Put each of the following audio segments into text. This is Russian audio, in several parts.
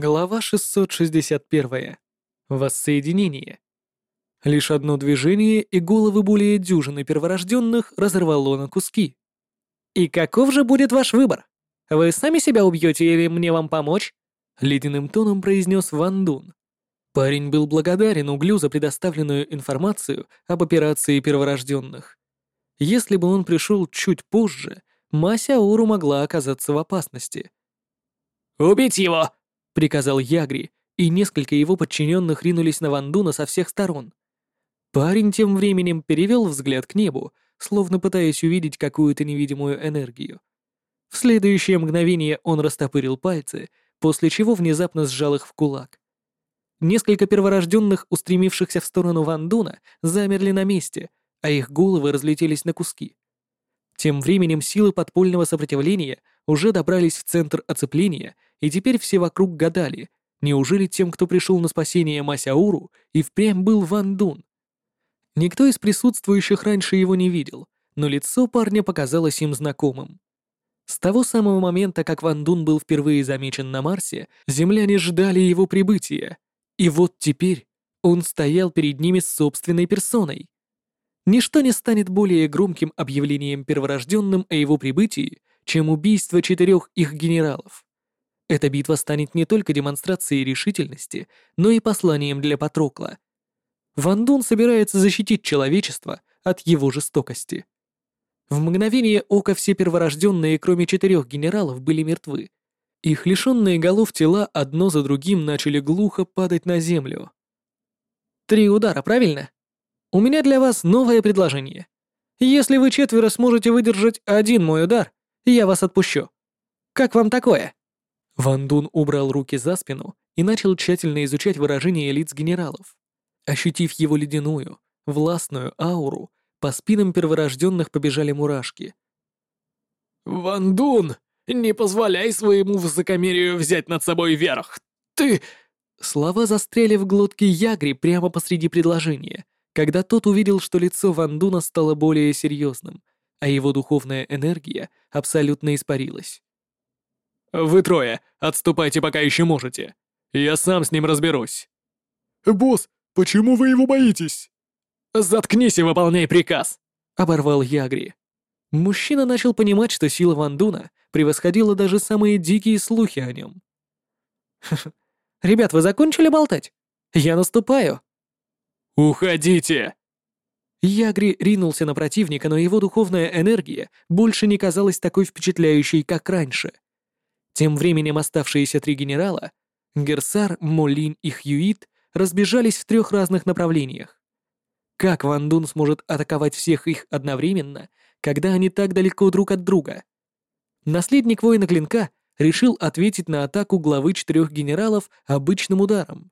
Глава 661. Воссоединение. Лишь одно движение, и головы более дюжины перворожденных разорвало на куски. «И каков же будет ваш выбор? Вы сами себя убьете или мне вам помочь?» Ледяным тоном произнес Ван Дун. Парень был благодарен Углю за предоставленную информацию об операции перворожденных. Если бы он пришел чуть позже, Мася Ауру могла оказаться в опасности. «Убить его!» — приказал Ягри, и несколько его подчиненных ринулись на Вандуна со всех сторон. Парень тем временем перевел взгляд к небу, словно пытаясь увидеть какую-то невидимую энергию. В следующее мгновение он растопырил пальцы, после чего внезапно сжал их в кулак. Несколько перворожденных, устремившихся в сторону Вандуна, замерли на месте, а их головы разлетелись на куски. Тем временем силы подпольного сопротивления уже добрались в центр оцепления, и теперь все вокруг гадали, неужели тем, кто пришел на спасение Масяуру, и впрямь был Ван Дун? Никто из присутствующих раньше его не видел, но лицо парня показалось им знакомым. С того самого момента, как Ван Дун был впервые замечен на Марсе, земляне ждали его прибытия. И вот теперь он стоял перед ними с собственной персоной. Ничто не станет более громким объявлением перворожденным о его прибытии, чем убийство четырех их генералов. Эта битва станет не только демонстрацией решительности, но и посланием для Патрокла. Ван Дун собирается защитить человечество от его жестокости. В мгновение ока все перворожденные, кроме четырех генералов, были мертвы. Их лишенные голов тела одно за другим начали глухо падать на землю. Три удара, правильно? У меня для вас новое предложение. Если вы четверо сможете выдержать один мой удар, я вас отпущу. Как вам такое?» Ван Дун убрал руки за спину и начал тщательно изучать выражение лиц генералов. Ощутив его ледяную, властную ауру, по спинам перворожденных побежали мурашки. «Ван Дун, не позволяй своему высокомерию взять над собой верх! Ты...» Слова застряли в глотке Ягри прямо посреди предложения — когда тот увидел, что лицо Вандуна стало более серьезным, а его духовная энергия абсолютно испарилась. «Вы трое, отступайте, пока еще можете. Я сам с ним разберусь». «Босс, почему вы его боитесь?» «Заткнись и выполняй приказ!» — оборвал Ягри. Мужчина начал понимать, что сила Вандуна превосходила даже самые дикие слухи о нем. «Ребят, вы закончили болтать? Я наступаю!» «Уходите!» Ягри ринулся на противника, но его духовная энергия больше не казалась такой впечатляющей, как раньше. Тем временем оставшиеся три генерала — Герсар, Молин и Хьюит — разбежались в трех разных направлениях. Как Ван Дун сможет атаковать всех их одновременно, когда они так далеко друг от друга? Наследник воина клинка решил ответить на атаку главы четырех генералов обычным ударом.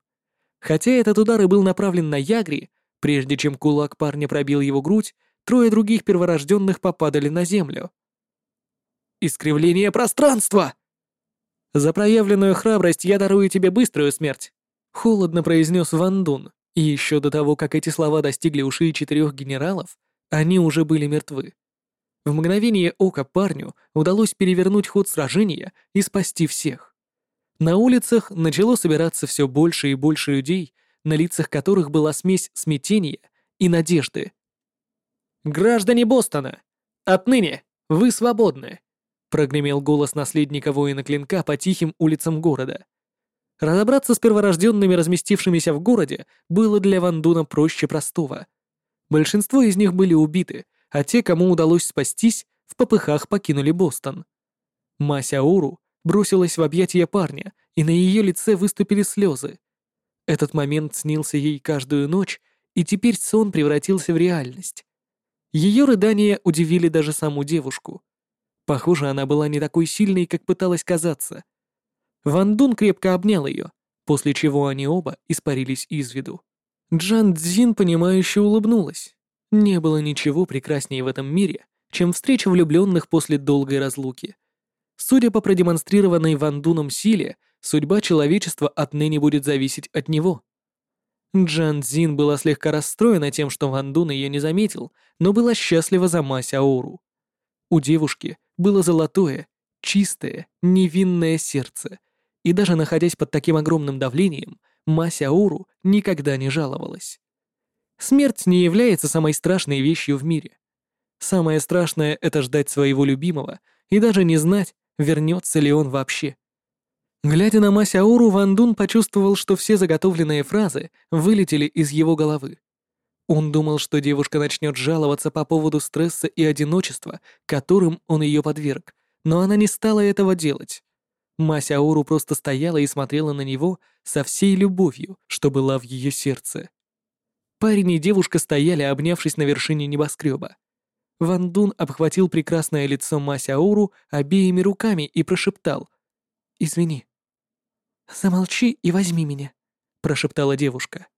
Хотя этот удар и был направлен на Ягри, прежде чем кулак парня пробил его грудь, трое других перворожденных попадали на землю. «Искривление пространства!» «За проявленную храбрость я дарую тебе быструю смерть», — холодно произнес Ван Дун, и еще до того, как эти слова достигли ушей четырех генералов, они уже были мертвы. В мгновение ока парню удалось перевернуть ход сражения и спасти всех. На улицах начало собираться все больше и больше людей, на лицах которых была смесь смятения и надежды. «Граждане Бостона, отныне вы свободны!» — прогремел голос наследника воина клинка по тихим улицам города. Разобраться с перворожденными, разместившимися в городе, было для Вандуна проще простого. Большинство из них были убиты, а те, кому удалось спастись, в попыхах покинули Бостон. Мася Уру бросилась в объятия парня, и на ее лице выступили слезы. Этот момент снился ей каждую ночь, и теперь сон превратился в реальность. Ее рыдания удивили даже саму девушку. Похоже, она была не такой сильной, как пыталась казаться. Ван Дун крепко обнял ее, после чего они оба испарились из виду. Джан Цзин, понимающе улыбнулась. Не было ничего прекраснее в этом мире, чем встреча влюбленных после долгой разлуки. Судя по продемонстрированной Ван Дуном силе, судьба человечества отныне будет зависеть от него. Джан Цзин была слегка расстроена тем, что Ван Дун ее не заметил, но была счастлива за Ма Сяору. У девушки было золотое, чистое, невинное сердце, И даже находясь под таким огромным давлением, Мася Ауру никогда не жаловалась. Смерть не является самой страшной вещью в мире. Самое страшное — это ждать своего любимого и даже не знать, вернется ли он вообще. Глядя на Мася Ауру, Ван Дун почувствовал, что все заготовленные фразы вылетели из его головы. Он думал, что девушка начнет жаловаться по поводу стресса и одиночества, которым он ее подверг, но она не стала этого делать. Мася Ауру просто стояла и смотрела на него со всей любовью, что была в ее сердце. Парень и девушка стояли, обнявшись на вершине небоскреба. Ван Дун обхватил прекрасное лицо Мася обеими руками и прошептал «Извини». «Замолчи и возьми меня», — прошептала девушка.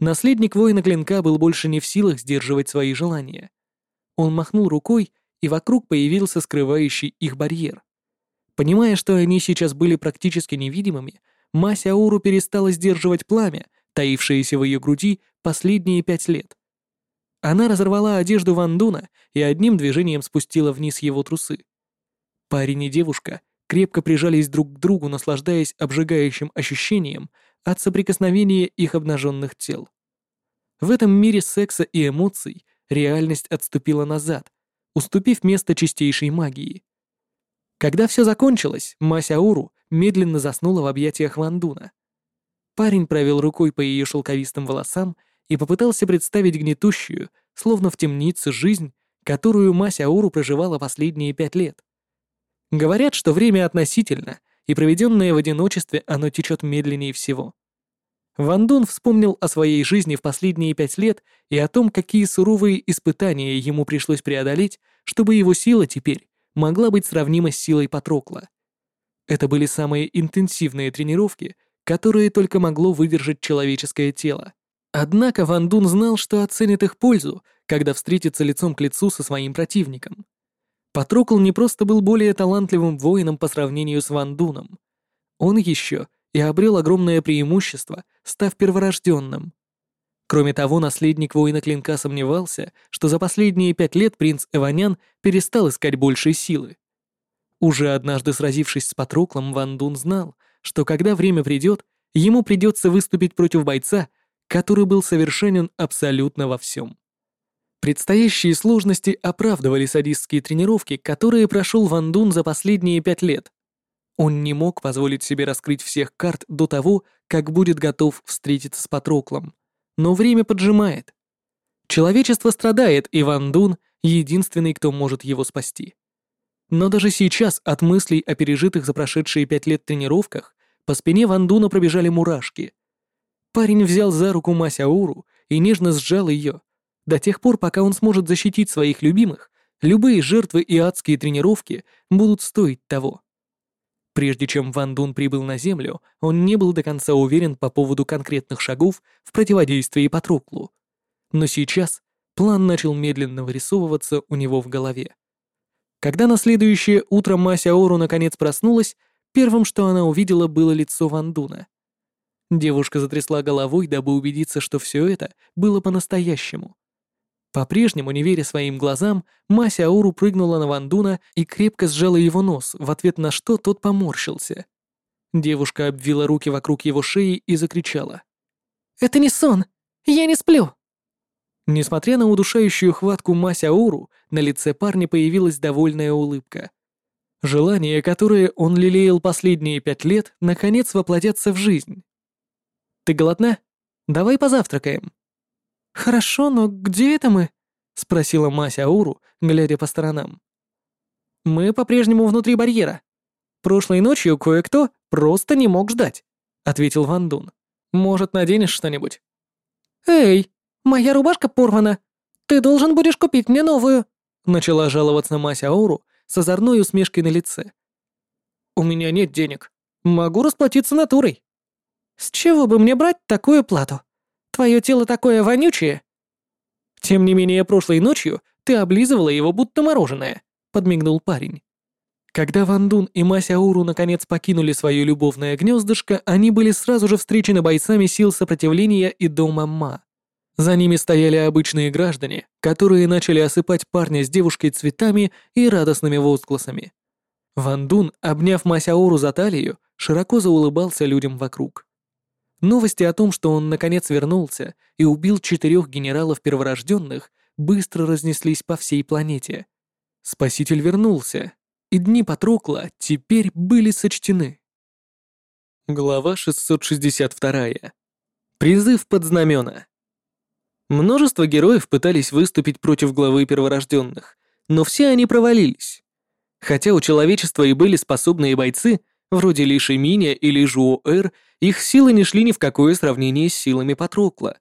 Наследник воина клинка был больше не в силах сдерживать свои желания. Он махнул рукой, и вокруг появился скрывающий их барьер. Понимая, что они сейчас были практически невидимыми, Мася Ауру перестала сдерживать пламя, таившееся в ее груди последние пять лет. Она разорвала одежду Ван Дуна и одним движением спустила вниз его трусы. Парень и девушка крепко прижались друг к другу, наслаждаясь обжигающим ощущением от соприкосновения их обнаженных тел. В этом мире секса и эмоций реальность отступила назад, уступив место чистейшей магии. Когда все закончилось, Масяуру медленно заснула в объятиях Вандуна. Парень провел рукой по ее шелковистым волосам и попытался представить гнетущую, словно в темнице, жизнь, которую Масяуру проживала последние пять лет. Говорят, что время относительно, и проведенное в одиночестве оно течет медленнее всего. Ван Дун вспомнил о своей жизни в последние пять лет и о том, какие суровые испытания ему пришлось преодолеть, чтобы его сила теперь могла быть сравнима с силой Патрокла. Это были самые интенсивные тренировки, которые только могло выдержать человеческое тело. Однако Ван Дун знал, что оценит их пользу, когда встретится лицом к лицу со своим противником. Патрокл не просто был более талантливым воином по сравнению с Ван Дуном. Он еще и обрел огромное преимущество, став перворожденным. Кроме того, наследник воина клинка сомневался, что за последние пять лет принц Эванян перестал искать большей силы. Уже однажды сразившись с Патроклом, Ван Дун знал, что когда время придет, ему придется выступить против бойца, который был совершенен абсолютно во всем. Предстоящие сложности оправдывали садистские тренировки, которые прошел Ван Дун за последние пять лет. Он не мог позволить себе раскрыть всех карт до того, как будет готов встретиться с Патроклом но время поджимает. Человечество страдает, и Ван Дун — единственный, кто может его спасти. Но даже сейчас от мыслей о пережитых за прошедшие пять лет тренировках по спине Ван Дуна пробежали мурашки. Парень взял за руку Масяуру и нежно сжал ее. До тех пор, пока он сможет защитить своих любимых, любые жертвы и адские тренировки будут стоить того. Прежде чем Ван Дун прибыл на Землю, он не был до конца уверен по поводу конкретных шагов в противодействии Патруклу. Но сейчас план начал медленно вырисовываться у него в голове. Когда на следующее утро Мася Ору наконец проснулась, первым, что она увидела, было лицо Ван Дуна. Девушка затрясла головой, дабы убедиться, что все это было по-настоящему. По-прежнему, не веря своим глазам, Мася Ауру прыгнула на Вандуна и крепко сжала его нос, в ответ на что тот поморщился. Девушка обвила руки вокруг его шеи и закричала. «Это не сон! Я не сплю!» Несмотря на удушающую хватку Мася Ауру, на лице парня появилась довольная улыбка. Желания, которые он лелеял последние пять лет, наконец воплотятся в жизнь. «Ты голодна? Давай позавтракаем», «Хорошо, но где это мы?» — спросила Мася Ауру, глядя по сторонам. «Мы по-прежнему внутри барьера. Прошлой ночью кое-кто просто не мог ждать», — ответил Ван Дун. «Может, наденешь что-нибудь?» «Эй, моя рубашка порвана. Ты должен будешь купить мне новую», — начала жаловаться Мася Ауру с озорной усмешкой на лице. «У меня нет денег. Могу расплатиться натурой». «С чего бы мне брать такую плату?» Твое тело такое вонючее!» «Тем не менее, прошлой ночью ты облизывала его будто мороженое», — подмигнул парень. Когда Ван Дун и Масяуру наконец покинули свое любовное гнездышко, они были сразу же встречены бойцами сил сопротивления и дома Ма. За ними стояли обычные граждане, которые начали осыпать парня с девушкой цветами и радостными возгласами. Ван Дун, обняв Масяуру за талию, широко заулыбался людям вокруг. Новости о том, что он наконец вернулся и убил четырех генералов перворожденных, быстро разнеслись по всей планете. Спаситель вернулся, и дни Патрокла теперь были сочтены. Глава 662. Призыв под знамена. Множество героев пытались выступить против главы перворожденных, но все они провалились. Хотя у человечества и были способные бойцы, вроде Ли Шиминя или Жуо-Эр, их силы не шли ни в какое сравнение с силами Патрокла.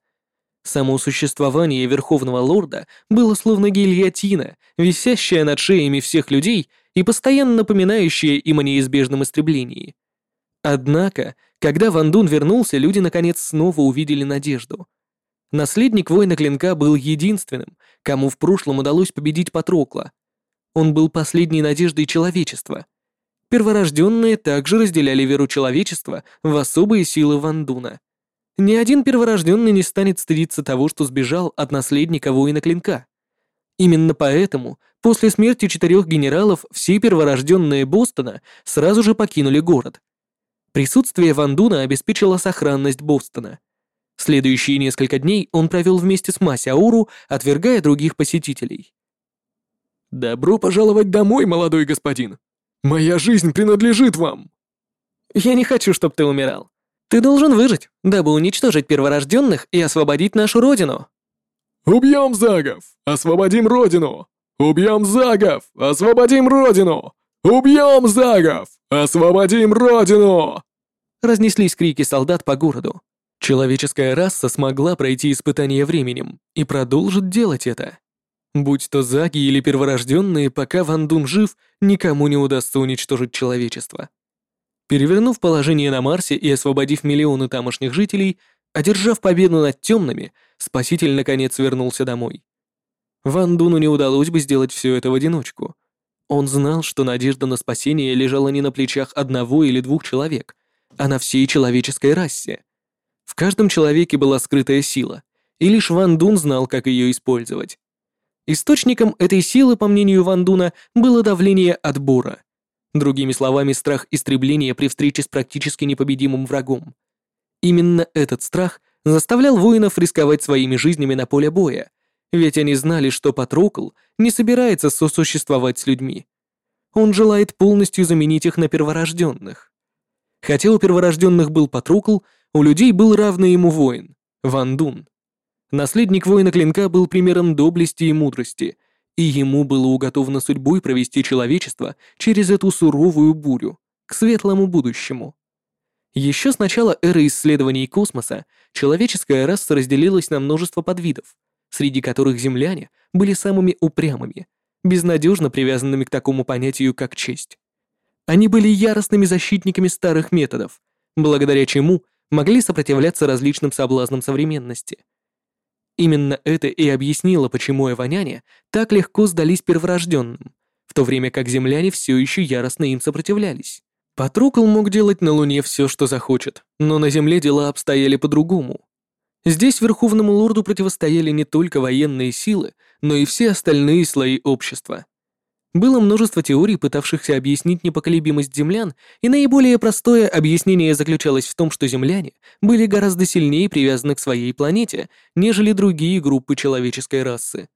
Само существование Верховного Лорда было словно гильотина, висящая над шеями всех людей и постоянно напоминающая им о неизбежном истреблении. Однако, когда Ван Дун вернулся, люди наконец снова увидели надежду. Наследник воина клинка был единственным, кому в прошлом удалось победить Патрокла. Он был последней надеждой человечества. Перворожденные также разделяли веру человечества в особые силы Вандуна. Ни один перворожденный не станет стыдиться того, что сбежал от наследника воина клинка. Именно поэтому после смерти четырех генералов все перворожденные Бостона сразу же покинули город. Присутствие Вандуна обеспечило сохранность Бостона. Следующие несколько дней он провел вместе с Масяуру, отвергая других посетителей. «Добро пожаловать домой, молодой господин! Моя жизнь принадлежит вам!» «Я не хочу, чтобы ты умирал. Ты должен выжить, дабы уничтожить перворожденных и освободить нашу родину». «Убьем загов! Освободим родину! Убьем загов! Освободим родину! Убьем загов! Освободим родину!» Разнеслись крики солдат по городу. Человеческая раса смогла пройти испытание временем и продолжит делать это. Будь то заги или перворожденные, пока Ван Дун жив, никому не удастся уничтожить человечество. Перевернув положение на Марсе и освободив миллионы тамошних жителей, одержав победу над темными, Спаситель наконец вернулся домой. Ван Дуну не удалось бы сделать все это в одиночку. Он знал, что надежда на спасение лежала не на плечах одного или двух человек, а на всей человеческой расе. В каждом человеке была скрытая сила, и лишь Ван Дун знал, как ее использовать. Источником этой силы, по мнению Ван Дуна, было давление отбора. Другими словами, страх истребления при встрече с практически непобедимым врагом. Именно этот страх заставлял воинов рисковать своими жизнями на поле боя, ведь они знали, что Патрокл не собирается сосуществовать с людьми. Он желает полностью заменить их на перворожденных. Хотя у перворожденных был Патрокл, у людей был равный ему воин — Ван Дун. Наследник воина клинка был примером доблести и мудрости, и ему было уготовано судьбой провести человечество через эту суровую бурю, к светлому будущему. Еще с начала эры исследований космоса человеческая раса разделилась на множество подвидов, среди которых земляне были самыми упрямыми, безнадежно привязанными к такому понятию, как честь. Они были яростными защитниками старых методов, благодаря чему могли сопротивляться различным соблазнам современности — Именно это и объяснило, почему эваняне так легко сдались перворожденным, в то время как земляне все еще яростно им сопротивлялись. Патрукл мог делать на Луне все, что захочет, но на Земле дела обстояли по-другому. Здесь Верховному Лорду противостояли не только военные силы, но и все остальные слои общества. Было множество теорий, пытавшихся объяснить непоколебимость землян, и наиболее простое объяснение заключалось в том, что земляне были гораздо сильнее привязаны к своей планете, нежели другие группы человеческой расы.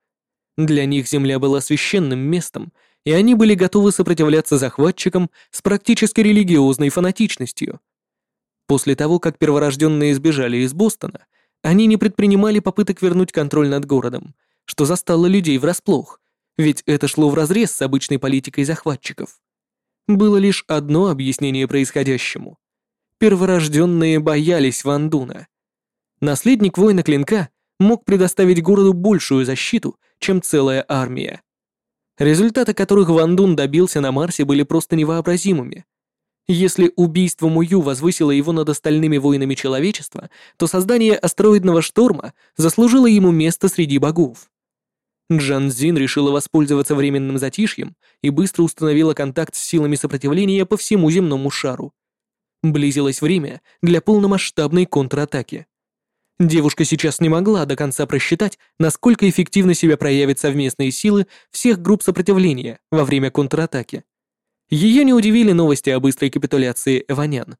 Для них Земля была священным местом, и они были готовы сопротивляться захватчикам с практически религиозной фанатичностью. После того, как перворожденные сбежали из Бостона, они не предпринимали попыток вернуть контроль над городом, что застало людей врасплох, ведь это шло вразрез с обычной политикой захватчиков. Было лишь одно объяснение происходящему. Перворожденные боялись Вандуна. Наследник воина клинка мог предоставить городу большую защиту, чем целая армия. Результаты которых Вандун добился на Марсе были просто невообразимыми. Если убийство Мую возвысило его над остальными воинами человечества, то создание астероидного шторма заслужило ему место среди богов. Джан Зин решила воспользоваться временным затишьем и быстро установила контакт с силами сопротивления по всему земному шару. Близилось время для полномасштабной контратаки. Девушка сейчас не могла до конца просчитать, насколько эффективно себя проявят совместные силы всех групп сопротивления во время контратаки. Ее не удивили новости о быстрой капитуляции эванян.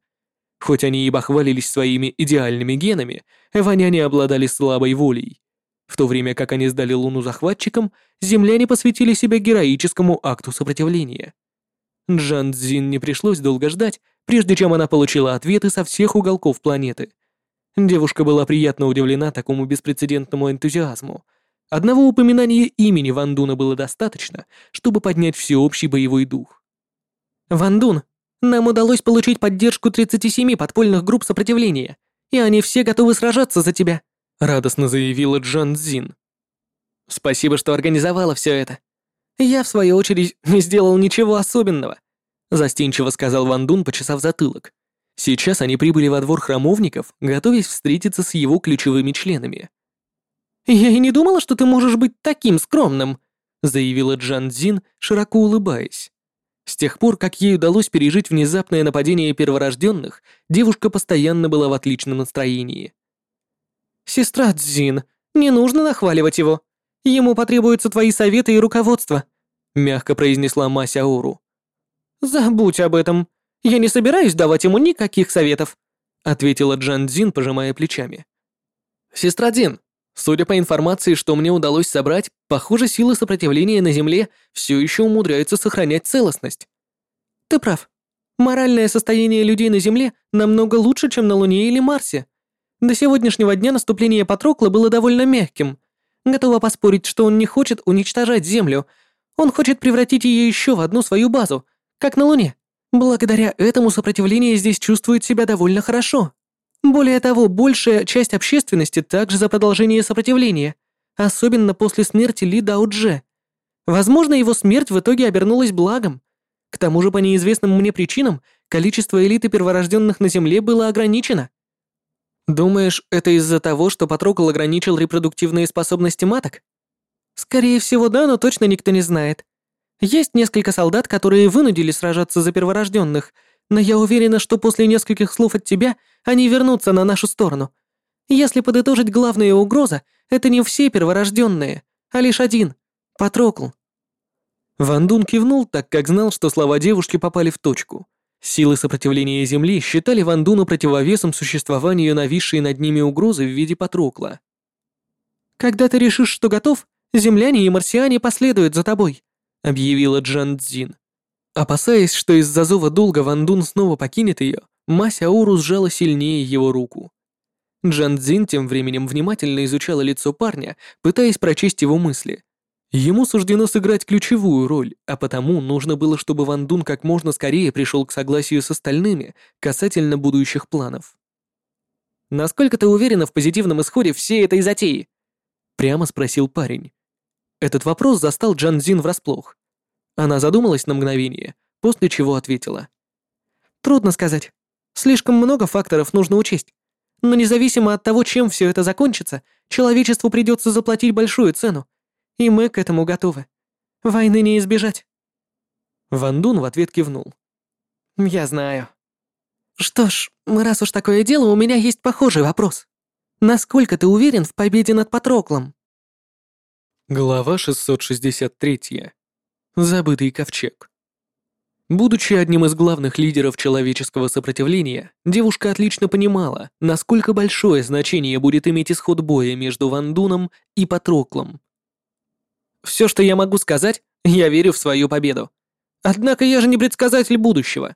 Хоть они и бахвалились своими идеальными генами, эваняне обладали слабой волей. В то время как они сдали Луну захватчикам, земляне посвятили себя героическому акту сопротивления. Джан Цзин не пришлось долго ждать, прежде чем она получила ответы со всех уголков планеты. Девушка была приятно удивлена такому беспрецедентному энтузиазму. Одного упоминания имени Ван Дуна было достаточно, чтобы поднять всеобщий боевой дух. «Ван Дун, нам удалось получить поддержку 37 подпольных групп сопротивления, и они все готовы сражаться за тебя», — радостно заявила Джан Цзин. «Спасибо, что организовала все это. Я, в свою очередь, не сделал ничего особенного», — застенчиво сказал Ван Дун, почесав затылок. Сейчас они прибыли во двор храмовников, готовясь встретиться с его ключевыми членами. «Я и не думала, что ты можешь быть таким скромным», заявила Джан Цзин, широко улыбаясь. С тех пор, как ей удалось пережить внезапное нападение перворожденных, девушка постоянно была в отличном настроении. «Сестра Цзин, не нужно нахваливать его. Ему потребуются твои советы и руководство», мягко произнесла Мася Ауру. «Забудь об этом. Я не собираюсь давать ему никаких советов», ответила Джан Цзин, пожимая плечами. «Сестра Дин, судя по информации, что мне удалось собрать, похоже, силы сопротивления на Земле все еще умудряются сохранять целостность. Ты прав. Моральное состояние людей на Земле намного лучше, чем на Луне или Марсе. До сегодняшнего дня наступление Патрокла было довольно мягким. Готова поспорить, что он не хочет уничтожать Землю. Он хочет превратить ее еще в одну свою базу, как на Луне. Благодаря этому сопротивление здесь чувствует себя довольно хорошо. Более того, большая часть общественности также за продолжение сопротивления, особенно после смерти Ли Даудже. Возможно, его смерть в итоге обернулась благом. К тому же, по неизвестным мне причинам, количество элиты перворожденных на Земле было ограничено. Думаешь, это из-за того, что Патрокол ограничил репродуктивные способности маток? Скорее всего, да, но точно никто не знает. Есть несколько солдат, которые вынудили сражаться за перворожденных, но я уверена, что после нескольких слов от тебя они вернутся на нашу сторону. Если подытожить, главная угроза — это не все перворожденные, а лишь один — Патрокл. Ван Дун кивнул, так как знал, что слова девушки попали в точку. Силы сопротивления Земли считали Ван Дуна противовесом существованию нависшей над ними угрозы в виде Патрокла. «Когда ты решишь, что готов, земляне и марсиане последуют за тобой», объявила Джан Цзин. Опасаясь, что из-за зова долга Ван Дун снова покинет ее, Мася Ауру сжала сильнее его руку. Джан Цзин тем временем внимательно изучала лицо парня, пытаясь прочесть его мысли. Ему суждено сыграть ключевую роль, а потому нужно было, чтобы Ван Дун как можно скорее пришел к согласию с остальными касательно будущих планов. «Насколько ты уверена в позитивном исходе всей этой затеи?» Прямо спросил парень. Этот вопрос застал Джан Зин врасплох. Она задумалась на мгновение, после чего ответила. «Трудно сказать. Слишком много факторов нужно учесть. Но независимо от того, чем все это закончится, человечеству придется заплатить большую цену. И мы к этому готовы. Войны не избежать». Ван Дун в ответ кивнул. «Я знаю». «Что ж, раз уж такое дело, у меня есть похожий вопрос. Насколько ты уверен в победе над Патроклом?» Глава 663. Забытый ковчег. Будучи одним из главных лидеров человеческого сопротивления, девушка отлично понимала, насколько большое значение будет иметь исход боя между Вандуном и Патроклом. «Все, что я могу сказать, я верю в свою победу. Однако я же не предсказатель будущего.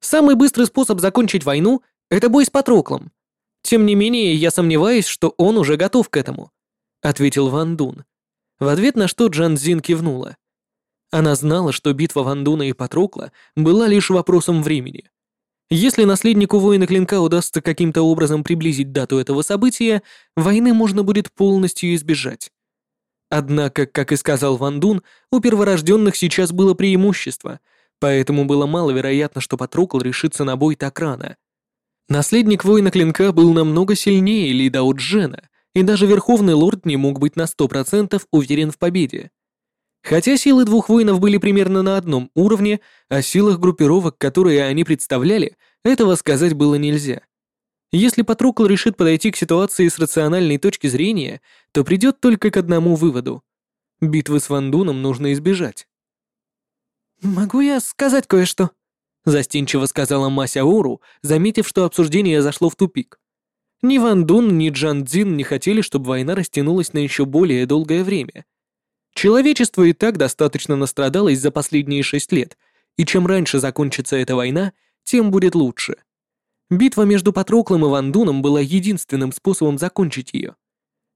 Самый быстрый способ закончить войну — это бой с Патроклом. Тем не менее, я сомневаюсь, что он уже готов к этому», — ответил Ван Дун в ответ на что Джан Зин кивнула. Она знала, что битва Вандуна и Патрокла была лишь вопросом времени. Если наследнику воина клинка удастся каким-то образом приблизить дату этого события, войны можно будет полностью избежать. Однако, как и сказал Ван Дун, у перворожденных сейчас было преимущество, поэтому было маловероятно, что Патрокл решится на бой так рано. Наследник воина клинка был намного сильнее Ли Дао Джена, и даже Верховный Лорд не мог быть на сто процентов уверен в победе. Хотя силы двух воинов были примерно на одном уровне, о силах группировок, которые они представляли, этого сказать было нельзя. Если Патрукл решит подойти к ситуации с рациональной точки зрения, то придет только к одному выводу. Битвы с Вандуном нужно избежать. «Могу я сказать кое-что?» — застенчиво сказала Мася Ору, заметив, что обсуждение зашло в тупик. Ни Ван Дун, ни Джан Цзин не хотели, чтобы война растянулась на еще более долгое время. Человечество и так достаточно настрадалось за последние шесть лет, и чем раньше закончится эта война, тем будет лучше. Битва между Патроклом и Ван Дуном была единственным способом закончить ее.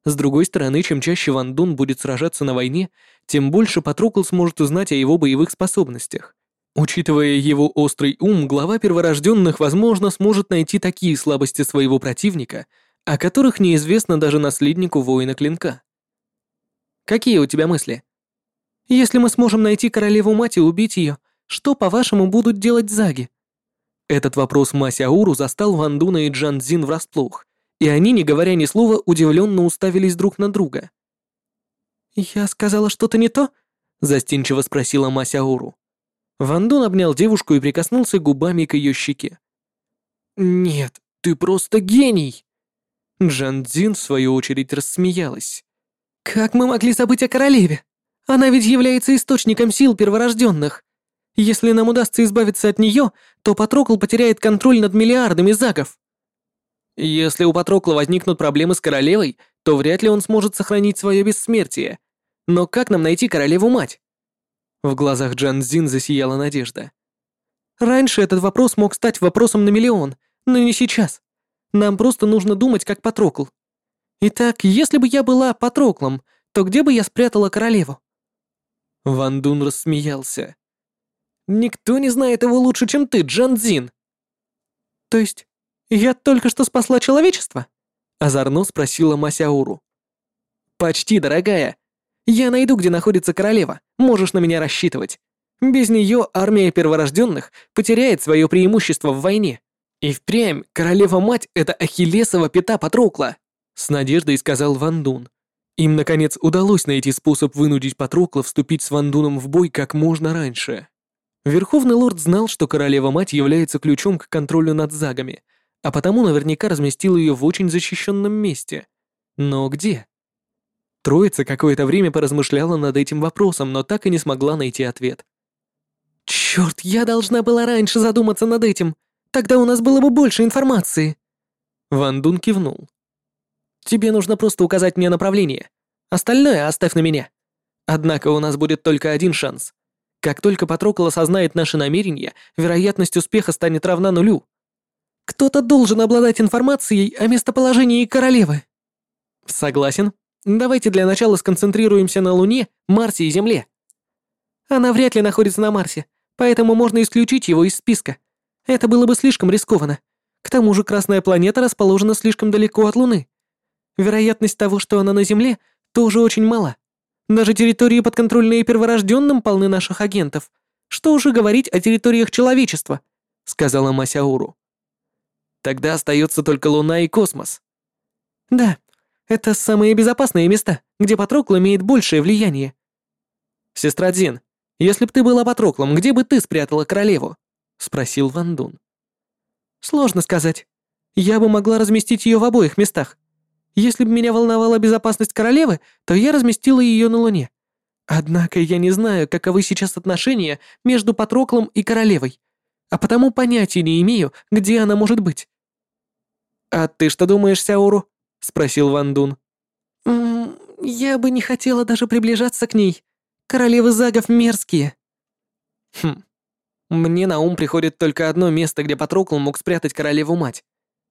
С другой стороны, чем чаще Ван Дун будет сражаться на войне, тем больше Патрокл сможет узнать о его боевых способностях. Учитывая его острый ум, глава перворожденных, возможно, сможет найти такие слабости своего противника, о которых неизвестно даже наследнику воина клинка. Какие у тебя мысли? Если мы сможем найти королеву-мать и убить ее, что, по-вашему, будут делать заги? Этот вопрос Масяуру застал Ван Дуна и Джан Цзин врасплох, и они, не говоря ни слова, удивленно уставились друг на друга. «Я сказала что-то не то?» — застенчиво спросила Масяуру. Ван Дун обнял девушку и прикоснулся губами к ее щеке. «Нет, ты просто гений!» Джан Цзин, в свою очередь, рассмеялась. «Как мы могли забыть о королеве? Она ведь является источником сил перворожденных. Если нам удастся избавиться от нее, то Патрокл потеряет контроль над миллиардами загов. Если у Патрокла возникнут проблемы с королевой, то вряд ли он сможет сохранить свое бессмертие. Но как нам найти королеву-мать? В глазах Джан Зин засияла надежда. Раньше этот вопрос мог стать вопросом на миллион, но не сейчас. Нам просто нужно думать, как Патрокл. Итак, если бы я была Патроклом, то где бы я спрятала королеву? Ван Дун рассмеялся. Никто не знает его лучше, чем ты, Джан Цзин. То есть, я только что спасла человечество? Озорно спросила Масяуру. Почти, дорогая. Я найду, где находится королева. Можешь на меня рассчитывать. Без нее армия перворожденных потеряет свое преимущество в войне. И впрямь королева-мать — это Ахиллесова пята Патрокла, с надеждой сказал Ван Дун. Им, наконец, удалось найти способ вынудить Патрокла вступить с Ван Дуном в бой как можно раньше. Верховный лорд знал, что королева-мать является ключом к контролю над загами, а потому наверняка разместил ее в очень защищенном месте. Но где? Троица какое-то время поразмышляла над этим вопросом, но так и не смогла найти ответ. «Чёрт, я должна была раньше задуматься над этим. Тогда у нас было бы больше информации». Ван Дун кивнул. «Тебе нужно просто указать мне направление. Остальное оставь на меня. Однако у нас будет только один шанс. Как только Патрокол осознает наши намерения, вероятность успеха станет равна нулю. Кто-то должен обладать информацией о местоположении королевы. Согласен. Давайте для начала сконцентрируемся на Луне, Марсе и Земле. Она вряд ли находится на Марсе, поэтому можно исключить его из списка. Это было бы слишком рискованно. К тому же Красная планета расположена слишком далеко от Луны. Вероятность того, что она на Земле, тоже очень мала. Даже территории, подконтрольные перворожденным, полны наших агентов. Что уже говорить о территориях человечества?» — сказала Масяуру. «Тогда остается только Луна и космос». «Да, это самые безопасные места, где Патрокл имеет большее влияние». «Сестра Дзин, если бы ты была Патроклом, где бы ты спрятала королеву?» — спросил Ван Дун. «Сложно сказать. Я бы могла разместить ее в обоих местах. Если бы меня волновала безопасность королевы, то я разместила ее на Луне. Однако я не знаю, каковы сейчас отношения между Патроклом и королевой, а потому понятия не имею, где она может быть. «А ты что думаешь, Сяору?» — спросил Ван Дун. «М -м, «Я бы не хотела даже приближаться к ней. Королевы Загов мерзкие». «Хм. Мне на ум приходит только одно место, где Патрокл мог спрятать королеву-мать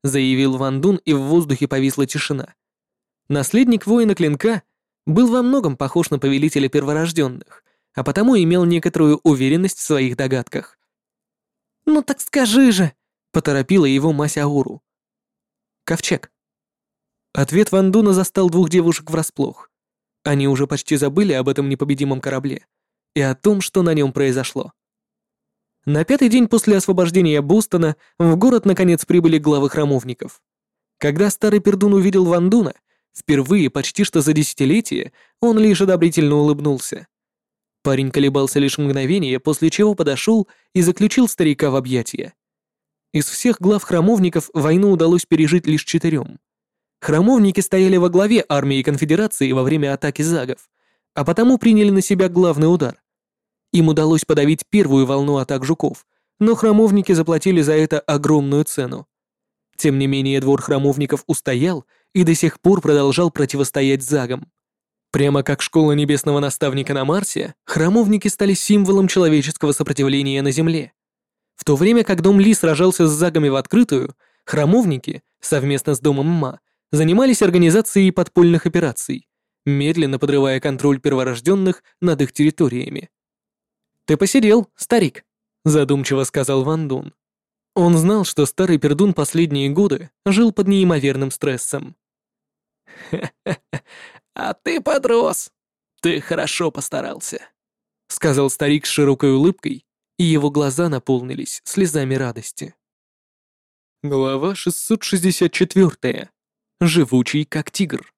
заявил Ван Дун, и в воздухе повисла тишина. Наследник воина клинка был во многом похож на повелителя перворожденных, а потому имел некоторую уверенность в своих догадках. «Ну так скажи же!» — поторопила его Масяуру. «Ковчег». Ответ Ван Дуна застал двух девушек врасплох. Они уже почти забыли об этом непобедимом корабле и о том, что на нем произошло. На пятый день после освобождения Бостона в город наконец прибыли главы храмовников. Когда старый пердун увидел Вандуна, впервые почти что за десятилетие, он лишь одобрительно улыбнулся. Парень колебался лишь мгновение, после чего подошел и заключил старика в объятия. Из всех глав храмовников войну удалось пережить лишь четырем. Храмовники стояли во главе армии конфедерации во время атаки загов, а потому приняли на себя главный удар. Им удалось подавить первую волну атак жуков, но храмовники заплатили за это огромную цену. Тем не менее, двор храмовников устоял и до сих пор продолжал противостоять загам. Прямо как школа небесного наставника на Марсе, храмовники стали символом человеческого сопротивления на Земле. В то время как дом Ли сражался с загами в открытую, храмовники, совместно с домом Ма, занимались организацией подпольных операций, медленно подрывая контроль перворожденных над их территориями. «Ты посидел, старик», — задумчиво сказал Ван Дун. Он знал, что старый пердун последние годы жил под неимоверным стрессом. «Ха-ха-ха, а ты подрос. Ты хорошо постарался», — сказал старик с широкой улыбкой, и его глаза наполнились слезами радости. Глава 664. Живучий как тигр.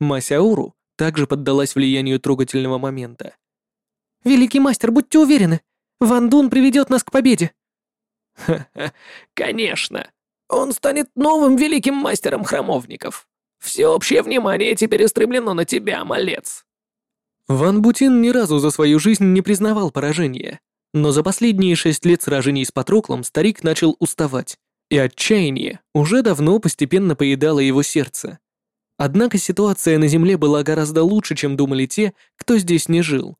Масяуру также поддалась влиянию трогательного момента. «Великий мастер, будьте уверены, Ван Дун приведет нас к победе!» «Ха-ха, конечно! Он станет новым великим мастером храмовников! Всеобщее внимание теперь устремлено на тебя, малец!» Ван Бутин ни разу за свою жизнь не признавал поражения, но за последние шесть лет сражений с Патроклом старик начал уставать, и отчаяние уже давно постепенно поедало его сердце. Однако ситуация на Земле была гораздо лучше, чем думали те, кто здесь не жил.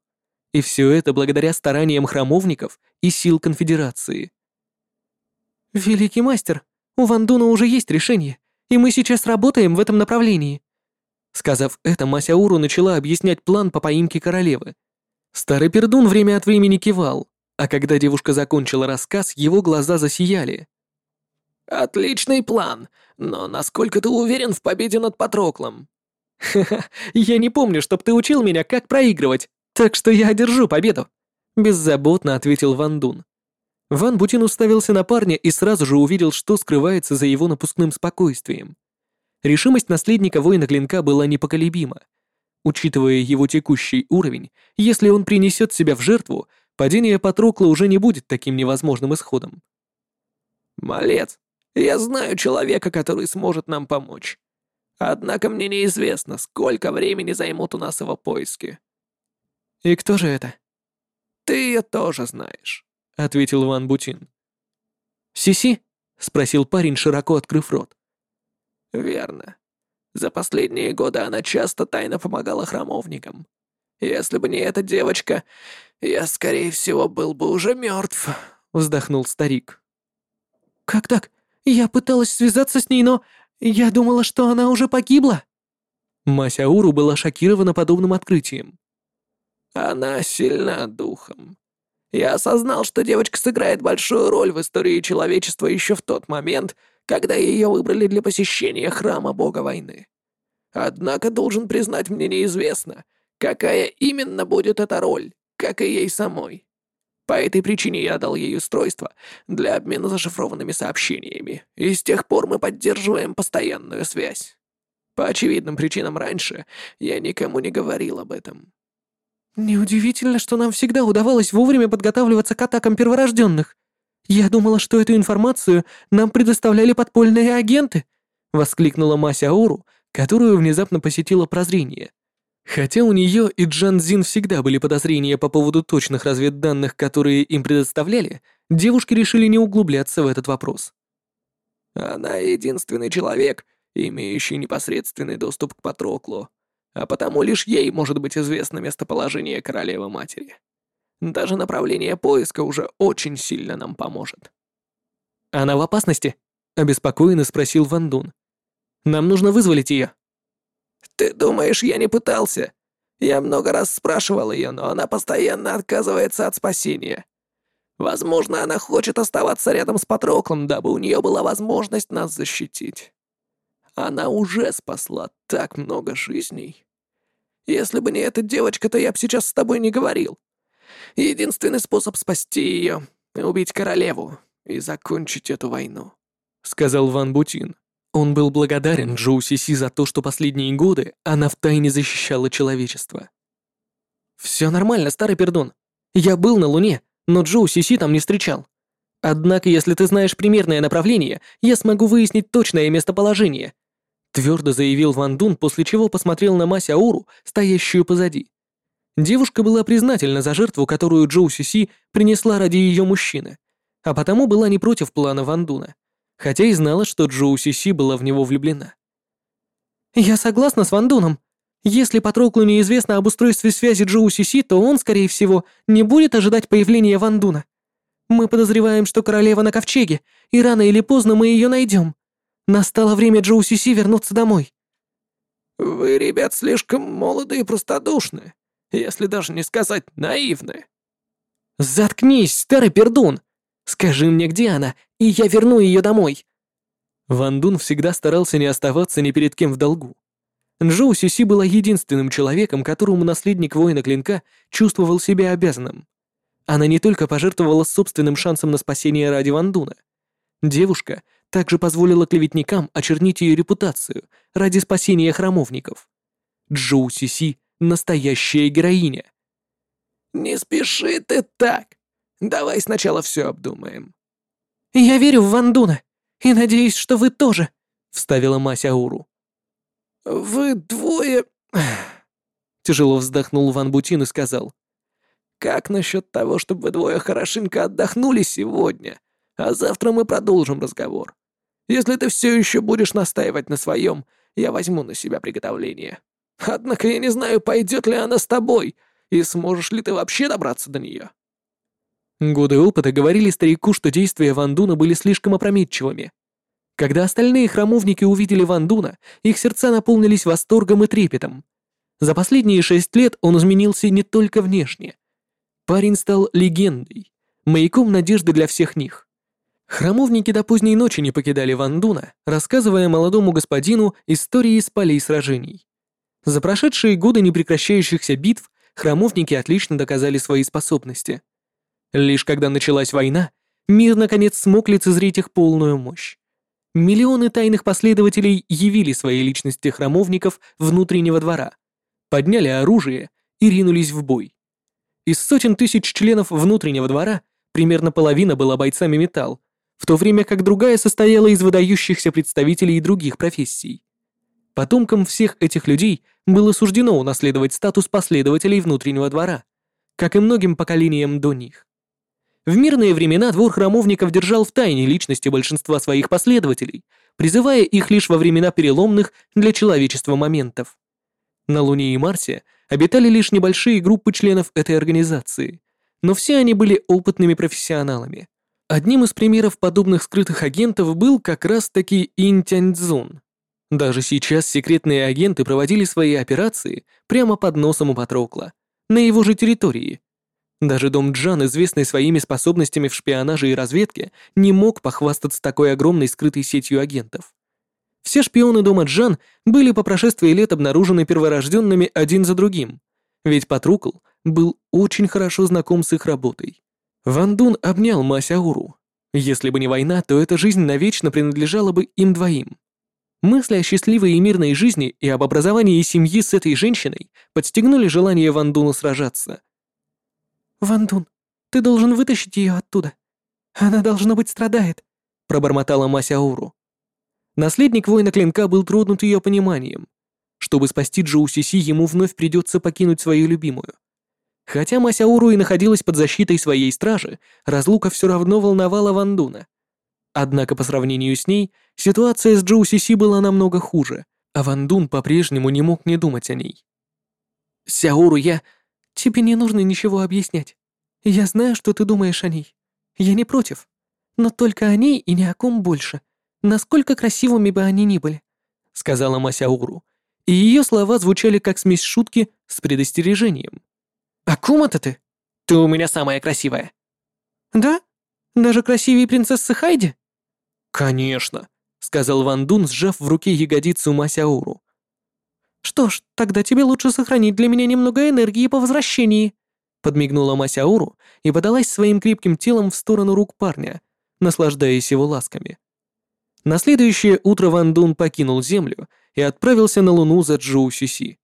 И все это благодаря стараниям храмовников и сил Конфедерации. «Великий мастер, у Вандуна уже есть решение, и мы сейчас работаем в этом направлении». Сказав это, Масяуру начала объяснять план по поимке королевы. Старый пердун время от времени кивал, а когда девушка закончила рассказ, его глаза засияли. «Отличный план, но насколько ты уверен в победе над Патроклом?» «Ха-ха, я не помню, чтоб ты учил меня, как проигрывать, так что я одержу победу», — беззаботно ответил Ван Дун. Ван Бутин уставился на парня и сразу же увидел, что скрывается за его напускным спокойствием. Решимость наследника воина клинка была непоколебима. Учитывая его текущий уровень, если он принесет себя в жертву, падение Патрокла уже не будет таким невозможным исходом. «Малец, я знаю человека, который сможет нам помочь. Однако мне неизвестно, сколько времени займут у нас его поиски». «И кто же это?» «Ты ее тоже знаешь». — ответил Ван Бутин. «Сиси?» — спросил парень, широко открыв рот. «Верно. За последние годы она часто тайно помогала храмовникам. Если бы не эта девочка, я, скорее всего, был бы уже мертв», — вздохнул старик. «Как так? Я пыталась связаться с ней, но я думала, что она уже погибла». Масяуру была шокирована подобным открытием. «Она сильна духом. Я осознал, что девочка сыграет большую роль в истории человечества еще в тот момент, когда ее выбрали для посещения храма бога войны. Однако, должен признать, мне неизвестно, какая именно будет эта роль, как и ей самой. По этой причине я дал ей устройство для обмена зашифрованными сообщениями, и с тех пор мы поддерживаем постоянную связь. По очевидным причинам раньше я никому не говорил об этом. «Неудивительно, что нам всегда удавалось вовремя подготавливаться к атакам перворожденных. Я думала, что эту информацию нам предоставляли подпольные агенты», — воскликнула Мася Ауру, которую внезапно посетило прозрение. Хотя у нее и Джан Зин всегда были подозрения по поводу точных разведданных, которые им предоставляли, девушки решили не углубляться в этот вопрос. «Она единственный человек, имеющий непосредственный доступ к Патроклу», а потому лишь ей может быть известно местоположение королевы-матери. Даже направление поиска уже очень сильно нам поможет». «Она в опасности?» — обеспокоенно спросил Ван Дун. «Нам нужно вызволить ее». «Ты думаешь, я не пытался? Я много раз спрашивал ее, но она постоянно отказывается от спасения. Возможно, она хочет оставаться рядом с Патроклом, дабы у нее была возможность нас защитить. Она уже спасла так много жизней. Если бы не эта девочка, то я бы сейчас с тобой не говорил. Единственный способ спасти ее — убить королеву и закончить эту войну», — сказал Ван Бутин. Он был благодарен Джоу Сиси за то, что последние годы она втайне защищала человечество. «Все нормально, старый пердон. Я был на Луне, но Джоу Сиси там не встречал. Однако, если ты знаешь примерное направление, я смогу выяснить точное местоположение твердо заявил Ван Дун, после чего посмотрел на Мася Ауру, стоящую позади. Девушка была признательна за жертву, которую Джоу Сиси принесла ради ее мужчины, а потому была не против плана Вандуна, хотя и знала, что Джоу Сиси была в него влюблена. «Я согласна с Вандуном. Если Патроклу неизвестно об устройстве связи Джоу Сиси, то он, скорее всего, не будет ожидать появления Вандуна. Мы подозреваем, что королева на ковчеге, и рано или поздно мы ее найдем. Настало время Джоу Сиси вернуться домой». «Вы, ребят, слишком молоды и простодушны если даже не сказать наивны. «Заткнись, старый пердун! Скажи мне, где она, и я верну ее домой!» Ван Дун всегда старался не оставаться ни перед кем в долгу. Джоу Сиси была единственным человеком, которому наследник воина клинка чувствовал себя обязанным. Она не только пожертвовала собственным шансом на спасение ради Ван Дуна. Девушка также позволила клеветникам очернить ее репутацию ради спасения храмовников. Джоу Сиси настоящая героиня. «Не спеши ты так. Давай сначала все обдумаем». «Я верю в Вандуна и надеюсь, что вы тоже», — вставила Мася Ауру. «Вы двое...» Тяжело вздохнул Ван Бутин и сказал. «Как насчет того, чтобы вы двое хорошенько отдохнули сегодня, а завтра мы продолжим разговор? Если ты все еще будешь настаивать на своем, я возьму на себя приготовление». Однако я не знаю, пойдет ли она с тобой, и сможешь ли ты вообще добраться до нее. Годы опыта говорили старику, что действия Вандуна были слишком опрометчивыми. Когда остальные храмовники увидели Вандуна, их сердца наполнились восторгом и трепетом. За последние шесть лет он изменился не только внешне. Парень стал легендой, маяком надежды для всех них. Храмовники до поздней ночи не покидали Вандуна, рассказывая молодому господину истории с полей сражений. За прошедшие годы непрекращающихся битв храмовники отлично доказали свои способности. Лишь когда началась война, мир наконец смог лицезреть их полную мощь. Миллионы тайных последователей явили свои личности храмовников внутреннего двора, подняли оружие и ринулись в бой. Из сотен тысяч членов внутреннего двора примерно половина была бойцами металл, в то время как другая состояла из выдающихся представителей других профессий. Потомкам всех этих людей было суждено унаследовать статус последователей внутреннего двора, как и многим поколениям до них. В мирные времена двор храмовников держал в тайне личности большинства своих последователей, призывая их лишь во времена переломных для человечества моментов. На Луне и Марсе обитали лишь небольшие группы членов этой организации, но все они были опытными профессионалами. Одним из примеров подобных скрытых агентов был как раз-таки Ин Тяньцзун, даже сейчас секретные агенты проводили свои операции прямо под носом у Патрокла, на его же территории. Даже дом Джан, известный своими способностями в шпионаже и разведке, не мог похвастаться такой огромной скрытой сетью агентов. Все шпионы дома Джан были по прошествии лет обнаружены перворожденными один за другим, ведь Патрукл был очень хорошо знаком с их работой. Ван Дун обнял Масяуру. Если бы не война, то эта жизнь навечно принадлежала бы им двоим. Мысли о счастливой и мирной жизни и об образовании семьи с этой женщиной подстегнули желание Вандуна сражаться. «Вандун, ты должен вытащить ее оттуда. Она, должно быть, страдает», — пробормотала Мася Ауру. Наследник воина клинка был тронут ее пониманием. Чтобы спасти Джоу Сиси, ему вновь придется покинуть свою любимую. Хотя Мася Ауру и находилась под защитой своей стражи, разлука все равно волновала Вандуна. Однако по сравнению с ней, ситуация с Джоу Си была намного хуже, а Ван Дун по-прежнему не мог не думать о ней. «Сяору, я... Тебе не нужно ничего объяснять. Я знаю, что ты думаешь о ней. Я не против. Но только о ней и ни о ком больше, насколько красивыми бы они ни были», — сказала Масяуру, и ее слова звучали как смесь шутки с предостережением. «О ком это ты? Ты у меня самая красивая». «Да? Даже красивее принцессы Хайди?» «Конечно», — сказал Ван Дун, сжав в руке ягодицу Масяуру. «Что ж, тогда тебе лучше сохранить для меня немного энергии по возвращении», подмигнула Масяуру и подалась своим крепким телом в сторону рук парня, наслаждаясь его ласками. На следующее утро Ван Дун покинул Землю и отправился на Луну за Джоу Сюси.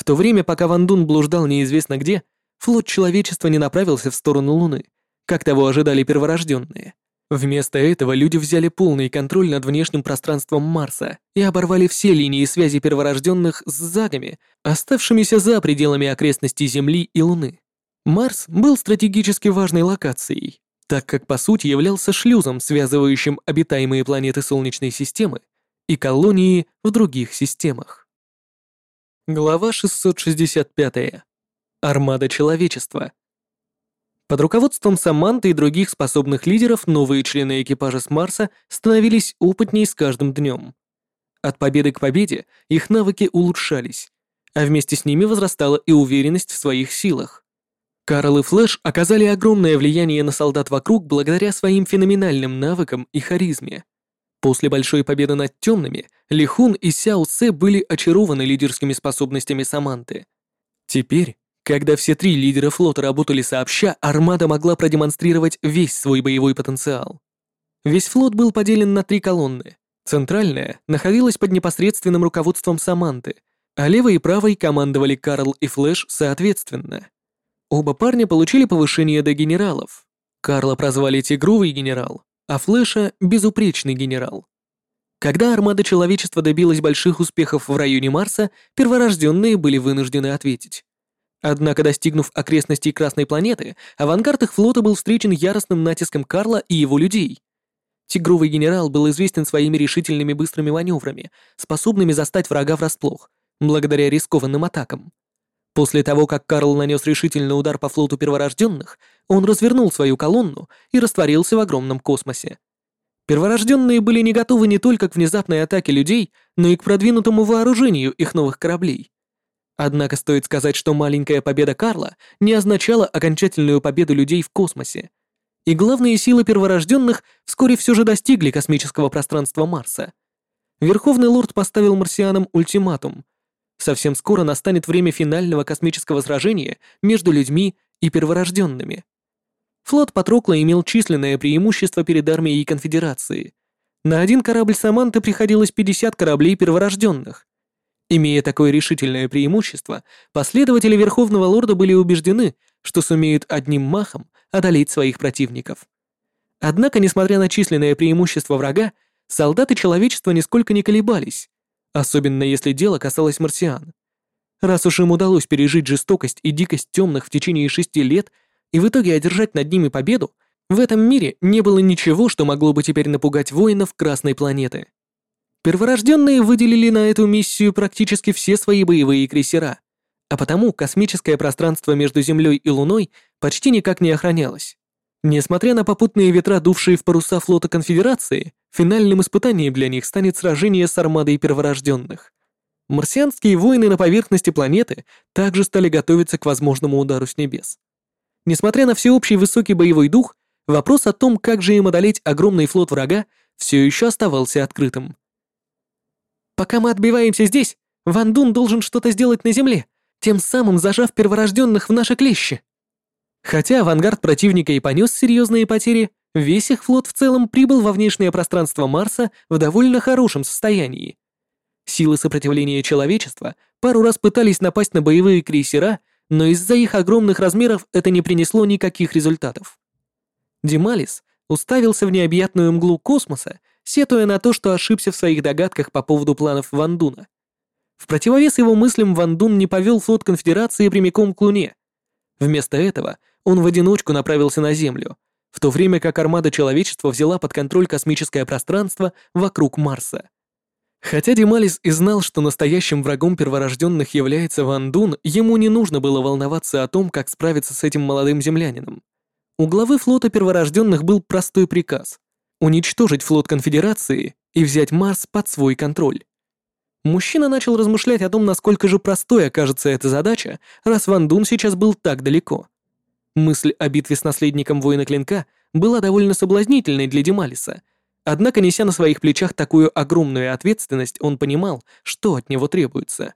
В то время, пока Ван Дун блуждал неизвестно где, флот человечества не направился в сторону Луны, как того ожидали перворожденные. Вместо этого люди взяли полный контроль над внешним пространством Марса и оборвали все линии связи перворожденных с загами, оставшимися за пределами окрестностей Земли и Луны. Марс был стратегически важной локацией, так как по сути являлся шлюзом, связывающим обитаемые планеты Солнечной системы и колонии в других системах. Глава 665. Армада человечества. Под руководством Саманты и других способных лидеров новые члены экипажа с Марса становились опытнее с каждым днем. От победы к победе их навыки улучшались, а вместе с ними возрастала и уверенность в своих силах. Карл и Флэш оказали огромное влияние на солдат вокруг благодаря своим феноменальным навыкам и харизме. После большой победы над темными, Лихун и Сяо Цэ были очарованы лидерскими способностями Саманты. Теперь когда все три лидера флота работали сообща, армада могла продемонстрировать весь свой боевой потенциал. Весь флот был поделен на три колонны. Центральная находилась под непосредственным руководством Саманты, а левой и правой командовали Карл и Флэш соответственно. Оба парня получили повышение до генералов. Карла прозвали «Тигровый генерал», а Флэша — «Безупречный генерал». Когда армада человечества добилась больших успехов в районе Марса, перворожденные были вынуждены ответить. Однако, достигнув окрестностей Красной планеты, авангард их флота был встречен яростным натиском Карла и его людей. Тигровый генерал был известен своими решительными быстрыми маневрами, способными застать врага врасплох, благодаря рискованным атакам. После того, как Карл нанес решительный удар по флоту перворожденных, он развернул свою колонну и растворился в огромном космосе. Перворожденные были не готовы не только к внезапной атаке людей, но и к продвинутому вооружению их новых кораблей. Однако стоит сказать, что маленькая победа Карла не означала окончательную победу людей в космосе. И главные силы перворожденных вскоре все же достигли космического пространства Марса. Верховный лорд поставил марсианам ультиматум. Совсем скоро настанет время финального космического сражения между людьми и перворожденными. Флот Патрокла имел численное преимущество перед армией Конфедерации. На один корабль Саманты приходилось 50 кораблей перворожденных, Имея такое решительное преимущество, последователи Верховного Лорда были убеждены, что сумеют одним махом одолеть своих противников. Однако, несмотря на численное преимущество врага, солдаты человечества нисколько не колебались, особенно если дело касалось марсиан. Раз уж им удалось пережить жестокость и дикость темных в течение шести лет и в итоге одержать над ними победу, в этом мире не было ничего, что могло бы теперь напугать воинов Красной планеты. Перворожденные выделили на эту миссию практически все свои боевые крейсера, а потому космическое пространство между Землей и Луной почти никак не охранялось. Несмотря на попутные ветра, дувшие в паруса флота Конфедерации, финальным испытанием для них станет сражение с армадой перворожденных. Марсианские воины на поверхности планеты также стали готовиться к возможному удару с небес. Несмотря на всеобщий высокий боевой дух, вопрос о том, как же им одолеть огромный флот врага, все еще оставался открытым. Пока мы отбиваемся здесь, Ван Дун должен что-то сделать на земле, тем самым зажав перворожденных в наши клещи. Хотя авангард противника и понес серьезные потери, весь их флот в целом прибыл во внешнее пространство Марса в довольно хорошем состоянии. Силы сопротивления человечества пару раз пытались напасть на боевые крейсера, но из-за их огромных размеров это не принесло никаких результатов. Дималис уставился в необъятную мглу космоса сетуя на то, что ошибся в своих догадках по поводу планов Вандуна. В противовес его мыслям Вандун не повел флот Конфедерации прямиком к Луне. Вместо этого он в одиночку направился на Землю, в то время как армада человечества взяла под контроль космическое пространство вокруг Марса. Хотя Дималис и знал, что настоящим врагом перворожденных является Ван Дун, ему не нужно было волноваться о том, как справиться с этим молодым землянином. У главы флота перворожденных был простой приказ уничтожить флот Конфедерации и взять Марс под свой контроль. Мужчина начал размышлять о том, насколько же простой окажется эта задача, раз Ван Дун сейчас был так далеко. Мысль о битве с наследником воина Клинка была довольно соблазнительной для Демалиса, однако, неся на своих плечах такую огромную ответственность, он понимал, что от него требуется.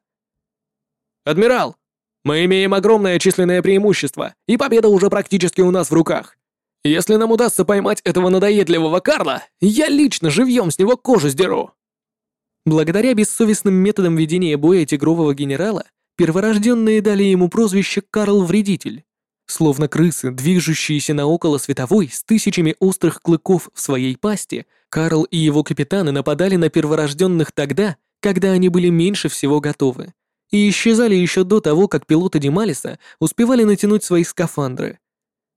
«Адмирал, мы имеем огромное численное преимущество, и победа уже практически у нас в руках. Если нам удастся поймать этого надоедливого Карла, я лично живьем с него кожу сдеру!» Благодаря бессовестным методам ведения боя тигрового генерала, перворожденные дали ему прозвище «Карл-вредитель». Словно крысы, движущиеся на около световой с тысячами острых клыков в своей пасти, Карл и его капитаны нападали на перворожденных тогда, когда они были меньше всего готовы, и исчезали еще до того, как пилоты Дималиса успевали натянуть свои скафандры.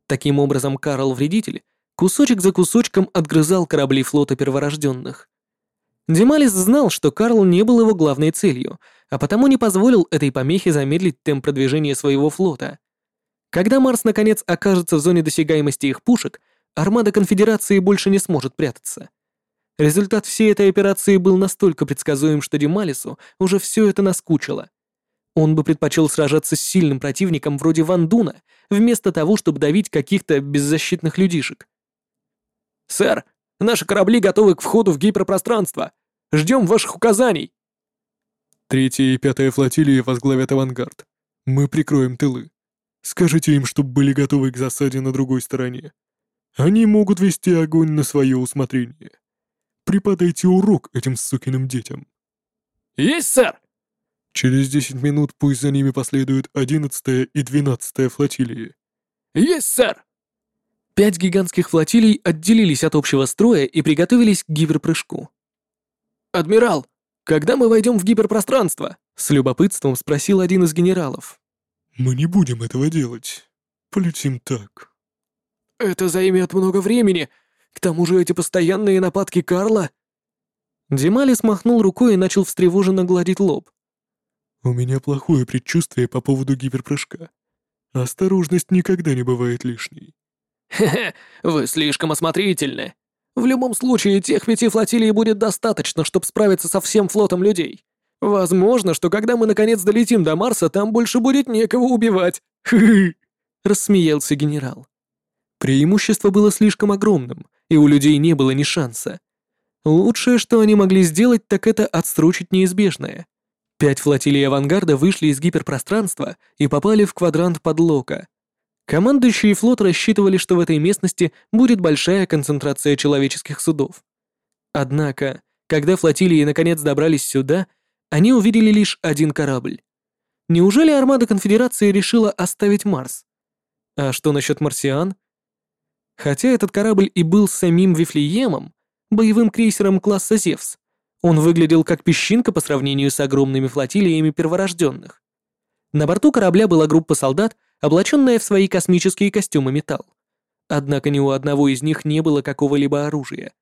Таким образом, Карл-вредитель кусочек за кусочком отгрызал корабли флота перворожденных. Дималис знал, что Карл не был его главной целью, а потому не позволил этой помехе замедлить темп продвижения своего флота. Когда Марс наконец окажется в зоне досягаемости их пушек, армада Конфедерации больше не сможет прятаться. Результат всей этой операции был настолько предсказуем, что Дималису уже все это наскучило. Он бы предпочел сражаться с сильным противником вроде Ван Дуна, вместо того, чтобы давить каких-то беззащитных людишек. «Сэр, наши корабли готовы к входу в гиперпространство. Ждем ваших указаний!» Третья и пятая флотилии возглавят авангард. Мы прикроем тылы. Скажите им, чтобы были готовы к засаде на другой стороне. Они могут вести огонь на свое усмотрение. Преподайте урок этим сукиным детям. Есть, сэр! Через десять минут пусть за ними последуют одиннадцатая и двенадцатая флотилии. Есть, сэр! Пять гигантских флотилий отделились от общего строя и приготовились к гиперпрыжку. «Адмирал, когда мы войдем в гиперпространство?» С любопытством спросил один из генералов. Мы не будем этого делать. Полетим так. Это займет много времени. К тому же эти постоянные нападки Карла. Дималис махнул рукой и начал встревоженно гладить лоб. У меня плохое предчувствие по поводу гиперпрыжка. Осторожность никогда не бывает лишней. Хе-хе, вы слишком осмотрительны. В любом случае, тех пяти флотилий будет достаточно, чтобы справиться со всем флотом людей. Возможно, что когда мы наконец долетим до Марса, там больше будет некого убивать. Хы-хы. Рассмеялся генерал. Преимущество было слишком огромным, и у людей не было ни шанса. Лучшее, что они могли сделать, так это отсрочить неизбежное. Пять флотилий авангарда вышли из гиперпространства и попали в квадрант подлока. Командующие флот рассчитывали, что в этой местности будет большая концентрация человеческих судов. Однако, когда флотилии наконец добрались сюда, они увидели лишь один корабль. Неужели армада Конфедерации решила оставить Марс? А что насчет марсиан? Хотя этот корабль и был самим Вифлеемом, боевым крейсером класса Зевс, он выглядел как песчинка по сравнению с огромными флотилиями перворожденных. На борту корабля была группа солдат, облаченная в свои космические костюмы металл. Однако ни у одного из них не было какого-либо оружия.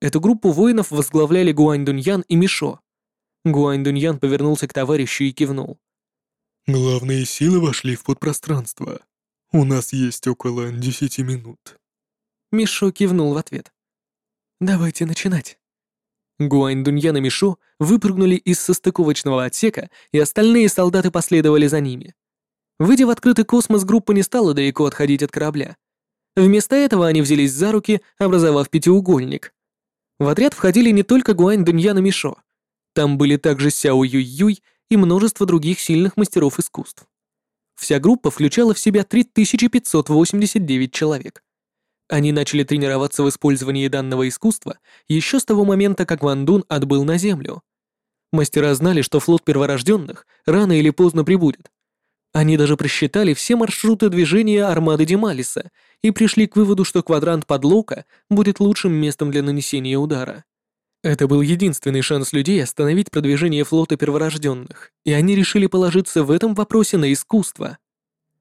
Эту группу воинов возглавляли Гуань Дуньян и Мишо. Гуань Дуньян повернулся к товарищу и кивнул. «Главные силы вошли в подпространство. У нас есть около десяти минут». Мишо кивнул в ответ. «Давайте начинать». Гуань Дуньян и Мишо выпрыгнули из состыковочного отсека, и остальные солдаты последовали за ними. Выйдя в открытый космос, группа не стала далеко отходить от корабля. Вместо этого они взялись за руки, образовав пятиугольник. В отряд входили не только Гуань Дуньян и Мишо. Там были также Сяо Юй-Юй и множество других сильных мастеров искусств. Вся группа включала в себя 3589 человек. Они начали тренироваться в использовании данного искусства еще с того момента, как Ван Дун отбыл на Землю. Мастера знали, что флот перворожденных рано или поздно прибудет. Они даже просчитали все маршруты движения армады Демалиса и пришли к выводу, что квадрант подлока будет лучшим местом для нанесения удара. Это был единственный шанс людей остановить продвижение флота перворожденных, и они решили положиться в этом вопросе на искусство.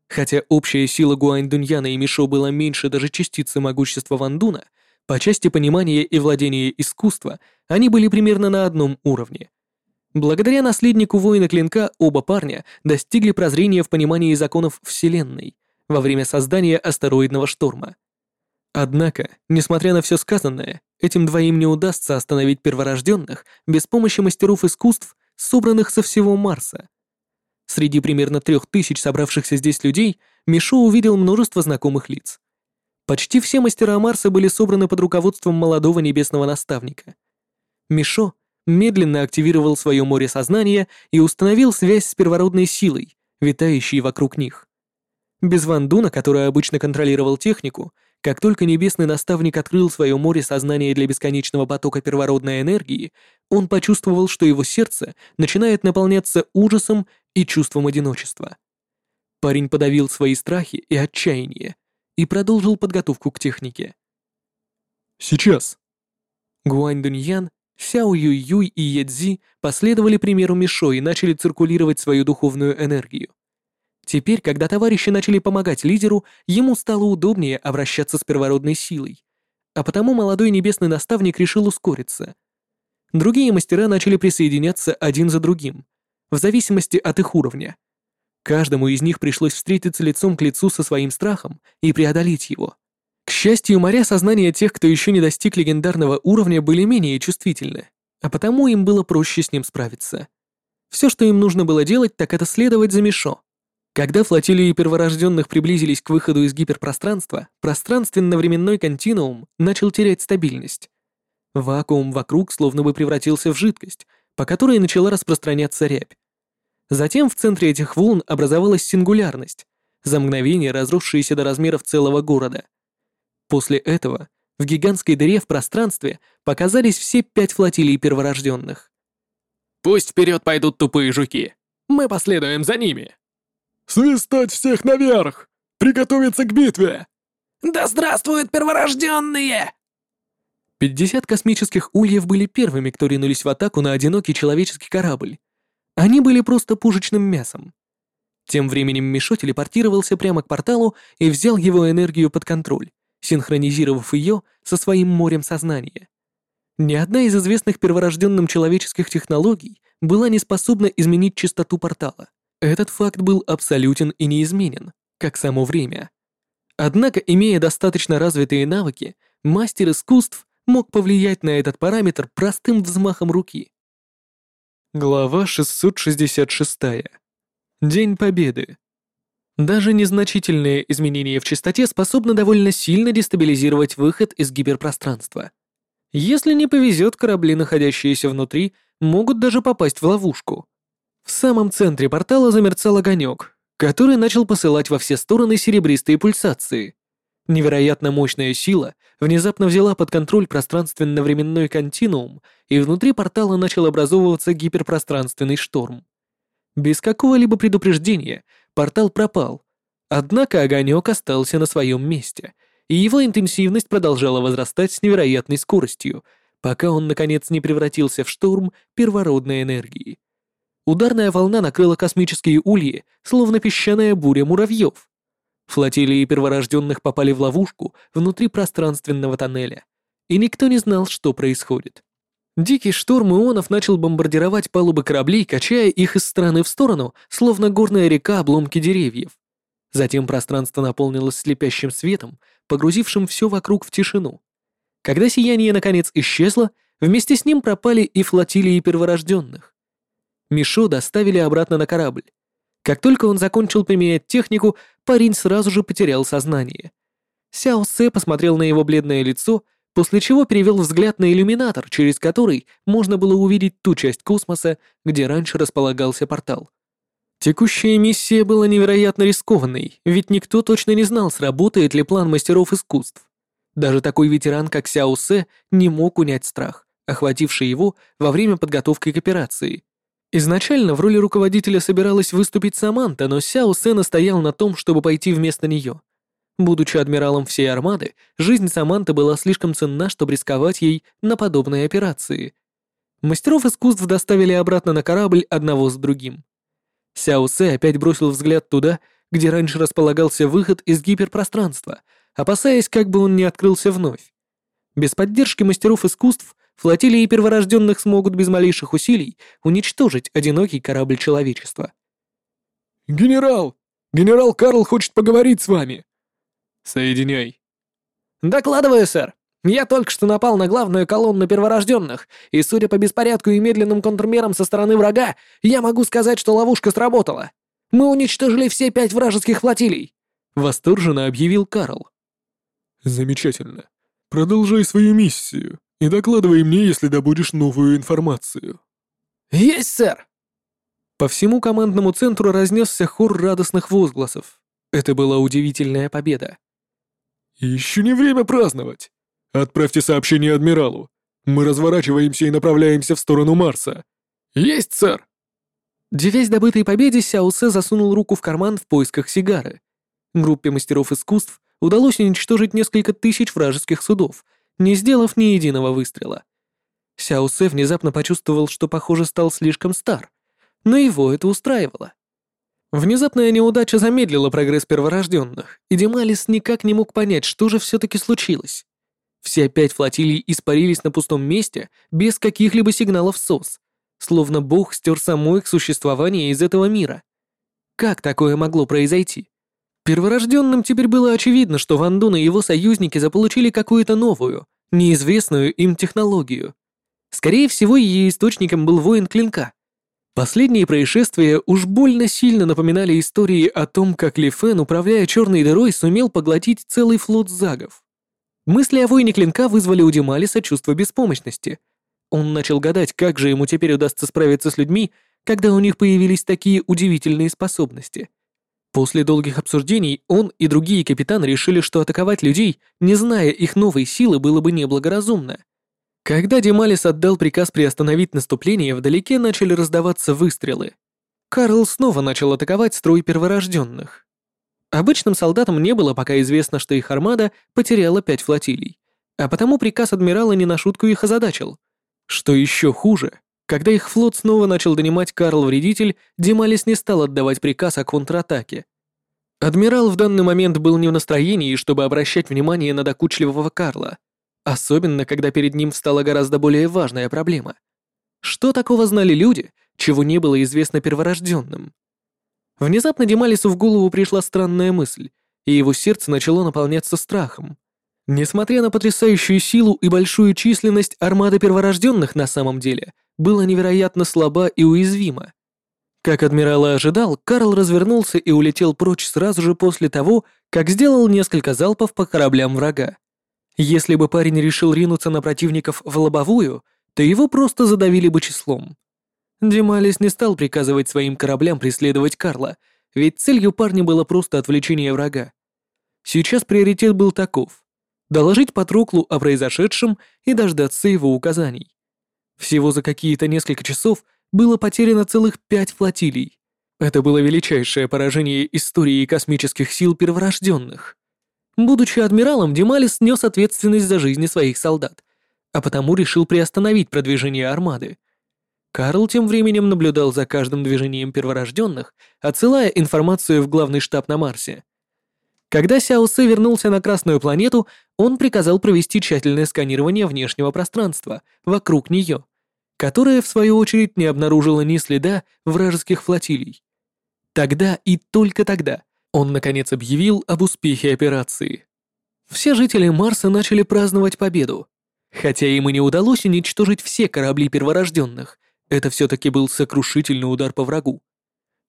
Хотя общая сила Гуань Дуньяна и Мишо была меньше даже частицы могущества Вандуна, по части понимания и владения искусства они были примерно на одном уровне. Благодаря наследнику воина клинка оба парня достигли прозрения в понимании законов Вселенной во время создания астероидного шторма. Однако, несмотря на все сказанное, этим двоим не удастся остановить перворожденных без помощи мастеров искусств, собранных со всего Марса. Среди примерно трех тысяч собравшихся здесь людей Мишо увидел множество знакомых лиц. Почти все мастера Марса были собраны под руководством молодого небесного наставника. Мишо медленно активировал свое море сознания и установил связь с первородной силой, витающей вокруг них. Без Вандуна, который обычно контролировал технику, как только небесный наставник открыл свое море сознания для бесконечного потока первородной энергии, он почувствовал, что его сердце начинает наполняться ужасом и чувством одиночества. Парень подавил свои страхи и отчаяние и продолжил подготовку к технике. Сейчас. Гуань Дуньян, Сяо Юй Юй и Едзи последовали примеру Мишо и начали циркулировать свою духовную энергию. Теперь, когда товарищи начали помогать лидеру, ему стало удобнее обращаться с первородной силой, а потому молодой небесный наставник решил ускориться. Другие мастера начали присоединяться один за другим, в зависимости от их уровня. Каждому из них пришлось встретиться лицом к лицу со своим страхом и преодолеть его. К счастью, моря сознания тех, кто еще не достиг легендарного уровня, были менее чувствительны, а потому им было проще с ним справиться. Все, что им нужно было делать, так это следовать за Мишо. Когда флотилии перворожденных приблизились к выходу из гиперпространства, пространственно-временной континуум начал терять стабильность. Вакуум вокруг словно бы превратился в жидкость, по которой начала распространяться рябь. Затем в центре этих волн образовалась сингулярность, за мгновение разросшаяся до размеров целого города. После этого в гигантской дыре в пространстве показались все пять флотилий перворожденных. «Пусть вперед пойдут тупые жуки! Мы последуем за ними!» «Свистать всех наверх! Приготовиться к битве!» «Да здравствуют перворожденные!» 50 космических ульев были первыми, кто ринулись в атаку на одинокий человеческий корабль. Они были просто пушечным мясом. Тем временем Мишо телепортировался прямо к порталу и взял его энергию под контроль, синхронизировав ее со своим морем сознания. Ни одна из известных перворожденным человеческих технологий была не способна изменить частоту портала. Этот факт был абсолютен и неизменен, как само время. Однако, имея достаточно развитые навыки, мастер искусств мог повлиять на этот параметр простым взмахом руки. Глава 666. День Победы. Даже незначительные изменения в частоте способны довольно сильно дестабилизировать выход из гиперпространства. Если не повезет, корабли, находящиеся внутри, могут даже попасть в ловушку. В самом центре портала замерцал огонек, который начал посылать во все стороны серебристые пульсации. Невероятно мощная сила внезапно взяла под контроль пространственно-временной континуум, и внутри портала начал образовываться гиперпространственный шторм. Без какого-либо предупреждения портал пропал, однако огонек остался на своем месте, и его интенсивность продолжала возрастать с невероятной скоростью, пока он наконец не превратился в шторм первородной энергии. Ударная волна накрыла космические ульи, словно песчаная буря муравьев. Флотилии перворожденных попали в ловушку внутри пространственного тоннеля, и никто не знал, что происходит. Дикий шторм ионов начал бомбардировать палубы кораблей, качая их из стороны в сторону, словно горная река обломки деревьев. Затем пространство наполнилось слепящим светом, погрузившим все вокруг в тишину. Когда сияние наконец исчезло, вместе с ним пропали и флотилии перворожденных. Мишо доставили обратно на корабль. Как только он закончил применять технику, парень сразу же потерял сознание. Сяо Сэ посмотрел на его бледное лицо, после чего перевел взгляд на иллюминатор, через который можно было увидеть ту часть космоса, где раньше располагался портал. Текущая миссия была невероятно рискованной, ведь никто точно не знал, сработает ли план мастеров искусств. Даже такой ветеран, как Сяо Сэ, не мог унять страх, охвативший его во время подготовки к операции. Изначально в роли руководителя собиралась выступить Саманта, но Сяо Сэ стоял на том, чтобы пойти вместо нее. Будучи адмиралом всей армады, жизнь Саманты была слишком ценна, чтобы рисковать ей на подобные операции. Мастеров искусств доставили обратно на корабль одного с другим. Сяо Сэ опять бросил взгляд туда, где раньше располагался выход из гиперпространства, опасаясь, как бы он не открылся вновь. Без поддержки мастеров искусств флотилии перворожденных смогут без малейших усилий уничтожить одинокий корабль человечества. «Генерал! Генерал Карл хочет поговорить с вами!» «Соединяй». «Докладываю, сэр. Я только что напал на главную колонну перворожденных, и, судя по беспорядку и медленным контрмерам со стороны врага, я могу сказать, что ловушка сработала. Мы уничтожили все пять вражеских флотилий», — восторженно объявил Карл. «Замечательно. Продолжай свою миссию и докладывай мне, если добудешь новую информацию». «Есть, сэр!» По всему командному центру разнесся хор радостных возгласов. Это была удивительная победа. «Еще не время праздновать. Отправьте сообщение адмиралу. Мы разворачиваемся и направляемся в сторону Марса». «Есть, сэр!» Девясь добытой победе, Сяосе засунул руку в карман в поисках сигары. Группе мастеров искусств удалось уничтожить несколько тысяч вражеских судов, не сделав ни единого выстрела. Сяосе внезапно почувствовал, что, похоже, стал слишком стар, но его это устраивало. Внезапная неудача замедлила прогресс перворожденных, и Демалис никак не мог понять, что же все-таки случилось. Все пять флотилий испарились на пустом месте без каких-либо сигналов СОС, словно бог стер само их существование из этого мира. Как такое могло произойти? Перворожденным теперь было очевидно, что Ван Дун и его союзники заполучили какую-то новую, неизвестную им технологию. Скорее всего, ее источником был воин клинка. Последние происшествия уж больно сильно напоминали истории о том, как Ли Фэн, управляя черной дырой, сумел поглотить целый флот загов. Мысли о воине клинка вызвали у Дималиса чувство беспомощности. Он начал гадать, как же ему теперь удастся справиться с людьми, когда у них появились такие удивительные способности. После долгих обсуждений он и другие капитаны решили, что атаковать людей, не зная их новой силы, было бы неблагоразумно. Когда Демалис отдал приказ приостановить наступление, вдалеке начали раздаваться выстрелы. Карл снова начал атаковать строй перворожденных. Обычным солдатам не было пока известно, что их армада потеряла пять флотилий, а потому приказ адмирала не на шутку их озадачил. Что еще хуже, когда их флот снова начал донимать Карл-вредитель, Демалис не стал отдавать приказ о контратаке. Адмирал в данный момент был не в настроении, чтобы обращать внимание на докучливого Карла, Особенно, когда перед ним встала гораздо более важная проблема. Что такого знали люди, чего не было известно перворожденным? Внезапно Демалису в голову пришла странная мысль, и его сердце начало наполняться страхом. Несмотря на потрясающую силу и большую численность, армада перворожденных на самом деле была невероятно слаба и уязвима. Как адмирал и ожидал, Карл развернулся и улетел прочь сразу же после того, как сделал несколько залпов по кораблям врага. Если бы парень решил ринуться на противников в лобовую, то его просто задавили бы числом. Демалис не стал приказывать своим кораблям преследовать Карла, ведь целью парня было просто отвлечение врага. Сейчас приоритет был таков — доложить Патроклу о произошедшем и дождаться его указаний. Всего за какие-то несколько часов было потеряно целых пять флотилий. Это было величайшее поражение истории космических сил перворожденных. Будучи адмиралом, Демалис нес ответственность за жизни своих солдат, а потому решил приостановить продвижение армады. Карл тем временем наблюдал за каждым движением перворожденных, отсылая информацию в главный штаб на Марсе. Когда Сяо Сэ вернулся на Красную планету, он приказал провести тщательное сканирование внешнего пространства вокруг нее, которое, в свою очередь, не обнаружило ни следа вражеских флотилий. Тогда и только тогда он, наконец, объявил об успехе операции. Все жители Марса начали праздновать победу. Хотя им и не удалось уничтожить все корабли перворожденных, это все-таки был сокрушительный удар по врагу.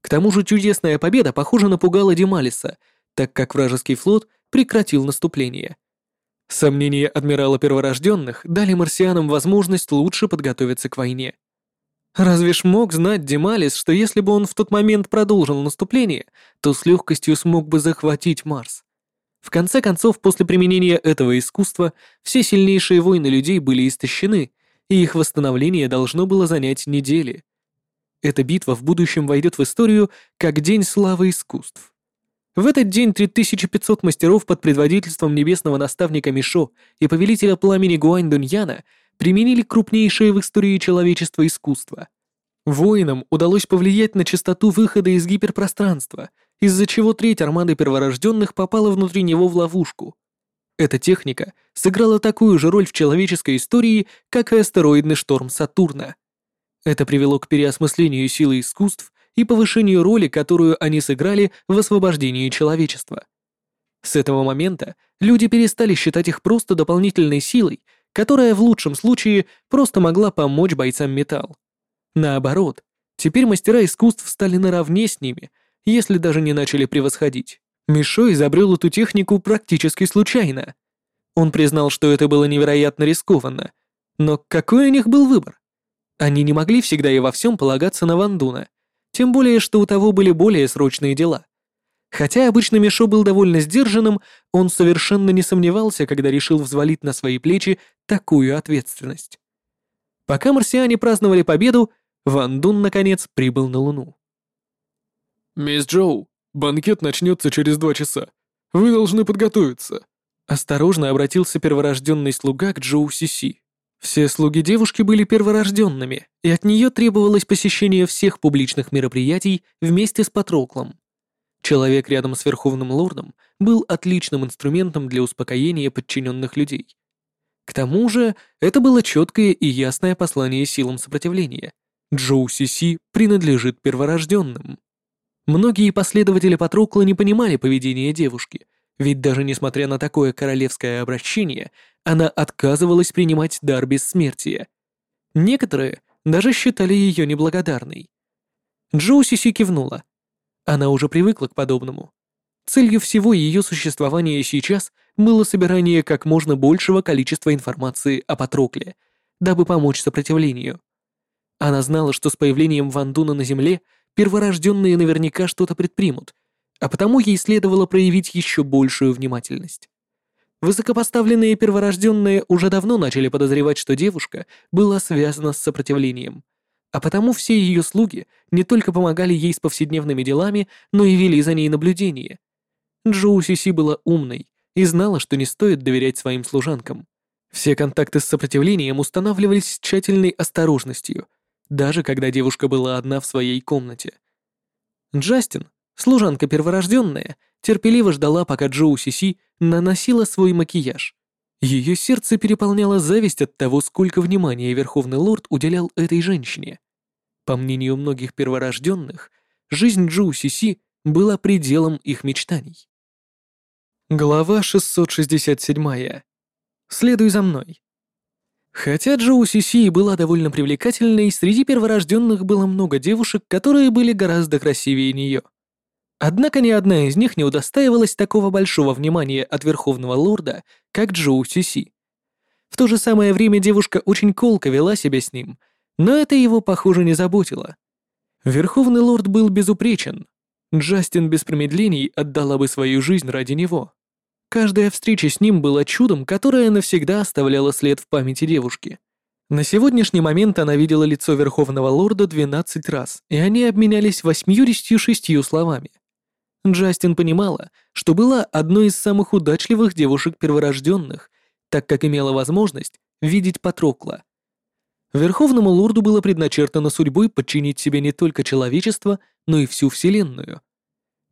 К тому же чудесная победа, похоже, напугала Демалиса, так как вражеский флот прекратил наступление. Сомнения адмирала перворожденных дали марсианам возможность лучше подготовиться к войне. Разве ж мог знать Демалис, что если бы он в тот момент продолжил наступление, то с легкостью смог бы захватить Марс? В конце концов, после применения этого искусства, все сильнейшие войны людей были истощены, и их восстановление должно было занять недели. Эта битва в будущем войдет в историю как День славы искусств. В этот день 3500 мастеров под предводительством небесного наставника Мишо и повелителя пламени Гуань Дуньяна применили крупнейшее в истории человечества искусство. Воинам удалось повлиять на частоту выхода из гиперпространства, из-за чего треть армады перворожденных попала внутри него в ловушку. Эта техника сыграла такую же роль в человеческой истории, как и астероидный шторм Сатурна. Это привело к переосмыслению силы искусств и повышению роли, которую они сыграли в освобождении человечества. С этого момента люди перестали считать их просто дополнительной силой которая в лучшем случае просто могла помочь бойцам металл. Наоборот, теперь мастера искусств стали наравне с ними, если даже не начали превосходить. Мишо изобрел эту технику практически случайно. Он признал, что это было невероятно рискованно. Но какой у них был выбор? Они не могли всегда и во всем полагаться на Вандуна, тем более, что у того были более срочные дела. Хотя обычно Мишо был довольно сдержанным, он совершенно не сомневался, когда решил взвалить на свои плечи такую ответственность. Пока марсиане праздновали победу, Ван Дун, наконец, прибыл на Луну. «Мисс Джоу, банкет начнется через два часа. Вы должны подготовиться». Осторожно обратился перворожденный слуга к Джоу Сиси. Все слуги девушки были перворожденными, и от нее требовалось посещение всех публичных мероприятий вместе с Патроклом. Человек рядом с Верховным Лордом был отличным инструментом для успокоения подчиненных людей. К тому же, это было четкое и ясное послание силам сопротивления. Джоу Сиси принадлежит перворожденным. Многие последователи Патрокла не понимали поведения девушки, ведь даже несмотря на такое королевское обращение, она отказывалась принимать дар бессмертия. Некоторые даже считали ее неблагодарной. Джоу Сиси кивнула. Она уже привыкла к подобному. Целью всего ее существования сейчас было собирание как можно большего количества информации о Патрокле, дабы помочь сопротивлению. Она знала, что с появлением Вандуна на Земле перворожденные наверняка что-то предпримут, а потому ей следовало проявить еще большую внимательность. Высокопоставленные перворожденные уже давно начали подозревать, что девушка была связана с сопротивлением, а потому все ее слуги не только помогали ей с повседневными делами, но и вели за ней наблюдение. Джоу Сиси была умной и знала, что не стоит доверять своим служанкам. Все контакты с сопротивлением устанавливались с тщательной осторожностью, даже когда девушка была одна в своей комнате. Джастин, служанка перворожденная, терпеливо ждала, пока Джоу Сиси наносила свой макияж. Ее сердце переполняло зависть от того, сколько внимания Верховный Лорд уделял этой женщине. По мнению многих перворожденных, жизнь Джоу Сиси была пределом их мечтаний. Глава 667. Следуй за мной. Хотя Джоу Сиси была довольно привлекательной, среди перворожденных было много девушек, которые были гораздо красивее нее. Однако ни одна из них не удостаивалась такого большого внимания от Верховного Лорда, как Джоу Сиси. В то же самое время девушка очень колко вела себя с ним, но это его, похоже, не заботило. Верховный Лорд был безупречен. Джастин без промедлений отдала бы свою жизнь ради него. Каждая встреча с ним была чудом, которое навсегда оставляло след в памяти девушки. На сегодняшний момент она видела лицо Верховного Лорда 12 раз, и они обменялись 86 словами. Джастин понимала, что была одной из самых удачливых девушек перворожденных, так как имела возможность видеть Патрокла. Верховному лорду было предначертано судьбой подчинить себе не только человечество, но и всю Вселенную.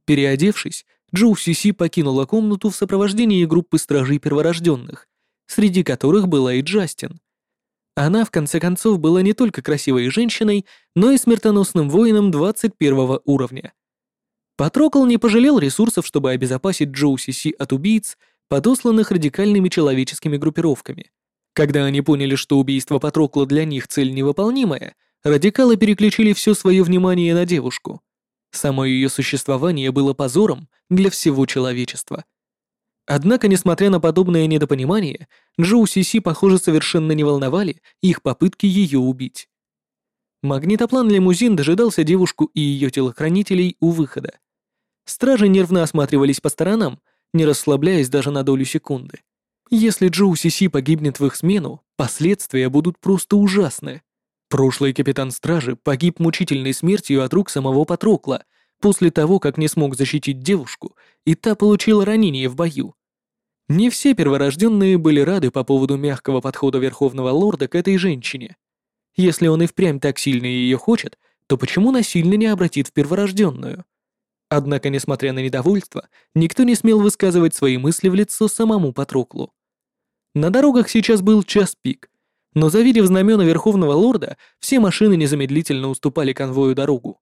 Переодевшись, Джоу Сиси покинула комнату в сопровождении группы стражей перворожденных, среди которых была и Джастин. Она, в конце концов, была не только красивой женщиной, но и смертоносным воином 21 уровня. Патрокл не пожалел ресурсов, чтобы обезопасить Джоу Сиси от убийц, подосланных радикальными человеческими группировками. Когда они поняли, что убийство Патрокла для них цель невыполнимая, радикалы переключили все свое внимание на девушку. Само ее существование было позором для всего человечества. Однако, несмотря на подобное недопонимание, Джоу Сиси, похоже, совершенно не волновали их попытки ее убить. Магнитоплан-лимузин дожидался девушку и ее телохранителей у выхода. Стражи нервно осматривались по сторонам, не расслабляясь даже на долю секунды. Если Джоу Сиси погибнет в их смену, последствия будут просто ужасны. Прошлый капитан стражи погиб мучительной смертью от рук самого Патрокла после того, как не смог защитить девушку, и та получила ранение в бою. Не все перворожденные были рады по поводу мягкого подхода Верховного Лорда к этой женщине. Если он и впрямь так сильно ее хочет, то почему насильно не обратит в перворожденную? Однако, несмотря на недовольство, никто не смел высказывать свои мысли в лицо самому Патроклу. На дорогах сейчас был час пик, но завидев знамена Верховного Лорда, все машины незамедлительно уступали конвою дорогу.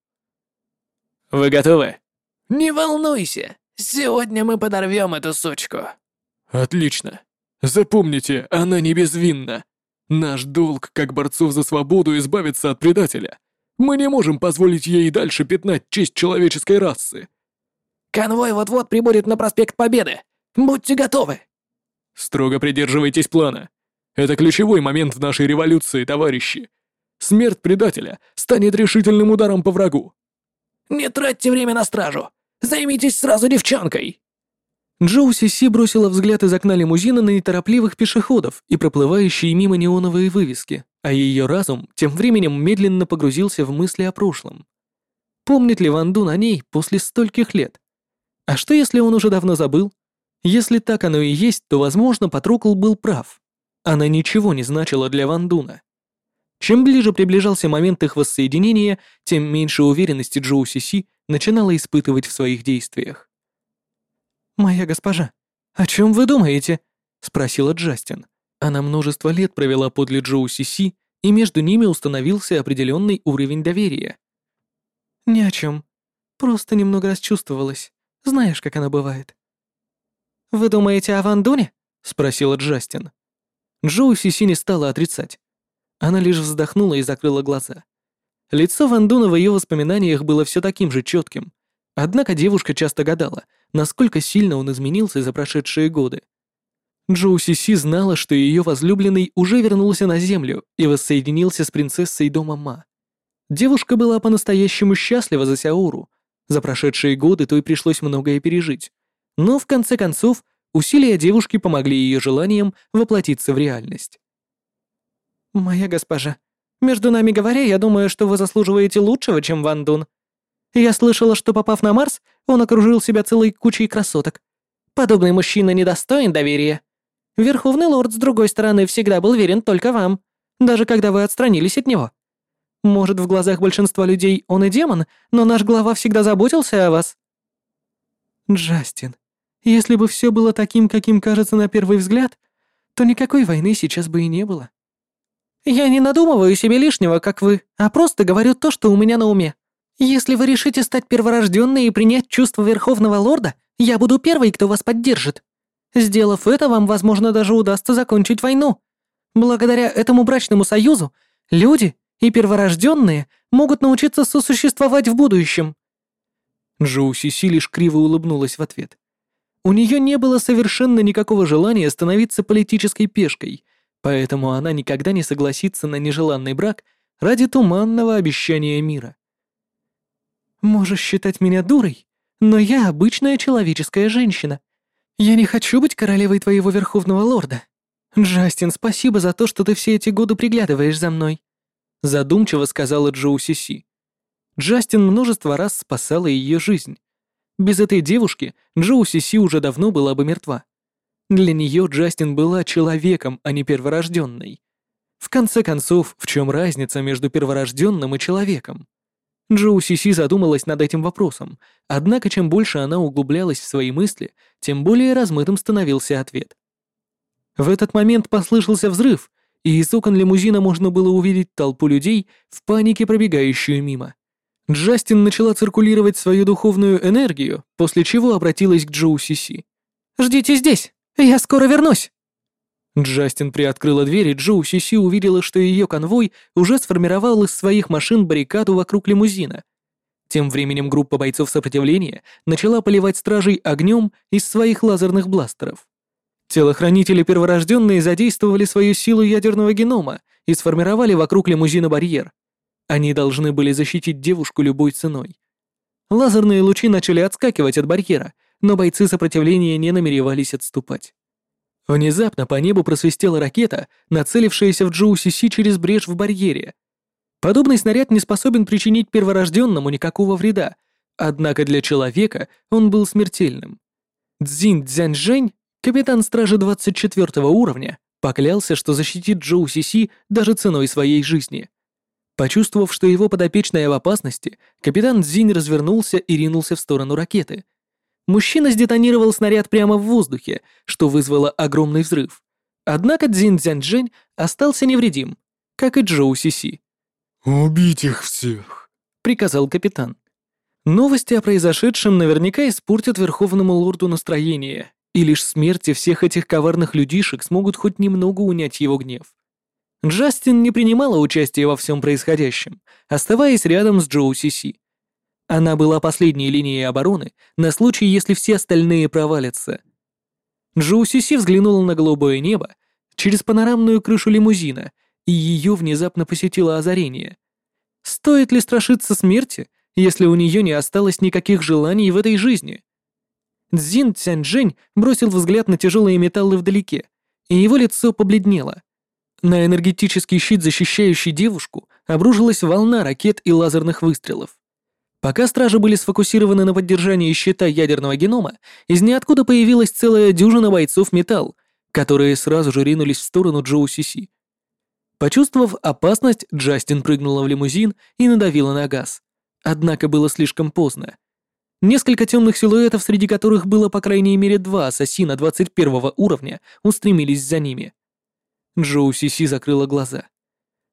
«Вы готовы?» «Не волнуйся, сегодня мы подорвем эту сучку». «Отлично. Запомните, она не безвинна. Наш долг, как борцов за свободу, избавиться от предателя. Мы не можем позволить ей дальше пятнать честь человеческой расы». «Конвой вот-вот прибудет на проспект Победы. Будьте готовы». «Строго придерживайтесь плана. Это ключевой момент в нашей революции, товарищи. Смерть предателя станет решительным ударом по врагу». «Не тратьте время на стражу. Займитесь сразу девчонкой». Джоу Сиси бросила взгляд из окна лимузина на неторопливых пешеходов и проплывающие мимо неоновые вывески, а ее разум тем временем медленно погрузился в мысли о прошлом. Помнит ли Ван Дун о ней после стольких лет? А что, если он уже давно забыл? Если так оно и есть, то, возможно, Патрукл был прав. Она ничего не значила для Ван Дуна. Чем ближе приближался момент их воссоединения, тем меньше уверенности Джоу Си начинала испытывать в своих действиях. «Моя госпожа, о чем вы думаете?» — спросила Джастин. Она множество лет провела подле Джоу Си и между ними установился определенный уровень доверия. «Ни о чем. Просто немного расчувствовалась. Знаешь, как она бывает». «Вы думаете о Ван Дуне?» — спросила Джастин. Джоу Сиси не стала отрицать. Она лишь вздохнула и закрыла глаза. Лицо Ван Дуна в ее воспоминаниях было все таким же четким. Однако девушка часто гадала, насколько сильно он изменился за прошедшие годы. Джоу Сиси знала, что ее возлюбленный уже вернулся на Землю и воссоединился с принцессой дома Ма. Девушка была по-настоящему счастлива за Сяору. За прошедшие годы той пришлось многое пережить. Но в конце концов Усилия девушки помогли ее желаниям воплотиться в реальность. «Моя госпожа, между нами говоря, я думаю, что вы заслуживаете лучшего, чем Ван Дун. Я слышала, что, попав на Марс, он окружил себя целой кучей красоток. Подобный мужчина недостоин доверия. Верховный лорд, с другой стороны, всегда был верен только вам, даже когда вы отстранились от него. Может, в глазах большинства людей он и демон, но наш глава всегда заботился о вас». «Джастин, если бы все было таким, каким кажется на первый взгляд, то никакой войны сейчас бы и не было. Я не надумываю себе лишнего, как вы, а просто говорю то, что у меня на уме. Если вы решите стать перворожденной и принять чувство Верховного Лорда, я буду первой, кто вас поддержит. Сделав это, вам, возможно, даже удастся закончить войну. Благодаря этому брачному союзу люди и перворожденные могут научиться сосуществовать в будущем». Джоу Сиси лишь криво улыбнулась в ответ. У нее не было совершенно никакого желания становиться политической пешкой, поэтому она никогда не согласится на нежеланный брак ради туманного обещания мира. «Можешь считать меня дурой, но я обычная человеческая женщина. Я не хочу быть королевой твоего верховного лорда. Джастин, спасибо за то, что ты все эти годы приглядываешь за мной», задумчиво сказала Джоу Сиси. Джастин множество раз спасала ее жизнь, без этой девушки Джоу Сиси уже давно была бы мертва. Для нее Джастин была человеком, а не перворожденной. В конце концов, в чем разница между перворожденным и человеком? Джоу Сиси задумалась над этим вопросом, однако чем больше она углублялась в свои мысли, тем более размытым становился ответ. В этот момент послышался взрыв, и из окон лимузина можно было увидеть толпу людей, в панике пробегающую мимо. Джастин начала циркулировать свою духовную энергию, после чего обратилась к Джоу Сиси. «Ждите здесь, я скоро вернусь!» Джастин приоткрыла дверь, и Джоу Сиси увидела, что ее конвой уже сформировал из своих машин баррикаду вокруг лимузина. Тем временем группа бойцов сопротивления начала поливать стражей огнем из своих лазерных бластеров. Телохранители перворожденные задействовали свою силу ядерного генома и сформировали вокруг лимузина барьер. Они должны были защитить девушку любой ценой. Лазерные лучи начали отскакивать от барьера, но бойцы сопротивления не намеревались отступать. Внезапно по небу просвистела ракета, нацелившаяся в Джоу Сиси через брешь в барьере. Подобный снаряд не способен причинить перворожденному никакого вреда, однако для человека он был смертельным. Цзин Цзяньжэнь, капитан стражи 24 уровня, поклялся, что защитит Джоу Сиси даже ценой своей жизни. Почувствовав, что его подопечная в опасности, капитан Цзинь развернулся и ринулся в сторону ракеты. Мужчина сдетонировал снаряд прямо в воздухе, что вызвало огромный взрыв. Однако Цзинь Цзяньчжэнь остался невредим, как и Джоу Сиси. «Убить их всех», — приказал капитан. Новости о произошедшем наверняка испортят Верховному Лорду настроение, и лишь смерти всех этих коварных людишек смогут хоть немного унять его гнев. Джастин не принимала участия во всем происходящем, оставаясь рядом с Джоу Сиси. Она была последней линией обороны на случай, если все остальные провалятся. Джоу Сиси взглянула на голубое небо через панорамную крышу лимузина, и ее внезапно посетило озарение. Стоит ли страшиться смерти, если у нее не осталось никаких желаний в этой жизни? Цзин Цяньчжэнь бросил взгляд на тяжелые металлы вдалеке, и его лицо побледнело. На энергетический щит, защищающий девушку, обрушилась волна ракет и лазерных выстрелов. Пока стражи были сфокусированы на поддержании щита ядерного генома, из ниоткуда появилась целая дюжина бойцов металл, которые сразу же ринулись в сторону Джоу Сиси. Почувствовав опасность, Джастин прыгнула в лимузин и надавила на газ. Однако было слишком поздно. Несколько темных силуэтов, среди которых было по крайней мере два ассасина 21 уровня, устремились за ними. Джоу Сиси закрыла глаза.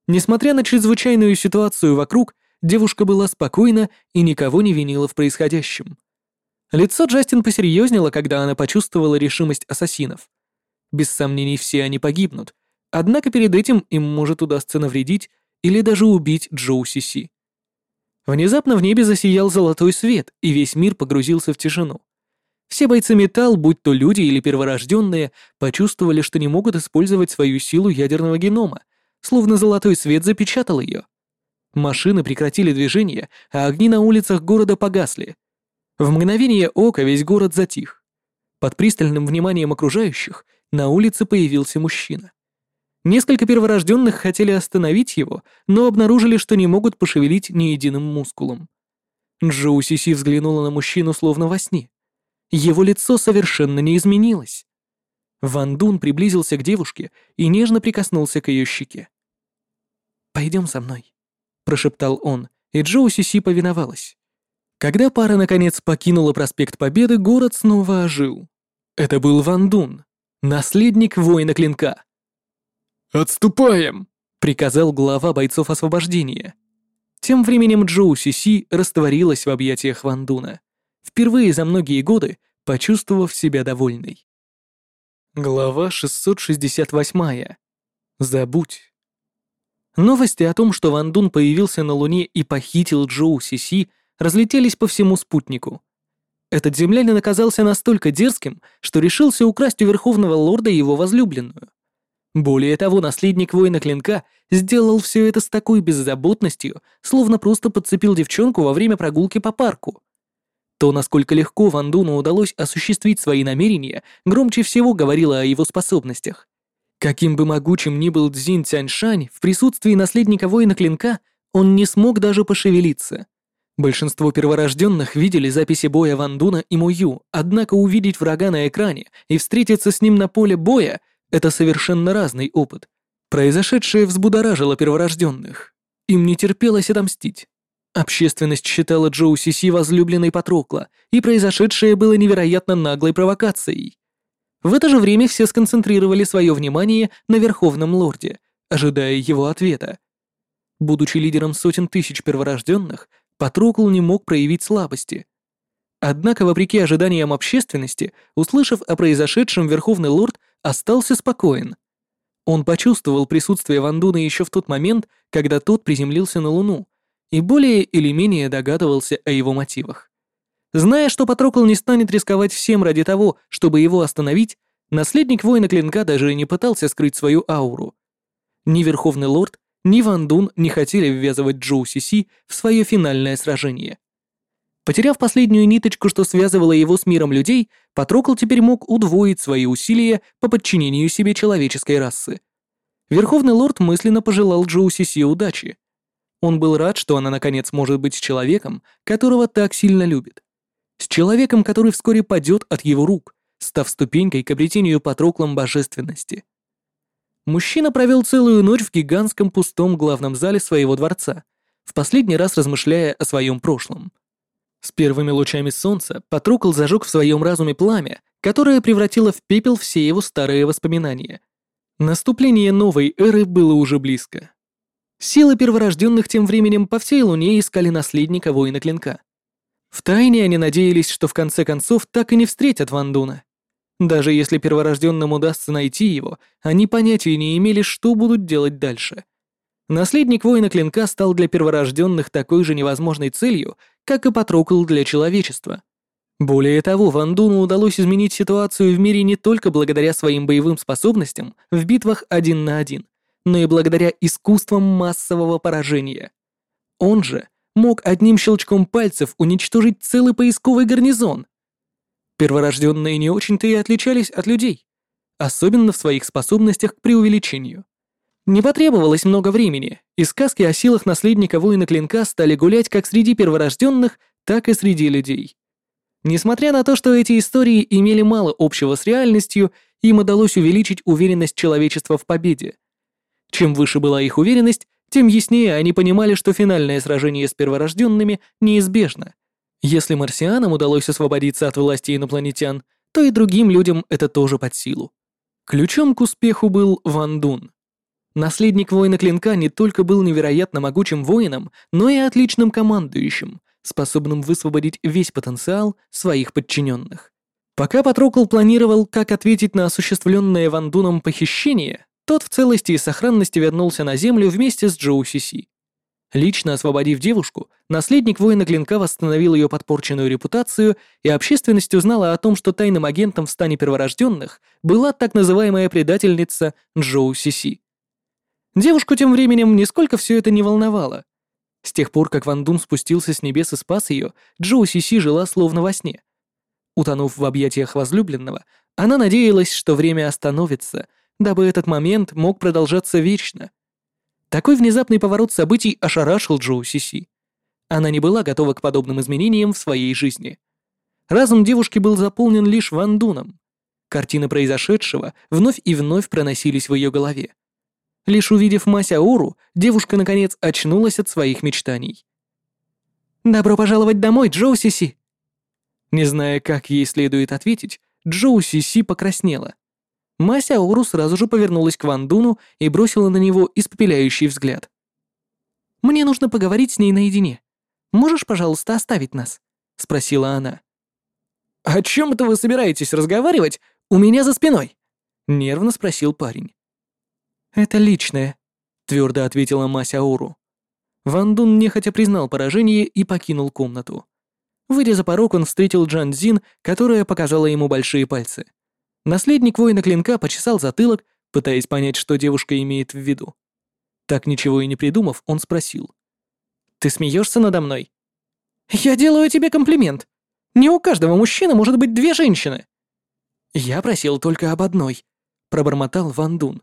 Несмотря на чрезвычайную ситуацию вокруг, девушка была спокойна и никого не винила в происходящем. Лицо Джастин посерьезнело, когда она почувствовала решимость ассасинов. Без сомнений, все они погибнут, однако перед этим им может удастся навредить или даже убить Джоу Сиси. Внезапно в небе засиял золотой свет, и весь мир погрузился в тишину. Все бойцы металл, будь то люди или перворожденные, почувствовали, что не могут использовать свою силу ядерного генома, словно золотой свет запечатал ее. Машины прекратили движение, а огни на улицах города погасли. В мгновение ока весь город затих. Под пристальным вниманием окружающих на улице появился мужчина. Несколько перворожденных хотели остановить его, но обнаружили, что не могут пошевелить ни единым мускулом. Джоу Сиси взглянула на мужчину словно во сне. Его лицо совершенно не изменилось. Ван Дун приблизился к девушке и нежно прикоснулся к ее щеке. «Пойдем со мной», — прошептал он, и Джоу Сиси повиновалась. Когда пара наконец покинула проспект Победы, город снова ожил. Это был Ван Дун, наследник воина клинка. «Отступаем!» — приказал глава бойцов освобождения. Тем временем Джоу Сиси растворилась в объятиях Ван Дуна, впервые за многие годы почувствовав себя довольной. Глава 668. Забудь. Новости о том, что Ван Дун появился на Луне и похитил Джоу Сиси, разлетелись по всему спутнику. Этот землянин оказался настолько дерзким, что решился украсть у Верховного Лорда его возлюбленную. Более того, наследник воина клинка сделал все это с такой беззаботностью, словно просто подцепил девчонку во время прогулки по парку. То, насколько легко Ван Дуну удалось осуществить свои намерения, громче всего говорило о его способностях. Каким бы могучим ни был Цзин Цяньшань, в присутствии наследника воина клинка он не смог даже пошевелиться. Большинство перворожденных видели записи боя Ван Дуна и Мую, однако увидеть врага на экране и встретиться с ним на поле боя это совершенно разный опыт. Произошедшее взбудоражило перворожденных. Им не терпелось отомстить. Общественность считала Джоу Сиси возлюбленной Патрокла, и произошедшее было невероятно наглой провокацией. В это же время все сконцентрировали свое внимание на Верховном Лорде, ожидая его ответа. Будучи лидером сотен тысяч перворожденных, Патрокл не мог проявить слабости. Однако, вопреки ожиданиям общественности, услышав о произошедшем, Верховный Лорд остался спокоен. Он почувствовал присутствие Вандуна еще в тот момент, когда тот приземлился на Луну, и более или менее догадывался о его мотивах. Зная, что Патрокл не станет рисковать всем ради того, чтобы его остановить, наследник воина клинка даже не пытался скрыть свою ауру. Ни Верховный Лорд, ни Ван Дун не хотели ввязывать Джоу Си в свое финальное сражение. Потеряв последнюю ниточку, что связывала его с миром людей, Патрокл теперь мог удвоить свои усилия по подчинению себе человеческой расы. Верховный лорд мысленно пожелал Джоу Сиси удачи. Он был рад, что она наконец может быть человеком, которого так сильно любит. С человеком, который вскоре падет от его рук, став ступенькой к обретению Патроклом божественности. Мужчина провел целую ночь в гигантском пустом главном зале своего дворца, в последний раз размышляя о своем прошлом. С первыми лучами солнца Патрукл зажег в своем разуме пламя, которое превратило в пепел все его старые воспоминания. Наступление новой эры было уже близко. Силы перворожденных тем временем по всей Луне искали наследника воина клинка. Втайне они надеялись, что в конце концов так и не встретят Вандуна. Даже если перворожденным удастся найти его, они понятия не имели, что будут делать дальше. Наследник воина клинка стал для перворожденных такой же невозможной целью, как и Патрокл для человечества. Более того, Ван Дуну удалось изменить ситуацию в мире не только благодаря своим боевым способностям в битвах один на один, но и благодаря искусствам массового поражения. Он же мог одним щелчком пальцев уничтожить целый поисковый гарнизон. Перворожденные не очень-то и отличались от людей, особенно в своих способностях к преувеличению. Не потребовалось много времени, и сказки о силах наследника воина клинка стали гулять как среди перворожденных, так и среди людей. Несмотря на то, что эти истории имели мало общего с реальностью, им удалось увеличить уверенность человечества в победе. Чем выше была их уверенность, тем яснее они понимали, что финальное сражение с перворожденными неизбежно. Если марсианам удалось освободиться от власти инопланетян, то и другим людям это тоже под силу. Ключом к успеху был Ван Дун. Наследник воина клинка не только был невероятно могучим воином, но и отличным командующим, способным высвободить весь потенциал своих подчиненных. Пока Патрокл планировал, как ответить на осуществленное Вандуном похищение, тот в целости и сохранности вернулся на Землю вместе с Джоу Сиси. Лично освободив девушку, наследник воина клинка восстановил ее подпорченную репутацию, и общественность узнала о том, что тайным агентом в стане перворожденных была так называемая предательница Джоу Сиси. Девушку тем временем нисколько все это не волновало. С тех пор, как Ван Дун спустился с небес и спас ее, Джоу Сиси жила словно во сне. Утонув в объятиях возлюбленного, она надеялась, что время остановится, дабы этот момент мог продолжаться вечно. Такой внезапный поворот событий ошарашил Джоу Сиси. Она не была готова к подобным изменениям в своей жизни. Разум девушки был заполнен лишь Вандуном. Картины произошедшего вновь и вновь проносились в ее голове. Лишь увидев Масяуру, девушка наконец очнулась от своих мечтаний. «Добро пожаловать домой, Джоу Сиси!» Не зная, как ей следует ответить, Джоу Сиси покраснела. Мася Ауру сразу же повернулась к Ван Дуну и бросила на него испепеляющий взгляд. «Мне нужно поговорить с ней наедине. Можешь, пожалуйста, оставить нас?» — спросила она. «О чем это вы собираетесь разговаривать у меня за спиной?» — нервно спросил парень. «Это личное», — твердо ответила Мася Ауру. Ван Дун нехотя признал поражение и покинул комнату. Выйдя за порог, он встретил Джан Зин, которая показала ему большие пальцы. Наследник воина клинка почесал затылок, пытаясь понять, что девушка имеет в виду. Так ничего и не придумав, он спросил. «Ты смеешься надо мной?» «Я делаю тебе комплимент. Не у каждого мужчины может быть две женщины». «Я просил только об одной», — пробормотал Ван Дун.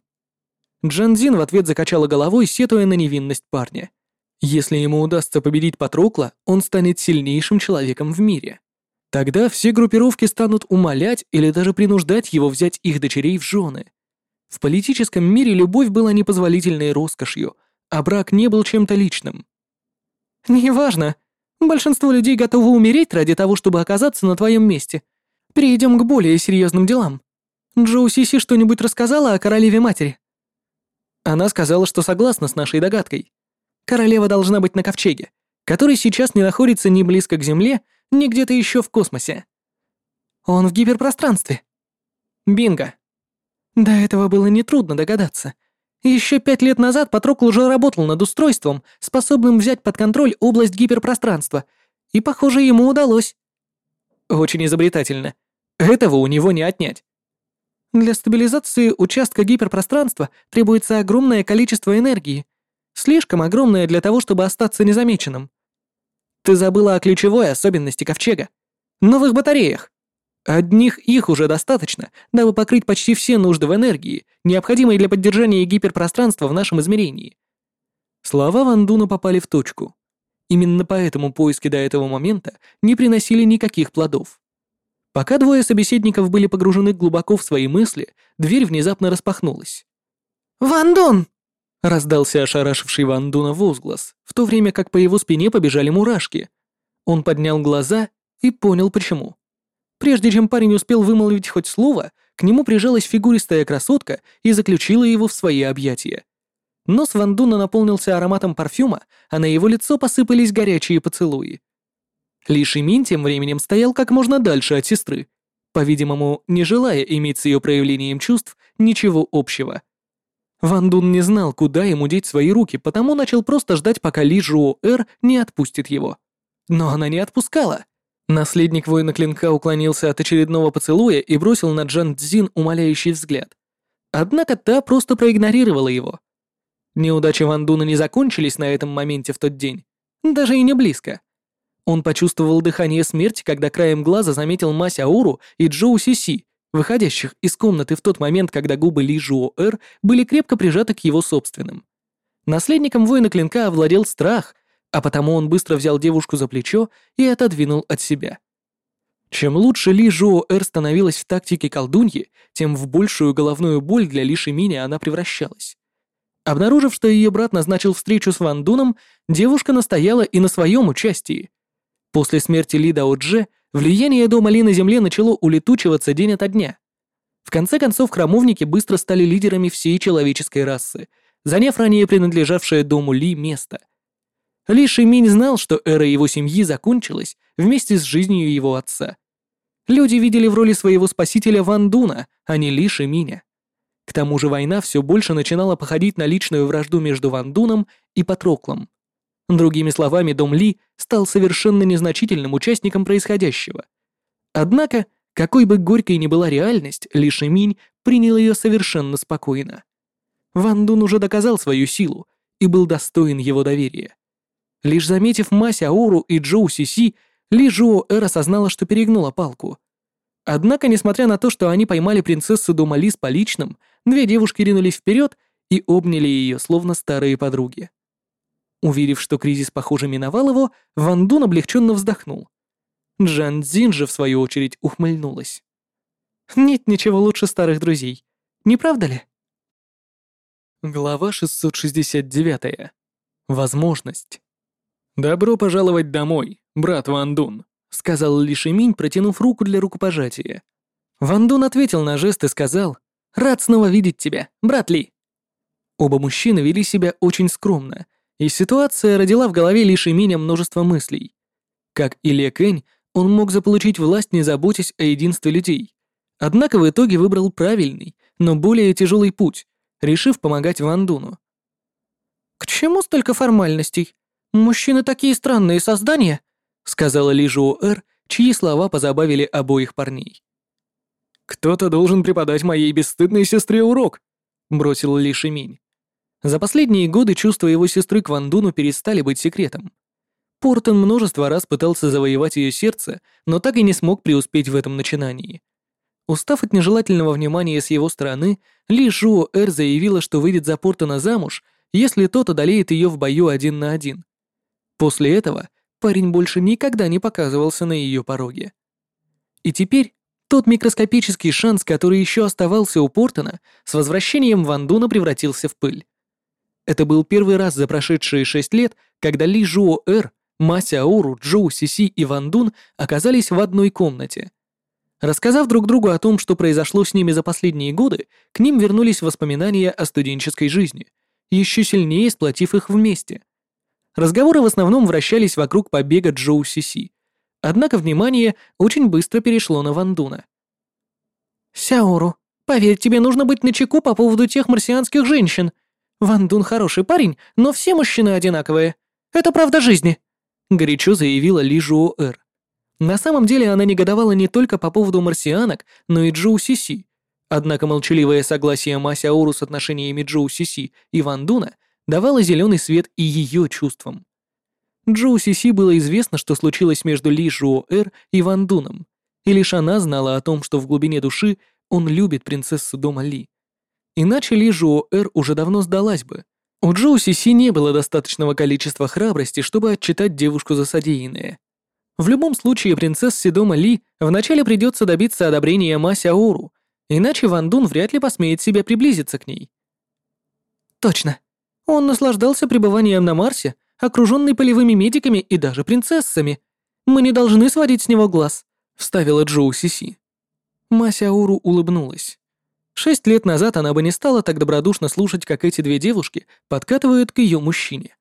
Джанзин в ответ закачала головой, сетуя на невинность парня. Если ему удастся победить Патрокла, он станет сильнейшим человеком в мире. Тогда все группировки станут умолять или даже принуждать его взять их дочерей в жены. В политическом мире любовь была непозволительной роскошью, а брак не был чем-то личным. «Неважно. Большинство людей готовы умереть ради того, чтобы оказаться на твоем месте. Перейдем к более серьезным делам. Джоу Сиси что-нибудь рассказала о королеве-матери?» Она сказала, что согласна с нашей догадкой. Королева должна быть на ковчеге, который сейчас не находится ни близко к Земле, ни где-то еще в космосе. Он в гиперпространстве. Бинго. До этого было нетрудно догадаться. Еще пять лет назад Патрокл уже работал над устройством, способным взять под контроль область гиперпространства, и, похоже, ему удалось. Очень изобретательно. Этого у него не отнять. Для стабилизации участка гиперпространства требуется огромное количество энергии, слишком огромное для того, чтобы остаться незамеченным. Ты забыла о ключевой особенности ковчега — новых батареях. Одних их уже достаточно, дабы покрыть почти все нужды в энергии, необходимой для поддержания гиперпространства в нашем измерении. Слова Ван Дуна попали в точку. Именно поэтому поиски до этого момента не приносили никаких плодов. Пока двое собеседников были погружены глубоко в свои мысли, дверь внезапно распахнулась. «Ван Дун!» Раздался ошарашивший Ван Дуна возглас, в то время как по его спине побежали мурашки. Он поднял глаза и понял почему. Прежде чем парень успел вымолвить хоть слово, к нему прижалась фигуристая красотка и заключила его в свои объятия. Нос Ван Дуна наполнился ароматом парфюма, а на его лицо посыпались горячие поцелуи. Лишь Имин тем временем стоял как можно дальше от сестры, по-видимому, не желая иметь с ее проявлением чувств ничего общего. Ван Дун не знал, куда ему деть свои руки, потому начал просто ждать, пока Ли Жуо Эр не отпустит его. Но она не отпускала. Наследник воина клинка уклонился от очередного поцелуя и бросил на Джан Цзин умоляющий взгляд. Однако та просто проигнорировала его. Неудачи Ван Дуна не закончились на этом моменте в тот день. Даже и не близко. Он почувствовал дыхание смерти, когда краем глаза заметил Мася Ауру и Джоу Си Си, выходящих из комнаты в тот момент, когда губы Ли Жуо-Эр были крепко прижаты к его собственным. Наследником воина клинка овладел страх, а потому он быстро взял девушку за плечо и отодвинул от себя. Чем лучше Ли Жуо-Эр становилась в тактике колдуньи, тем в большую головную боль для Ли Шимини она превращалась. Обнаружив, что ее брат назначил встречу с Ван Дуном, девушка настояла и на своем участии. После смерти Ли Дао влияние дома Ли на земле начало улетучиваться день ото дня. В конце концов, храмовники быстро стали лидерами всей человеческой расы, заняв ранее принадлежавшее дому Ли место. Ли Шиминь знал, что эра его семьи закончилась вместе с жизнью его отца. Люди видели в роли своего спасителя Ван Дуна, а не Ли Шиминя. К тому же война все больше начинала походить на личную вражду между Ван Дуном и Патроклом. Другими словами, дом Ли стал совершенно незначительным участником происходящего. Однако, какой бы горькой ни была реальность, Ли Шиминь принял ее совершенно спокойно. Ван Дун уже доказал свою силу и был достоин его доверия. Лишь заметив Мась Ауру и Джоу Сиси, Ли Жуо Эр осознала, что перегнула палку. Однако, несмотря на то, что они поймали принцессу дома Ли с поличным, Две девушки ринулись вперед и обняли ее, словно старые подруги. Увидев, что кризис, похоже, миновал его, Ван Дун облегченно вздохнул. Джан Цзин же, в свою очередь, ухмыльнулась. «Нет ничего лучше старых друзей, не правда ли?» Глава 669. Возможность. «Добро пожаловать домой, брат Ван Дун», — сказал Ли Шиминь, протянув руку для рукопожатия. Ван Дун ответил на жест и сказал, Рад снова видеть тебя, брат Ли». Оба мужчины вели себя очень скромно, и ситуация родила в голове лишь Миня множество мыслей. Как и Ле Кэнь, он мог заполучить власть, не заботясь о единстве людей. Однако в итоге выбрал правильный, но более тяжелый путь, решив помогать Ван Дуну. «К чему столько формальностей? Мужчины такие странные создания», сказала Ли Жуо Эр, чьи слова позабавили обоих парней. «Кто-то должен преподать моей бесстыдной сестре урок», — бросил Ли Шиминь. За последние годы чувства его сестры к Вандуну перестали быть секретом. Портон множество раз пытался завоевать ее сердце, но так и не смог преуспеть в этом начинании. Устав от нежелательного внимания с его стороны, Ли Жуо Эр заявила, что выйдет за Портона замуж, если тот одолеет ее в бою один на один. После этого парень больше никогда не показывался на ее пороге. И теперь тот микроскопический шанс, который еще оставался у Портона, с возвращением Вандуна превратился в пыль. Это был первый раз за прошедшие шесть лет, когда Ли Жуо Эр, Мася Ауру, Джоу Сиси и Вандун оказались в одной комнате. Рассказав друг другу о том, что произошло с ними за последние годы, к ним вернулись воспоминания о студенческой жизни, еще сильнее сплотив их вместе. Разговоры в основном вращались вокруг побега Джоу Сиси. Однако внимание очень быстро перешло на Вандуна. «Сяору, поверь, тебе нужно быть начеку по поводу тех марсианских женщин. Вандун хороший парень, но все мужчины одинаковые. Это правда жизни», — горячо заявила Ли Жуо Эр. На самом деле она негодовала не только по поводу марсианок, но и Джоу Сиси. Однако молчаливое согласие Масяору с отношениями Джоу Сиси и Вандуна давало зеленый свет и ее чувствам. Джоу Сиси было известно, что случилось между Ли Жуо Эр и Ван Дуном, и лишь она знала о том, что в глубине души он любит принцессу дома Ли. Иначе Ли Жуо Эр уже давно сдалась бы. У Джоу Сиси не было достаточного количества храбрости, чтобы отчитать девушку за содеянное. В любом случае, принцессе дома Ли вначале придется добиться одобрения Ма Сяору, иначе Ван Дун вряд ли посмеет себя приблизиться к ней. Точно. Он наслаждался пребыванием на Марсе, окруженный полевыми медиками и даже принцессами. Мы не должны сводить с него глаз», — вставила Джоу Сиси. Масяуру улыбнулась. Шесть лет назад она бы не стала так добродушно слушать, как эти две девушки подкатывают к ее мужчине.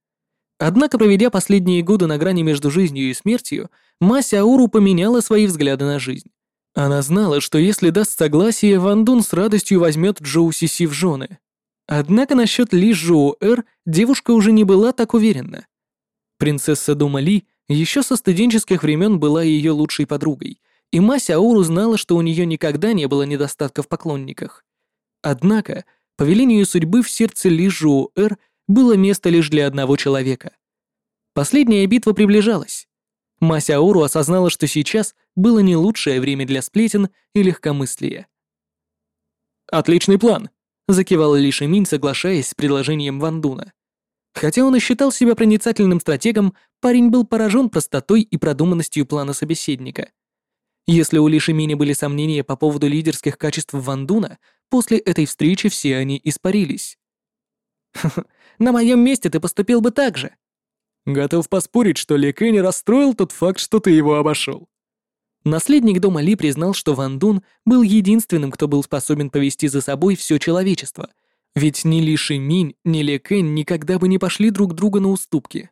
Однако, проведя последние годы на грани между жизнью и смертью, Масяуру поменяла свои взгляды на жизнь. Она знала, что если даст согласие, Ван Дун с радостью возьмет Джоу Сиси в жены. Однако насчет Ли Жуо Эр девушка уже не была так уверена. Принцесса Дома Ли еще со студенческих времен была ее лучшей подругой, и Мася Ауру знала, что у нее никогда не было недостатка в поклонниках. Однако, по велению судьбы в сердце Ли Жуо Эр было место лишь для одного человека. Последняя битва приближалась. Мася Ауру осознала, что сейчас было не лучшее время для сплетен и легкомыслия. Отличный план, закивал Ли Шиминь, соглашаясь с предложением Вандуна. Хотя он и считал себя проницательным стратегом, парень был поражен простотой и продуманностью плана собеседника. Если у Ли Шиминя были сомнения по поводу лидерских качеств Вандуна, после этой встречи все они испарились. «На моем месте ты поступил бы так же», Готов поспорить, что Ли Кэнни расстроил тот факт, что ты его обошел. Наследник дома Ли признал, что Ван Дун был единственным, кто был способен повести за собой все человечество, ведь ни Ли Ши Минь, ни Ли Кэнь никогда бы не пошли друг друга на уступки.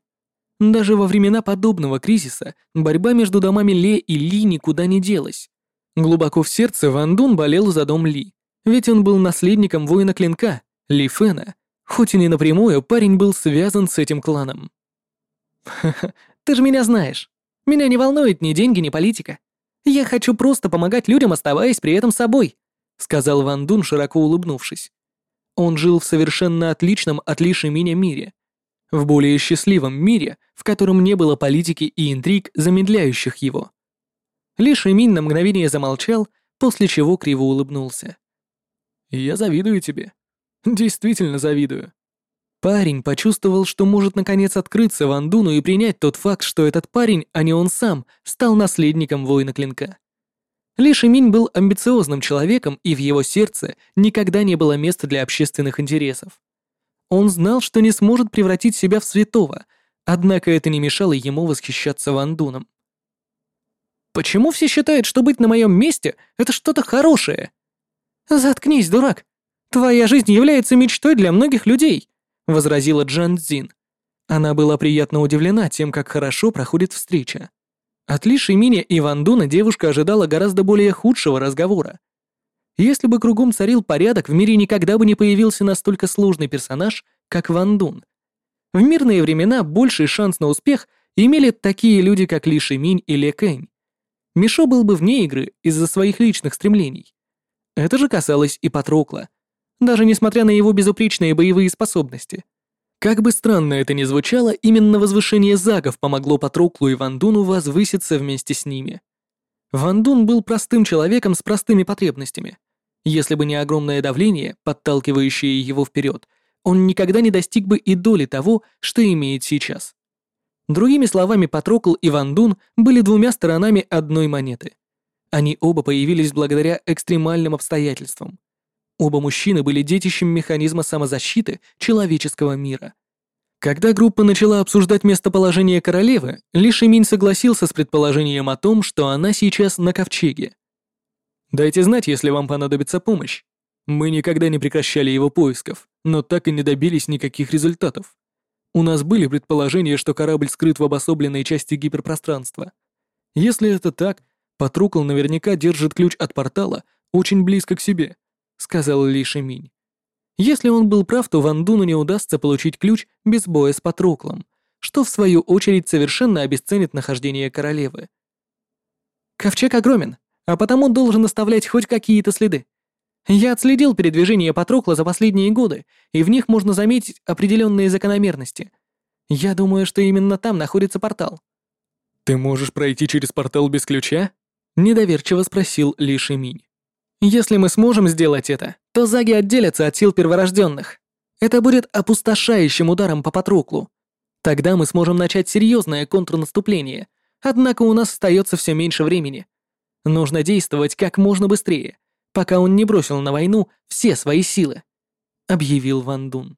Даже во времена подобного кризиса борьба между домами Ле и Ли никуда не делась. Глубоко в сердце Ван Дун болел за дом Ли, ведь он был наследником воина клинка, Ли Фэна, хоть и не напрямую, парень был связан с этим кланом. «Ха-ха, ты же меня знаешь. Меня не волнует ни деньги, ни политика. Я хочу просто помогать людям, оставаясь при этом собой», — сказал Ван Дун, широко улыбнувшись. Он жил в совершенно отличном от Лиши Миня мире. В более счастливом мире, в котором не было политики и интриг, замедляющих его. Лишь Минь на мгновение замолчал, после чего криво улыбнулся. «Я завидую тебе. Действительно завидую. Парень почувствовал, что может наконец открыться Ван Дуну и принять тот факт, что этот парень, а не он сам, стал наследником воина клинка. Ли Шиминь был амбициозным человеком, и в его сердце никогда не было места для общественных интересов. Он знал, что не сможет превратить себя в святого, однако это не мешало ему восхищаться Ван Дуном. «Почему все считают, что быть на моем месте — это что-то хорошее?» «Заткнись, дурак! Твоя жизнь является мечтой для многих людей!» — возразила Джан Цзин. Она была приятно удивлена тем, как хорошо проходит встреча. От Ли Шиминя и Ван Дуна девушка ожидала гораздо более худшего разговора. Если бы кругом царил порядок, в мире никогда бы не появился настолько сложный персонаж, как Ван Дун. В мирные времена больший шанс на успех имели такие люди, как Ли Шиминь и Ле Кэнь. Мишо был бы вне игры из-за своих личных стремлений. Это же касалось и Патрокла — даже несмотря на его безупречные боевые способности. Как бы странно это ни звучало, именно возвышение загов помогло Патроклу и Вандуну возвыситься вместе с ними. Вандун был простым человеком с простыми потребностями. Если бы не огромное давление, подталкивающее его вперед, он никогда не достиг бы и доли того, что имеет сейчас. Другими словами, Патрокл и Вандун были двумя сторонами одной монеты. Они оба появились благодаря экстремальным обстоятельствам. Оба мужчины были детищем механизма самозащиты человеческого мира. Когда группа начала обсуждать местоположение королевы, Ли Шиминь согласился с предположением о том, что она сейчас на ковчеге. «Дайте знать, если вам понадобится помощь. Мы никогда не прекращали его поисков, но так и не добились никаких результатов. У нас были предположения, что корабль скрыт в обособленной части гиперпространства. Если это так, Патрукл наверняка держит ключ от портала очень близко к себе сказал Ли Шиминь. Если он был прав, то Ван Дуну не удастся получить ключ без боя с Патроклом, что в свою очередь совершенно обесценит нахождение королевы. Ковчег огромен, а потому должен оставлять хоть какие-то следы. Я отследил передвижение Патрокла за последние годы, и в них можно заметить определенные закономерности. Я думаю, что именно там находится портал. «Ты можешь пройти через портал без ключа?» — недоверчиво спросил Ли Шиминь. Если мы сможем сделать это, то заги отделятся от сил перворожденных. Это будет опустошающим ударом по Патроклу. Тогда мы сможем начать серьезное контрнаступление, однако у нас остается все меньше времени. Нужно действовать как можно быстрее, пока он не бросил на войну все свои силы», — объявил Ван Дун.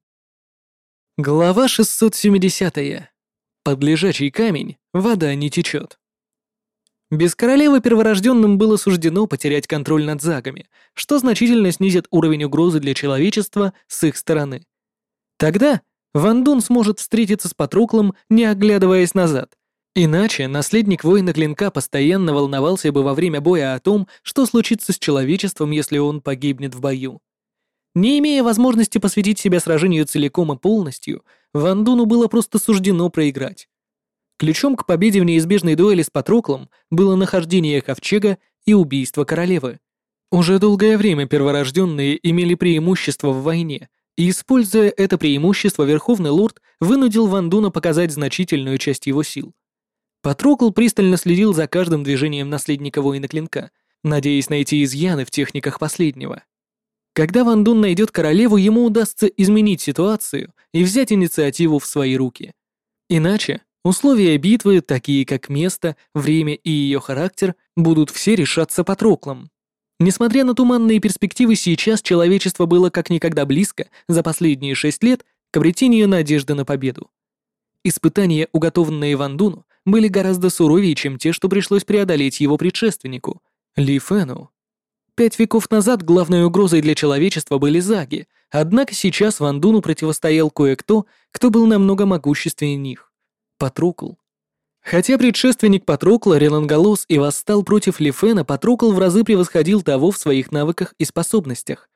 Глава 670. Под лежачий камень вода не течет. Без королевы перворожденным было суждено потерять контроль над загами, что значительно снизит уровень угрозы для человечества с их стороны. Тогда Ван Дун сможет встретиться с Патруклом, не оглядываясь назад. Иначе наследник воина клинка постоянно волновался бы во время боя о том, что случится с человечеством, если он погибнет в бою. Не имея возможности посвятить себя сражению целиком и полностью, Ван Дуну было просто суждено проиграть. Ключом к победе в неизбежной дуэли с Патроклом было нахождение ковчега и убийство королевы. Уже долгое время перворожденные имели преимущество в войне, и, используя это преимущество, Верховный Лорд вынудил Вандуна показать значительную часть его сил. Патрокл пристально следил за каждым движением наследника воина клинка, надеясь найти изъяны в техниках последнего. Когда Ван Дун найдет королеву, ему удастся изменить ситуацию и взять инициативу в свои руки. Иначе условия битвы, такие как место, время и ее характер, будут все решаться Патроклом. Несмотря на туманные перспективы, сейчас человечество было как никогда близко за последние шесть лет к обретению надежды на победу. Испытания, уготованные Вандуну, были гораздо суровее, чем те, что пришлось преодолеть его предшественнику, Ли Фэну. Пять веков назад главной угрозой для человечества были заги, однако сейчас Вандуну противостоял кое-кто, кто был намного могущественнее них — Патрукл. Хотя предшественник Патрукла, Реланголос, и восстал против Лифена, Патрукл в разы превосходил того в своих навыках и способностях.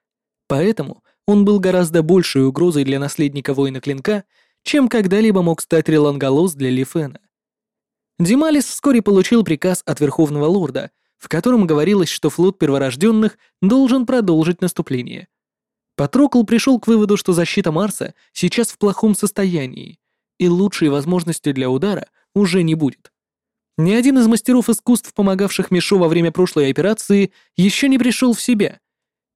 Поэтому он был гораздо большей угрозой для наследника воина Клинка, чем когда-либо мог стать Реланголос для Лифена. Дималис вскоре получил приказ от Верховного Лорда, в котором говорилось, что флот перворожденных должен продолжить наступление. Патрокл пришел к выводу, что защита Марса сейчас в плохом состоянии, и лучшей возможности для удара уже не будет. Ни один из мастеров искусств, помогавших Мишу во время прошлой операции, еще не пришел в себя,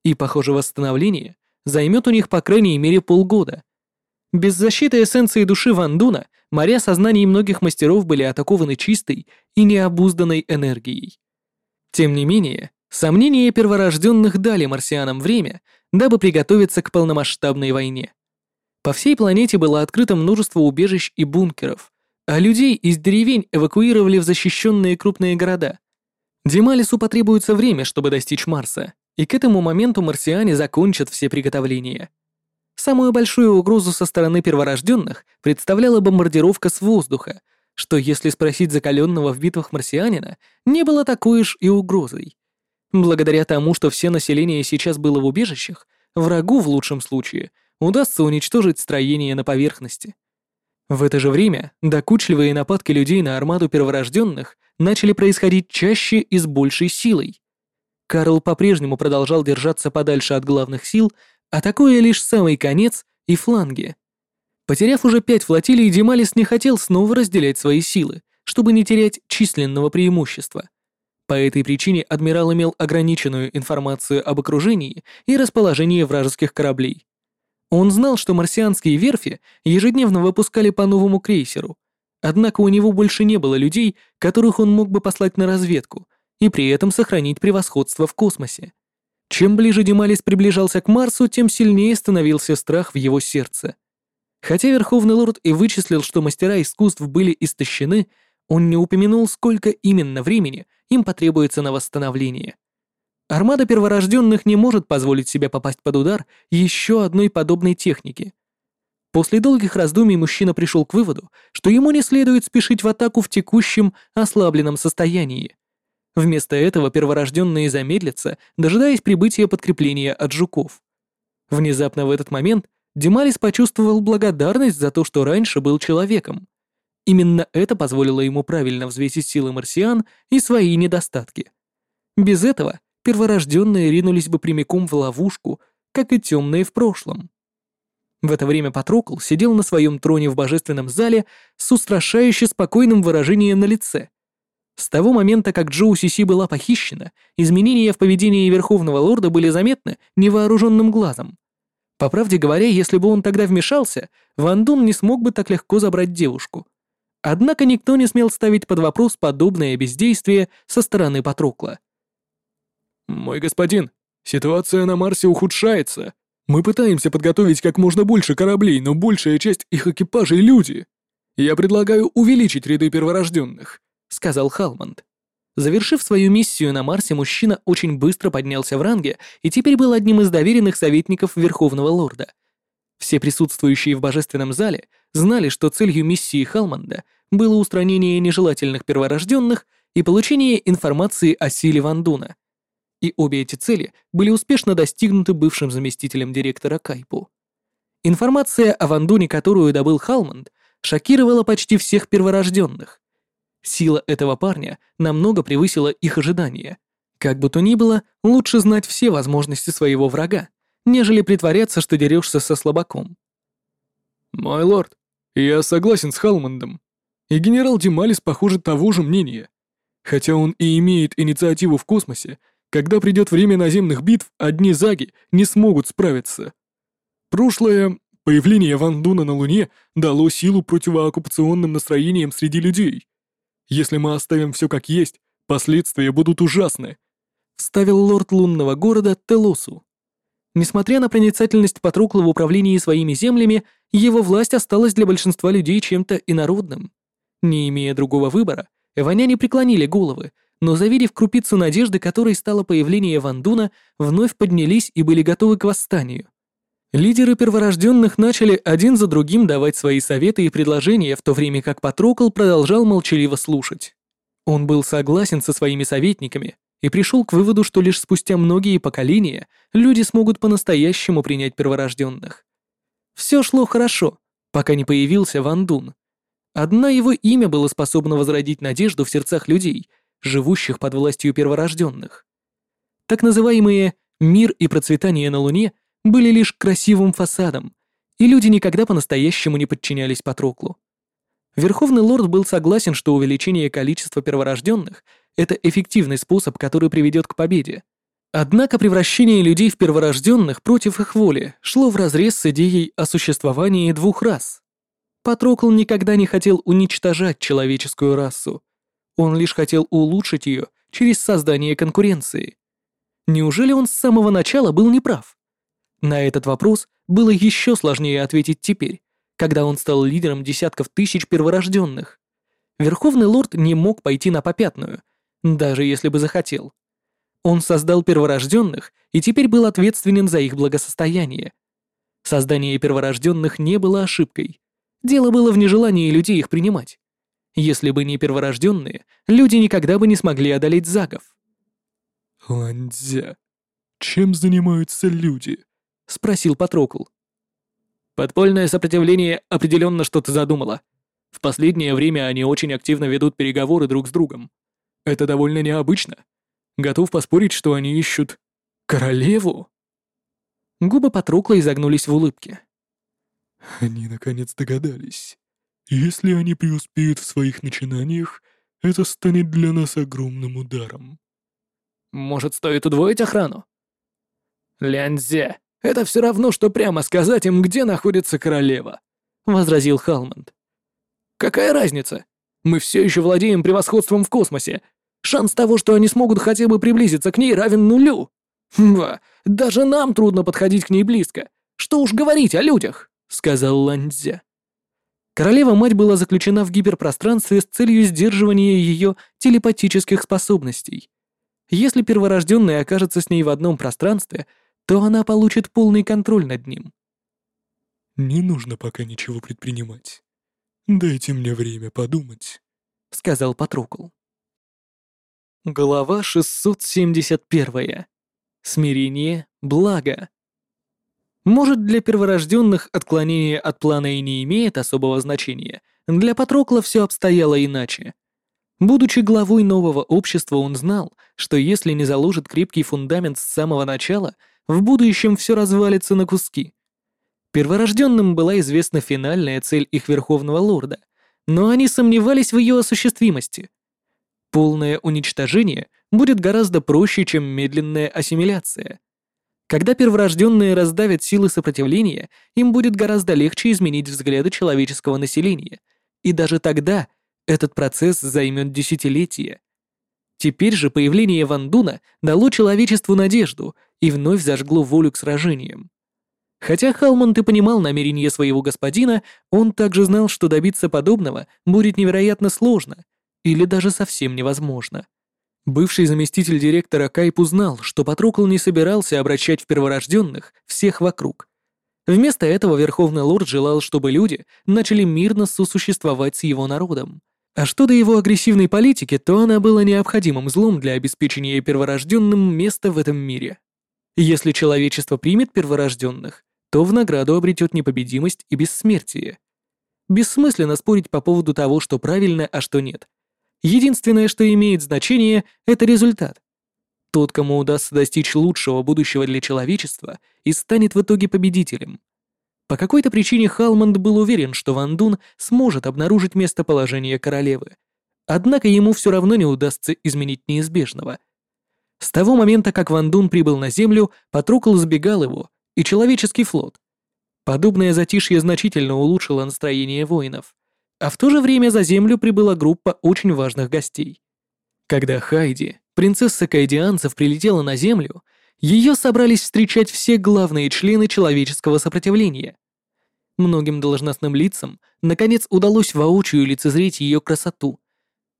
и, похоже, восстановление займет у них по крайней мере полгода. Без защиты эссенции души Вандуна моря сознаний многих мастеров были атакованы чистой и необузданной энергией. Тем не менее, сомнения перворожденных дали марсианам время, дабы приготовиться к полномасштабной войне. По всей планете было открыто множество убежищ и бункеров, а людей из деревень эвакуировали в защищенные крупные города. Дималису потребуется время, чтобы достичь Марса, и к этому моменту марсиане закончат все приготовления. Самую большую угрозу со стороны перворожденных представляла бомбардировка с воздуха, что, если спросить закаленного в битвах марсианина, не было такой уж и угрозой. Благодаря тому, что все население сейчас было в убежищах, врагу в лучшем случае удастся уничтожить строение на поверхности. В это же время докучливые нападки людей на армаду перворожденных начали происходить чаще и с большей силой. Карл по-прежнему продолжал держаться подальше от главных сил, атакуя лишь самый конец и фланги. Потеряв уже пять флотилий, Дималис не хотел снова разделять свои силы, чтобы не терять численного преимущества. По этой причине адмирал имел ограниченную информацию об окружении и расположении вражеских кораблей. Он знал, что марсианские верфи ежедневно выпускали по новому крейсеру, однако у него больше не было людей, которых он мог бы послать на разведку и при этом сохранить превосходство в космосе. Чем ближе Дималис приближался к Марсу, тем сильнее становился страх в его сердце. Хотя Верховный Лорд и вычислил, что мастера искусств были истощены, он не упомянул, сколько именно времени им потребуется на восстановление. Армада перворожденных не может позволить себе попасть под удар еще одной подобной техники. После долгих раздумий мужчина пришел к выводу, что ему не следует спешить в атаку в текущем ослабленном состоянии. Вместо этого перворожденные замедлятся, дожидаясь прибытия подкрепления от жуков. Внезапно в этот момент Дималис почувствовал благодарность за то, что раньше был человеком. Именно это позволило ему правильно взвесить силы марсиан и свои недостатки. Без этого перворожденные ринулись бы прямиком в ловушку, как и темные в прошлом. В это время Патрокл сидел на своем троне в божественном зале с устрашающе спокойным выражением на лице. С того момента, как Джоу Сиси была похищена, изменения в поведении Верховного Лорда были заметны невооруженным глазом. По правде говоря, если бы он тогда вмешался, Ван Дун не смог бы так легко забрать девушку. Однако никто не смел ставить под вопрос подобное бездействие со стороны Патрокла. «Мой господин, ситуация на Марсе ухудшается. Мы пытаемся подготовить как можно больше кораблей, но большая часть их экипажей — люди. Я предлагаю увеличить ряды перворожденных», — сказал Халмонд. Завершив свою миссию на Марсе, мужчина очень быстро поднялся в ранге и теперь был одним из доверенных советников Верховного Лорда. Все присутствующие в Божественном Зале знали, что целью миссии Халмонда было устранение нежелательных перворожденных и получение информации о силе Вандуна. И обе эти цели были успешно достигнуты бывшим заместителем директора Кайпу. Информация о Вандуне, которую добыл Халмонд, шокировала почти всех перворожденных. Сила этого парня намного превысила их ожидания. Как бы то ни было, лучше знать все возможности своего врага, нежели притворяться, что дерешься со слабаком. «Мой лорд, я согласен с Халмондом. И генерал Дималис, похоже, того же мнения. Хотя он и имеет инициативу в космосе, Когда придет время наземных битв, одни заги не смогут справиться. Прошлое появление Ван Дуна на Луне дало силу противооккупационным настроениям среди людей. Если мы оставим все как есть, последствия будут ужасны. Вставил лорд лунного города Телосу. Несмотря на проницательность Патрукла в управлении своими землями, его власть осталась для большинства людей чем-то инородным. Не имея другого выбора, эваняне преклонили головы, но завидев крупицу надежды, которой стало появление Вандуна, вновь поднялись и были готовы к восстанию. Лидеры перворожденных начали один за другим давать свои советы и предложения, в то время как Патрокл продолжал молчаливо слушать. Он был согласен со своими советниками и пришел к выводу, что лишь спустя многие поколения люди смогут по-настоящему принять перворожденных. Все шло хорошо, пока не появился Вандун. Одно его имя было способно возродить надежду в сердцах людей — живущих под властью перворожденных. Так называемые «мир и процветание на Луне» были лишь красивым фасадом, и люди никогда по-настоящему не подчинялись Патроклу. Верховный лорд был согласен, что увеличение количества перворожденных — это эффективный способ, который приведет к победе. Однако превращение людей в перворожденных против их воли шло вразрез с идеей о существовании двух рас. Патрокл никогда не хотел уничтожать человеческую расу, он лишь хотел улучшить ее через создание конкуренции. Неужели он с самого начала был неправ? На этот вопрос было еще сложнее ответить теперь, когда он стал лидером десятков тысяч перворожденных. Верховный лорд не мог пойти на попятную, даже если бы захотел. Он создал перворожденных и теперь был ответственен за их благосостояние. Создание перворожденных не было ошибкой. Дело было в нежелании людей их принимать. Если бы не перворожденные, люди никогда бы не смогли одолеть загов. «Ландзя, чем занимаются люди?» — спросил Патрокл. «Подпольное сопротивление определенно что-то задумало. В последнее время они очень активно ведут переговоры друг с другом. Это довольно необычно. Готов поспорить, что они ищут королеву?» Губы Патрокла изогнулись в улыбке. «Они наконец догадались. Если они преуспеют в своих начинаниях, это станет для нас огромным ударом. Может, стоит удвоить охрану? Лянзе, это все равно, что прямо сказать им, где находится королева, возразил Халмонд. Какая разница? Мы все еще владеем превосходством в космосе. Шанс того, что они смогут хотя бы приблизиться к ней, равен нулю. Ба, даже нам трудно подходить к ней близко. Что уж говорить о людях, сказал Ланзе. Королева-мать была заключена в гиперпространстве с целью сдерживания ее телепатических способностей. Если перворожденный окажется с ней в одном пространстве, то она получит полный контроль над ним. «Не нужно пока ничего предпринимать. Дайте мне время подумать», — сказал Патрукл. Глава 671. Смирение, благо. Может, для перворожденных отклонение от плана и не имеет особого значения, для Патрокла все обстояло иначе. Будучи главой нового общества, он знал, что если не заложит крепкий фундамент с самого начала, в будущем все развалится на куски. Перворожденным была известна финальная цель их Верховного Лорда, но они сомневались в ее осуществимости. Полное уничтожение будет гораздо проще, чем медленная ассимиляция. Когда перворожденные раздавят силы сопротивления, им будет гораздо легче изменить взгляды человеческого населения, и даже тогда этот процесс займет десятилетия. Теперь же появление Вандуна дало человечеству надежду и вновь зажгло волю к сражениям. Хотя Халмонд и понимал намерения своего господина, он также знал, что добиться подобного будет невероятно сложно или даже совсем невозможно. Бывший заместитель директора Кайп узнал, что Патрокл не собирался обращать в перворожденных всех вокруг. Вместо этого Верховный Лорд желал, чтобы люди начали мирно сосуществовать с его народом. А что до его агрессивной политики, то она была необходимым злом для обеспечения перворожденным места в этом мире. Если человечество примет перворожденных, то в награду обретет непобедимость и бессмертие. Бессмысленно спорить по поводу того, что правильно, а что нет. Единственное, что имеет значение, это результат. Тот, кому удастся достичь лучшего будущего для человечества, и станет в итоге победителем. По какой-то причине Халмонд был уверен, что Ван Дун сможет обнаружить местоположение королевы. Однако ему все равно не удастся изменить неизбежного. С того момента, как Ван Дун прибыл на Землю, Патрукл сбегал его, и человеческий флот. Подобное затишье значительно улучшило настроение воинов, а в то же время за Землю прибыла группа очень важных гостей. Когда Хайди, принцесса кайдианцев, прилетела на Землю, ее собрались встречать все главные члены человеческого сопротивления. Многим должностным лицам, наконец, удалось воочию лицезреть ее красоту.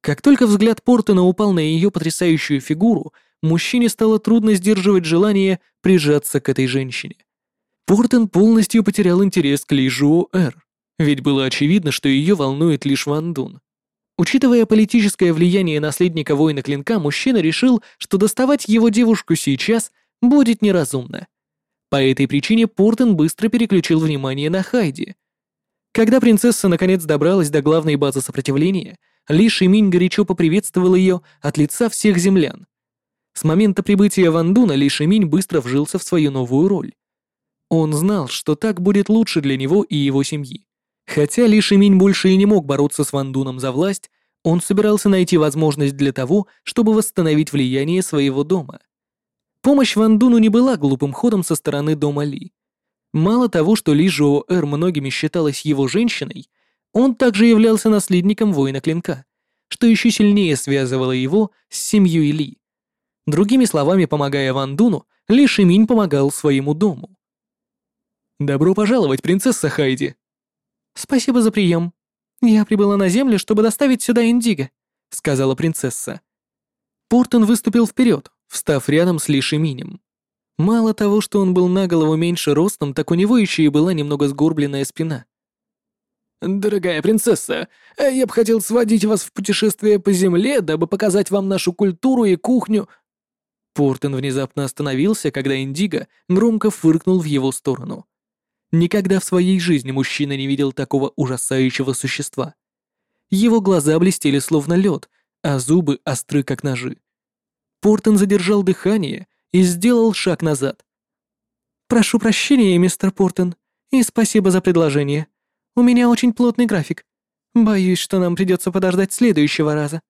Как только взгляд Портона упал на ее потрясающую фигуру, мужчине стало трудно сдерживать желание прижаться к этой женщине. Портон полностью потерял интерес к Ли Жуо Эр, ведь было очевидно, что ее волнует лишь Ван Дун. Учитывая политическое влияние наследника воина клинка, мужчина решил, что доставать его девушку сейчас будет неразумно. По этой причине Портон быстро переключил внимание на Хайди. Когда принцесса наконец добралась до главной базы сопротивления, Ли Шиминь горячо поприветствовал ее от лица всех землян. С момента прибытия Вандуна Ли Шиминь быстро вжился в свою новую роль. Он знал, что так будет лучше для него и его семьи. Хотя Ли Шиминь больше и не мог бороться с Вандуном за власть, он собирался найти возможность для того, чтобы восстановить влияние своего дома — Помощь Ван Дуну не была глупым ходом со стороны дома Ли. Мало того, что Ли Жоу Эр многими считалась его женщиной, он также являлся наследником воина клинка, что еще сильнее связывало его с семьей Ли. Другими словами, помогая Ван Дуну, Ли Шиминь помогал своему дому. «Добро пожаловать, принцесса Хайди!» «Спасибо за прием. Я прибыла на землю, чтобы доставить сюда Индиго», — сказала принцесса. Портон выступил вперед, встав рядом с Ли Шиминем. Мало того, что он был на голову меньше ростом, так у него еще и была немного сгорбленная спина. «Дорогая принцесса, я бы хотел сводить вас в путешествие по земле, дабы показать вам нашу культуру и кухню». Портен внезапно остановился, когда Индиго громко фыркнул в его сторону. Никогда в своей жизни мужчина не видел такого ужасающего существа. Его глаза блестели словно лед, а зубы остры как ножи. Портон задержал дыхание и сделал шаг назад. «Прошу прощения, мистер Портон, и спасибо за предложение. У меня очень плотный график. Боюсь, что нам придется подождать следующего раза».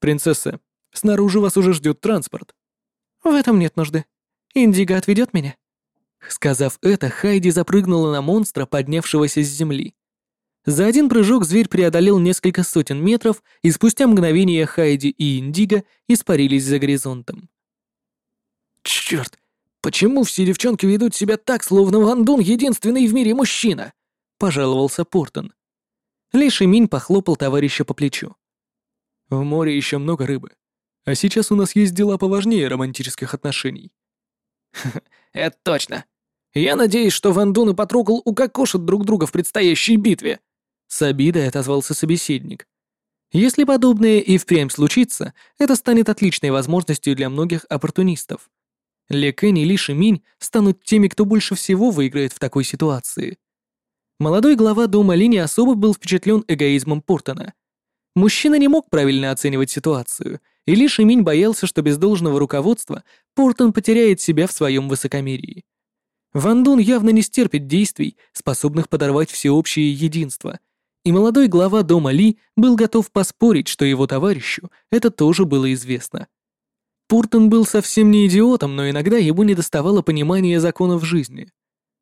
«Принцесса, снаружи вас уже ждет транспорт». «В этом нет нужды. Индиго отведет меня». Сказав это, Хайди запрыгнула на монстра, поднявшегося с земли. За один прыжок зверь преодолел несколько сотен метров, и спустя мгновение Хайди и Индиго испарились за горизонтом. «Чёрт! Почему все девчонки ведут себя так, словно Ван Дун единственный в мире мужчина?» — пожаловался Портон. Ли Шиминь похлопал товарища по плечу. «В море еще много рыбы. А сейчас у нас есть дела поважнее романтических отношений». «Это точно. Я надеюсь, что Ван Дун и Патрукл укокошат друг друга в предстоящей битве», с обидой отозвался собеседник. Если подобное и впрямь случится, это станет отличной возможностью для многих оппортунистов. Ле Кэн и Ли Шиминь станут теми, кто больше всего выиграет в такой ситуации. Молодой глава дома Ли не особо был впечатлен эгоизмом Портона. Мужчина не мог правильно оценивать ситуацию, и Ли Шиминь боялся, что без должного руководства Портон потеряет себя в своем высокомерии. Ван Дун явно не стерпит действий, способных подорвать всеобщее единство, и молодой глава дома Ли был готов поспорить, что его товарищу это тоже было известно. Пуртон был совсем не идиотом, но иногда ему недоставало понимания законов жизни.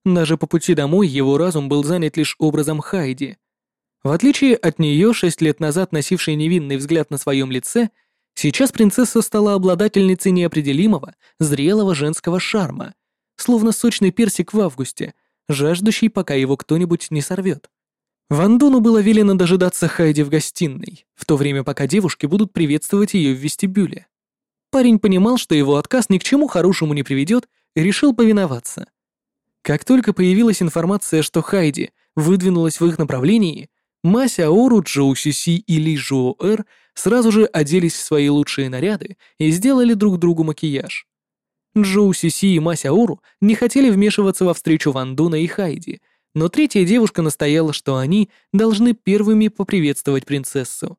Даже по пути домой его разум был занят лишь образом Хайди. В отличие от нее, шесть лет назад носившей невинный взгляд на своем лице, сейчас принцесса стала обладательницей неопределимого, зрелого женского шарма, словно сочный персик в августе, жаждущий, пока его кто-нибудь не сорвет. Вандуну было велено дожидаться Хайди в гостиной, в то время пока девушки будут приветствовать ее в вестибюле. Парень понимал, что его отказ ни к чему хорошему не приведет, и решил повиноваться. Как только появилась информация, что Хайди выдвинулась в их направлении, Мася Ору, Джоу Сиси и Ли Жуо Эр сразу же оделись в свои лучшие наряды и сделали друг другу макияж. Джоу Сиси и Мася Ору не хотели вмешиваться во встречу Вандуна и Хайди — но третья девушка настояла, что они должны первыми поприветствовать принцессу.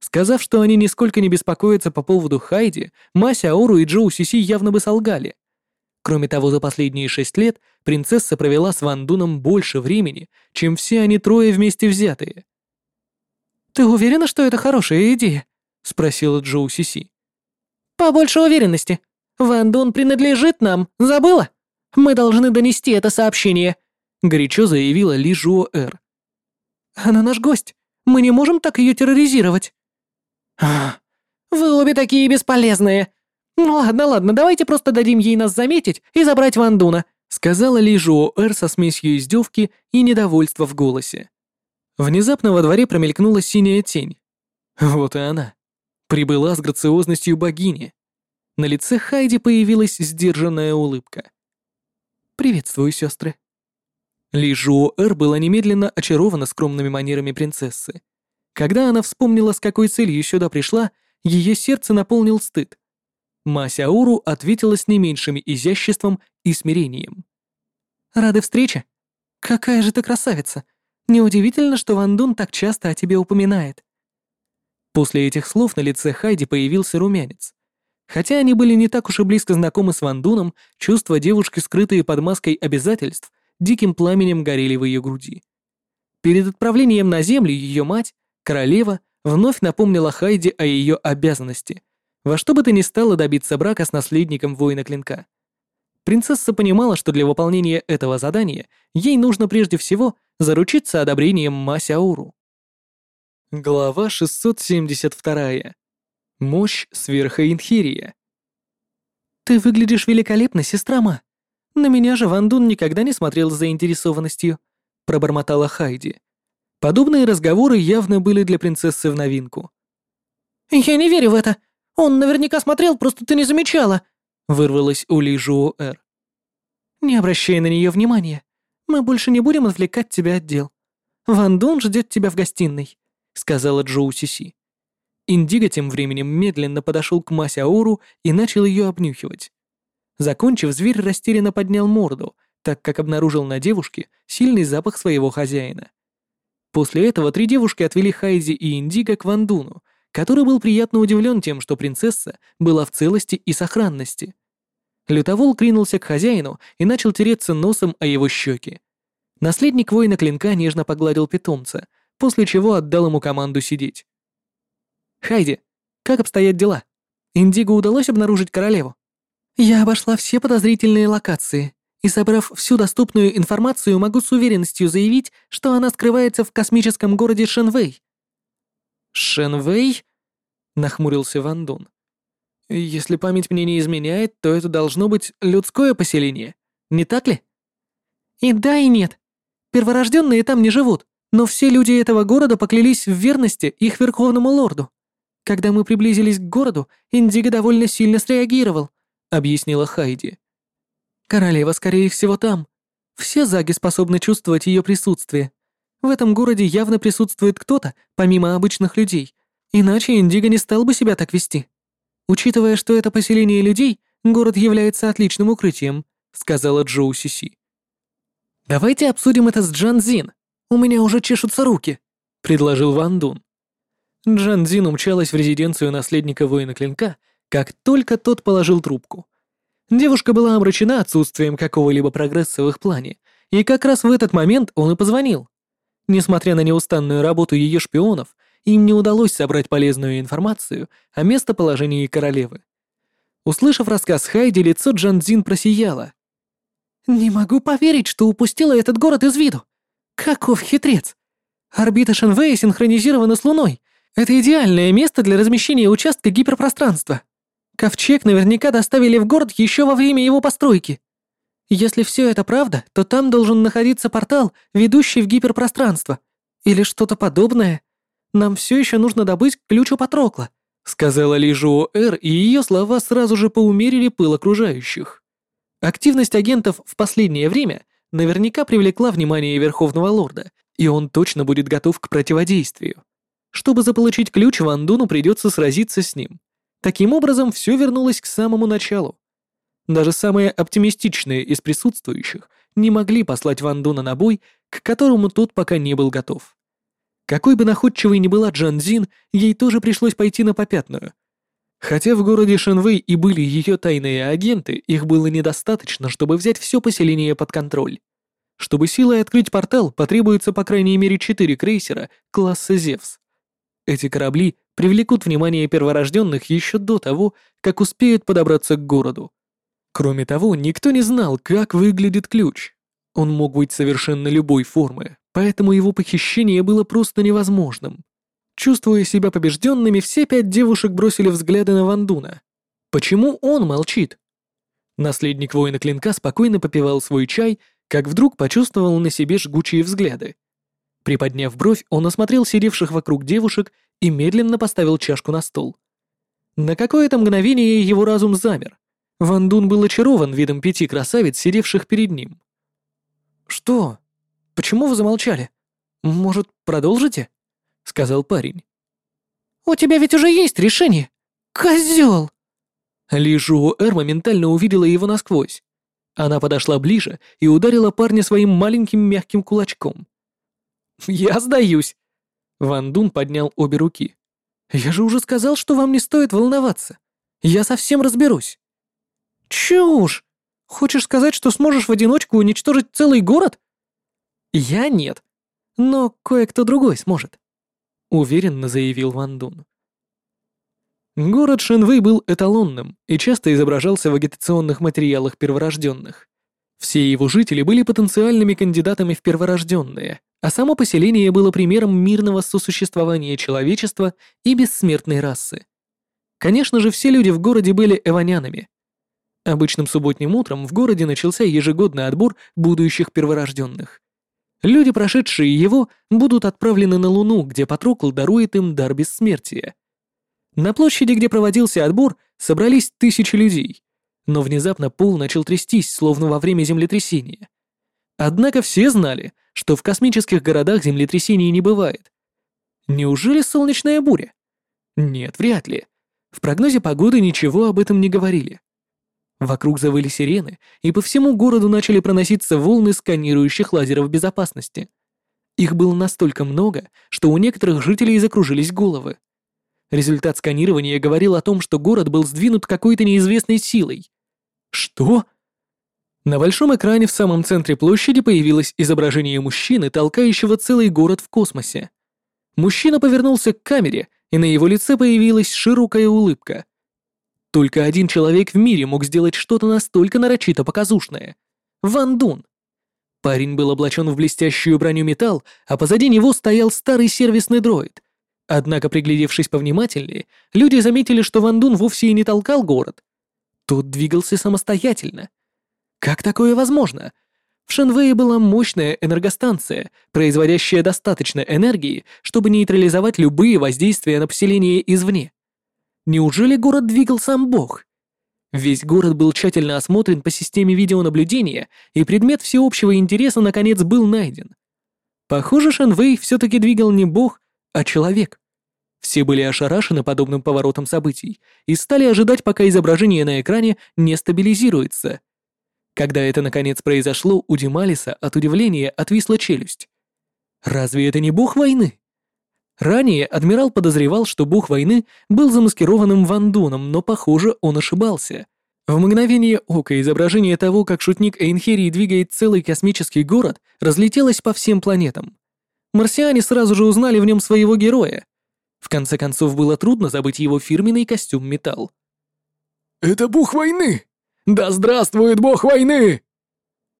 Сказав, что они нисколько не беспокоятся по поводу Хайди, Мася Ауру и Джоу Сиси явно бы солгали. Кроме того, за последние шесть лет принцесса провела с Ван Дуном больше времени, чем все они трое вместе взятые. «Ты уверена, что это хорошая идея?» — спросила Джоу Сиси. Побольше уверенности. Ван Дун принадлежит нам, забыла? Мы должны донести это сообщение», — горячо заявила Ли Жуо Эр. «Она наш гость. Мы не можем так ее терроризировать». «Ах, вы обе такие бесполезные. Ну ладно, ладно, давайте просто дадим ей нас заметить и забрать Ван Дуна», сказала Ли Жуо Эр со смесью издевки и недовольства в голосе. Внезапно во дворе промелькнула синяя тень. Вот и она. Прибыла с грациозностью богини. На лице Хайди появилась сдержанная улыбка. «Приветствую, сестры». Ли Жуо Эр была немедленно очарована скромными манерами принцессы. Когда она вспомнила, с какой целью сюда пришла, ее сердце наполнил стыд. Масяуру ответила с не меньшим изяществом и смирением. «Рады встрече? Какая же ты красавица! Неудивительно, что Ван Дун так часто о тебе упоминает». После этих слов на лице Хайди появился румянец. Хотя они были не так уж и близко знакомы с Ван Дуном, чувства девушки, скрытые под маской обязательств, диким пламенем горели в ее груди. Перед отправлением на землю ее мать, королева, вновь напомнила Хайди о ее обязанности, во что бы то ни стало добиться брака с наследником воина клинка. Принцесса понимала, что для выполнения этого задания ей нужно прежде всего заручиться одобрением Масяуру. Глава 672. Мощь сверхоинхирия. «Ты выглядишь великолепно, сестра Ма. На меня же Ван Дун никогда не смотрел с заинтересованностью», — пробормотала Хайди. Подобные разговоры явно были для принцессы в новинку. «Я не верю в это. Он наверняка смотрел, просто ты не замечала», — вырвалась у Ли Жуо Эр. «Не обращай на нее внимания. Мы больше не будем отвлекать тебя от дел. Ван Дун ждет тебя в гостиной», — сказала Джоу Сиси. Индиго тем временем медленно подошел к Масяору и начал ее обнюхивать. Закончив, зверь растерянно поднял морду, так как обнаружил на девушке сильный запах своего хозяина. После этого три девушки отвели Хайзи и Индиго к Вандуну, который был приятно удивлен тем, что принцесса была в целости и сохранности. Лютовол кринулся к хозяину и начал тереться носом о его щеки. Наследник воина клинка нежно погладил питомца, после чего отдал ему команду сидеть. «Хайди, как обстоят дела? Индиго удалось обнаружить королеву?» «Я обошла все подозрительные локации, и, собрав всю доступную информацию, могу с уверенностью заявить, что она скрывается в космическом городе Шенвей». «Шенвей?» — нахмурился Ван Дун. «Если память мне не изменяет, то это должно быть людское поселение, не так ли?» «И да, и нет. Перворожденные там не живут, но все люди этого города поклялись в верности их верховному лорду. Когда мы приблизились к городу, Индиго довольно сильно среагировал, объяснила Хайди. Королева, скорее всего, там. Все заги способны чувствовать ее присутствие. В этом городе явно присутствует кто-то, помимо обычных людей, иначе Индиго не стал бы себя так вести. Учитывая, что это поселение людей, город является отличным укрытием, сказала Джоу Сиси. Давайте обсудим это с Джан Зин. У меня уже чешутся руки, предложил Ван Дун. Джан Зин умчалась в резиденцию наследника воина клинка, как только тот положил трубку. Девушка была обречена отсутствием какого-либо прогресса в их плане, и как раз в этот момент он и позвонил. Несмотря на неустанную работу ее шпионов, им не удалось собрать полезную информацию о местоположении королевы. Услышав рассказ Хайди, лицо Джан Джанзин просияло. «Не могу поверить, что упустила этот город из виду. Каков хитрец! Орбита Шенвея синхронизирована с Луной, это идеальное место для размещения участка гиперпространства. Ковчег наверняка доставили в город еще во время его постройки. Если все это правда, то там должен находиться портал, ведущий в гиперпространство. Или что-то подобное. Нам все еще нужно добыть ключ у Патрокла», — сказала Ли Жуо Эр, и ее слова сразу же поумерили пыл окружающих. Активность агентов в последнее время наверняка привлекла внимание Верховного Лорда, и он точно будет готов к противодействию. Чтобы заполучить ключ, Ван Дуну придется сразиться с ним. Таким образом, все вернулось к самому началу. Даже самые оптимистичные из присутствующих не могли послать Ван Дуна на бой, к которому тот пока не был готов. Какой бы находчивой ни была Джан Зин, ей тоже пришлось пойти на попятную. Хотя в городе Шенвэй и были ее тайные агенты, их было недостаточно, чтобы взять все поселение под контроль. Чтобы силой открыть портал, потребуется по крайней мере четыре крейсера класса «Зевс». Эти корабли привлекут внимание перворожденных еще до того, как успеют подобраться к городу. Кроме того, никто не знал, как выглядит ключ. Он мог быть совершенно любой формы, поэтому его похищение было просто невозможным. Чувствуя себя побежденными, все пять девушек бросили взгляды на Вандуна. Почему он молчит? Наследник воина клинка спокойно попивал свой чай, как вдруг почувствовал на себе жгучие взгляды. Приподняв бровь, он осмотрел сидевших вокруг девушек и медленно поставил чашку на стол. На какое-то мгновение его разум замер. Ван Дун был очарован видом пяти красавиц, сидевших перед ним. «Что? Почему вы замолчали? Может, продолжите?» — сказал парень. «У тебя ведь уже есть решение! Козел!» Ли Жуо Эр моментально увидела его насквозь. Она подошла ближе и ударила парня своим маленьким мягким кулачком. «Я сдаюсь!» Ван Дун поднял обе руки. «Я же уже сказал, что вам не стоит волноваться. Я совсем разберусь». «Чушь! Хочешь сказать, что сможешь в одиночку уничтожить целый город?» «Я нет. Но кое-кто другой сможет», — уверенно заявил Ван Дун. Город Шенвэй был эталонным и часто изображался в агитационных материалах перворожденных. Все его жители были потенциальными кандидатами в перворожденные, а само поселение было примером мирного сосуществования человечества и бессмертной расы. Конечно же, все люди в городе были эванянами. Обычным субботним утром в городе начался ежегодный отбор будущих перворожденных. Люди, прошедшие его, будут отправлены на Луну, где Патрокл дарует им дар бессмертия. На площади, где проводился отбор, собрались тысячи людей, но внезапно пол начал трястись, словно во время землетрясения. Однако все знали, что в космических городах землетрясений не бывает. Неужели солнечная буря? Нет, вряд ли. В прогнозе погоды ничего об этом не говорили. Вокруг завыли сирены, и по всему городу начали проноситься волны сканирующих лазеров безопасности. Их было настолько много, что у некоторых жителей закружились головы. Результат сканирования говорил о том, что город был сдвинут какой-то неизвестной силой. Что? На большом экране в самом центре площади появилось изображение мужчины, толкающего целый город в космосе. Мужчина повернулся к камере, и на его лице появилась широкая улыбка. Только один человек в мире мог сделать что-то настолько нарочито показушное. Ван Дун. Парень был облачен в блестящую броню металл, а позади него стоял старый сервисный дроид — Однако, приглядевшись повнимательнее, люди заметили, что Ван Дун вовсе и не толкал город. Тот двигался самостоятельно. Как такое возможно? В Шенвее была мощная энергостанция, производящая достаточно энергии, чтобы нейтрализовать любые воздействия на поселение извне. Неужели город двигал сам Бог? Весь город был тщательно осмотрен по системе видеонаблюдения, и предмет всеобщего интереса наконец был найден. Похоже, Шенвей все-таки двигал не Бог, а человек. Все были ошарашены подобным поворотом событий и стали ожидать, пока изображение на экране не стабилизируется. Когда это наконец произошло, у Дималиса от удивления отвисла челюсть. Разве это не бог войны? Ранее адмирал подозревал, что бог войны был замаскированным Вандуном, но, похоже, он ошибался. В мгновение ока изображение того, как шутник Эйнхерии двигает целый космический город, разлетелось по всем планетам. Марсиане сразу же узнали в нем своего героя, в конце концов, было трудно забыть его фирменный костюм металл. «Это бог войны! Да здравствует бог войны!»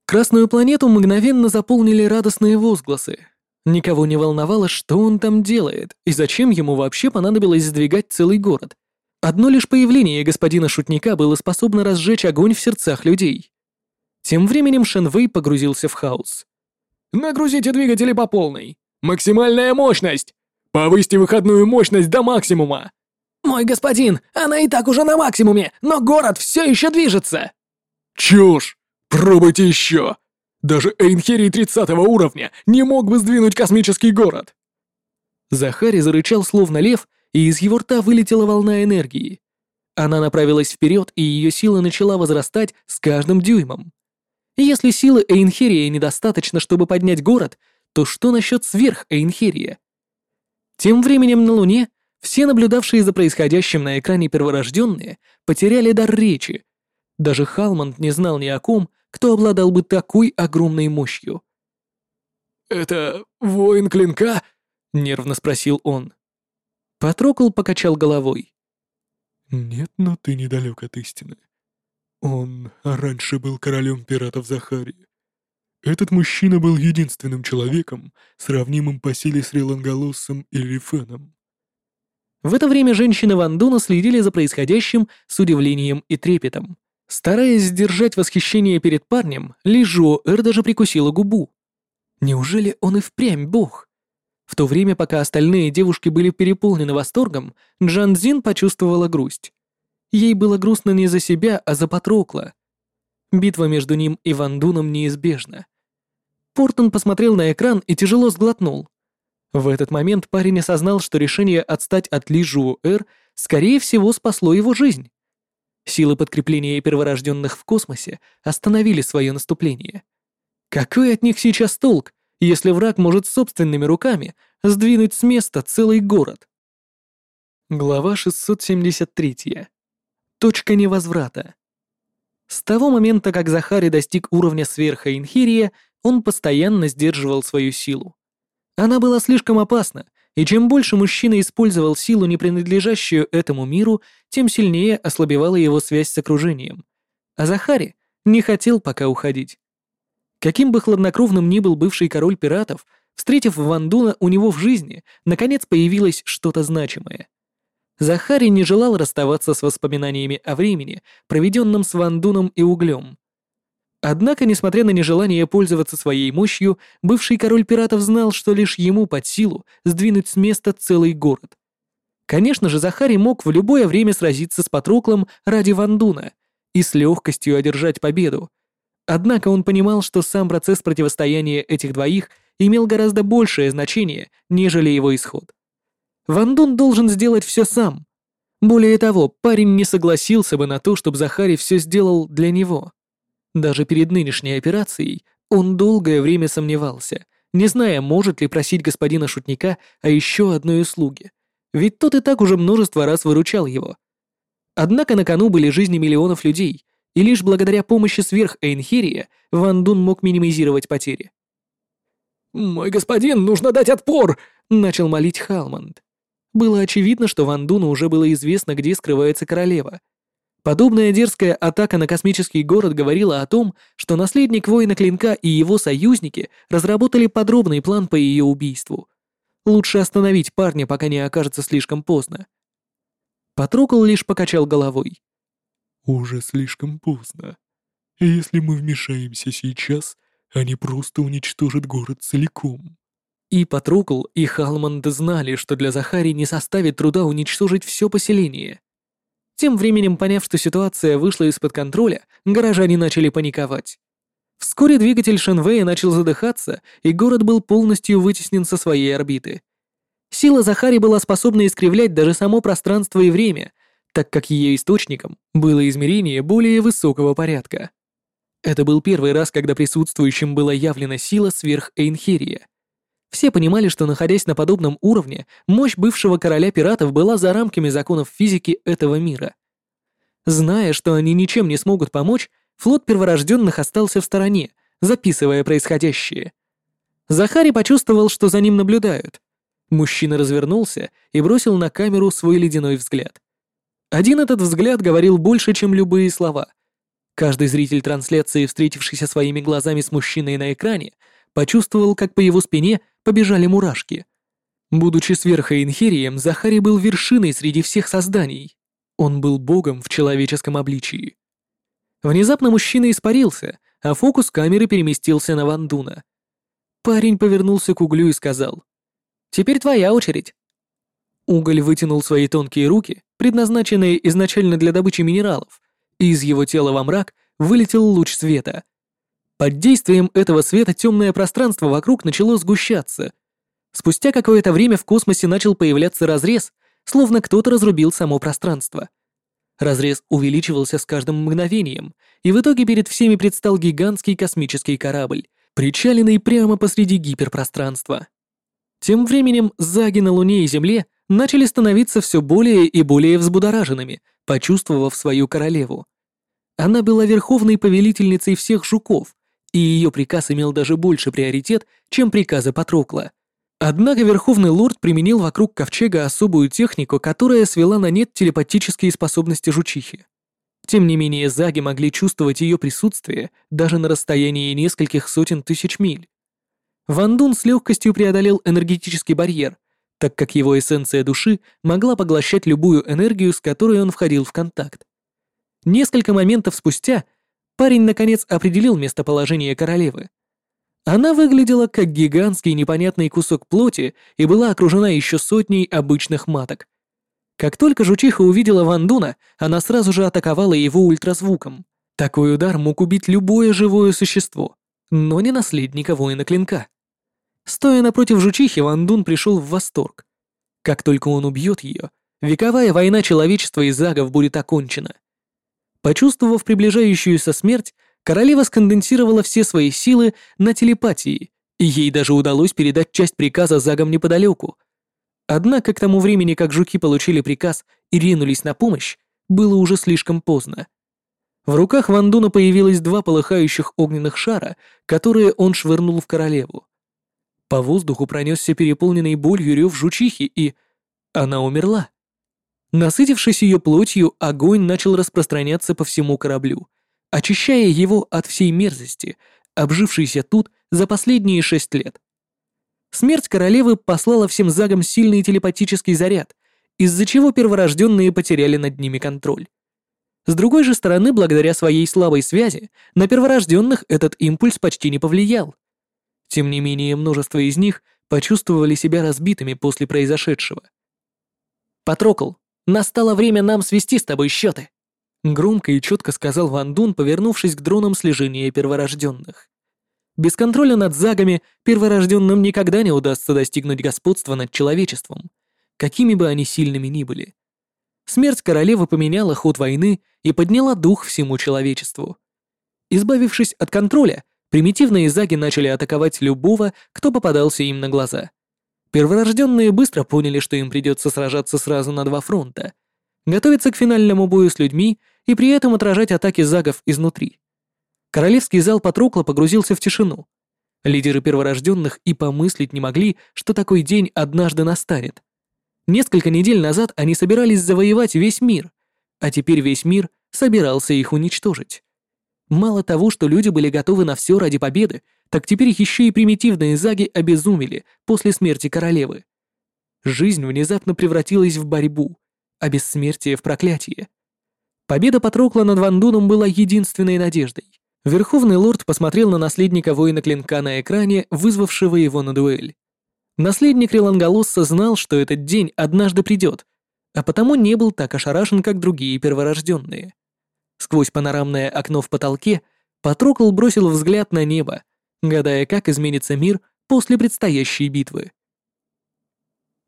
Красную планету мгновенно заполнили радостные возгласы. Никого не волновало, что он там делает, и зачем ему вообще понадобилось сдвигать целый город. Одно лишь появление господина Шутника было способно разжечь огонь в сердцах людей. Тем временем Шенвей погрузился в хаос. «Нагрузите двигатели по полной! Максимальная мощность! Повысьте выходную мощность до максимума!» «Мой господин, она и так уже на максимуме, но город все еще движется!» «Чушь! Пробуйте еще! Даже Эйнхерий 30 уровня не мог бы сдвинуть космический город!» Захари зарычал словно лев, и из его рта вылетела волна энергии. Она направилась вперед, и ее сила начала возрастать с каждым дюймом. Если силы Эйнхерия недостаточно, чтобы поднять город, то что насчет сверх Эйнхерия? Тем временем на Луне все наблюдавшие за происходящим на экране перворожденные потеряли дар речи. Даже Халманд не знал ни о ком, кто обладал бы такой огромной мощью. «Это воин клинка?» — нервно спросил он. Патрокл покачал головой. Нет, но ты недалек от истины. Он раньше был королем пиратов Захари. Этот мужчина был единственным человеком, сравнимым по силе с Реланголосом или Феном. В это время женщины Вандуна следили за происходящим с удивлением и трепетом. Стараясь сдержать восхищение перед парнем, Ли Жо Эр даже прикусила губу. Неужели он и впрямь бог? В то время, пока остальные девушки были переполнены восторгом, Джан Цзин почувствовала грусть. Ей было грустно не за себя, а за Патрокла. Битва между ним и Ван Дуном неизбежна. Портон посмотрел на экран и тяжело сглотнул. В этот момент парень осознал, что решение отстать от Ли Жуо Эр скорее всего спасло его жизнь. Силы подкрепления перворожденных в космосе остановили свое наступление. Какой от них сейчас толк, если враг может собственными руками сдвинуть с места целый город? Глава 673. Точка невозврата. С того момента, как Захари достиг уровня сверха Инхирия, он постоянно сдерживал свою силу. Она была слишком опасна, и чем больше мужчина использовал силу, не принадлежащую этому миру, тем сильнее ослабевала его связь с окружением. А Захари не хотел пока уходить. Каким бы хладнокровным ни был бывший король пиратов, встретив Вандуна у него в жизни, наконец появилось что-то значимое. Захари не желал расставаться с воспоминаниями о времени, проведенном с Вандуном и Углем. Однако, несмотря на нежелание пользоваться своей мощью, бывший король пиратов знал, что лишь ему под силу сдвинуть с места целый город. Конечно же, Захари мог в любое время сразиться с Патроклом ради Вандуна и с легкостью одержать победу. Однако он понимал, что сам процесс противостояния этих двоих имел гораздо большее значение, нежели его исход. Вандун должен сделать все сам. Более того, парень не согласился бы на то, чтобы Захари все сделал для него. Даже перед нынешней операцией он долгое время сомневался, не зная, может ли просить господина шутника о еще одной услуге, ведь тот и так уже множество раз выручал его. Однако на кону были жизни миллионов людей, и лишь благодаря помощи сверх Эйнхирия Ван Дун мог минимизировать потери. «Мой господин, нужно дать отпор!» — начал молить Халмонд. Было очевидно, что Ван Дуну уже было известно, где скрывается королева, Подобная дерзкая атака на космический город говорила о том, что наследник воина Клинка и его союзники разработали подробный план по ее убийству. Лучше остановить парня, пока не окажется слишком поздно. Патрокол лишь покачал головой. «Уже слишком поздно. Если мы вмешаемся сейчас, они просто уничтожат город целиком». И Патрокол, и Халманд знали, что для Захари не составит труда уничтожить все поселение. Тем временем, поняв, что ситуация вышла из-под контроля, горожане начали паниковать. Вскоре двигатель Шенвея начал задыхаться, и город был полностью вытеснен со своей орбиты. Сила Захари была способна искривлять даже само пространство и время, так как ее источником было измерение более высокого порядка. Это был первый раз, когда присутствующим была явлена сила сверх Эйнхерия. Все понимали, что находясь на подобном уровне, мощь бывшего короля пиратов была за рамками законов физики этого мира. Зная, что они ничем не смогут помочь, флот перворожденных остался в стороне, записывая происходящее. Захари почувствовал, что за ним наблюдают. Мужчина развернулся и бросил на камеру свой ледяной взгляд. Один этот взгляд говорил больше, чем любые слова. Каждый зритель трансляции, встретившийся своими глазами с мужчиной на экране, почувствовал, как по его спине побежали мурашки. Будучи сверхоинхерием, Захари был вершиной среди всех созданий. Он был богом в человеческом обличии. Внезапно мужчина испарился, а фокус камеры переместился на Вандуна. Парень повернулся к углю и сказал. «Теперь твоя очередь». Уголь вытянул свои тонкие руки, предназначенные изначально для добычи минералов, и из его тела во мрак вылетел луч света. Под действием этого света темное пространство вокруг начало сгущаться. Спустя какое-то время в космосе начал появляться разрез, словно кто-то разрубил само пространство. Разрез увеличивался с каждым мгновением, и в итоге перед всеми предстал гигантский космический корабль, причаленный прямо посреди гиперпространства. Тем временем заги на Луне и Земле начали становиться все более и более взбудораженными, почувствовав свою королеву. Она была верховной повелительницей всех жуков, и ее приказ имел даже больше приоритет, чем приказы Патрокла. Однако Верховный Лорд применил вокруг Ковчега особую технику, которая свела на нет телепатические способности жучихи. Тем не менее, заги могли чувствовать ее присутствие даже на расстоянии нескольких сотен тысяч миль. Ван Дун с легкостью преодолел энергетический барьер, так как его эссенция души могла поглощать любую энергию, с которой он входил в контакт. Несколько моментов спустя парень наконец определил местоположение королевы. Она выглядела как гигантский непонятный кусок плоти и была окружена еще сотней обычных маток. Как только жучиха увидела Ван Дуна, она сразу же атаковала его ультразвуком. Такой удар мог убить любое живое существо, но не наследника воина клинка. Стоя напротив жучихи, Ван Дун пришел в восторг. Как только он убьет ее, вековая война человечества и загов будет окончена. Почувствовав приближающуюся смерть, королева сконденсировала все свои силы на телепатии, и ей даже удалось передать часть приказа загам неподалеку. Однако к тому времени, как жуки получили приказ и ринулись на помощь, было уже слишком поздно. В руках Вандуна появилось два полыхающих огненных шара, которые он швырнул в королеву. По воздуху пронесся переполненный болью рев жучихи, и... Она умерла. Насытившись ее плотью, огонь начал распространяться по всему кораблю, очищая его от всей мерзости, обжившейся тут за последние шесть лет. Смерть королевы послала всем загам сильный телепатический заряд, из-за чего перворожденные потеряли над ними контроль. С другой же стороны, благодаря своей слабой связи, на перворожденных этот импульс почти не повлиял. Тем не менее, множество из них почувствовали себя разбитыми после произошедшего. «Патрокл, настало время нам свести с тобой счеты», Громко и четко сказал Ван Дун, повернувшись к дронам слежения перворожденных. Без контроля над загами перворожденным никогда не удастся достигнуть господства над человечеством, какими бы они сильными ни были. Смерть королевы поменяла ход войны и подняла дух всему человечеству. Избавившись от контроля, примитивные заги начали атаковать любого, кто попадался им на глаза. Перворожденные быстро поняли, что им придется сражаться сразу на два фронта. Готовиться к финальному бою с людьми и при этом отражать атаки загов изнутри. Королевский зал Патрокла погрузился в тишину. Лидеры перворожденных и помыслить не могли, что такой день однажды настанет. Несколько недель назад они собирались завоевать весь мир, а теперь весь мир собирался их уничтожить. Мало того, что люди были готовы на все ради победы, так теперь еще и примитивные заги обезумели после смерти королевы. Жизнь внезапно превратилась в борьбу, а бессмертие в проклятие. Победа Патрокла над Вандуном была единственной надеждой. Верховный лорд посмотрел на наследника воина клинка на экране, вызвавшего его на дуэль. Наследник Реланголосса знал, что этот день однажды придет, а потому не был так ошарашен, как другие перворожденные. Сквозь панорамное окно в потолке Патрокл бросил взгляд на небо, гадая, как изменится мир после предстоящей битвы.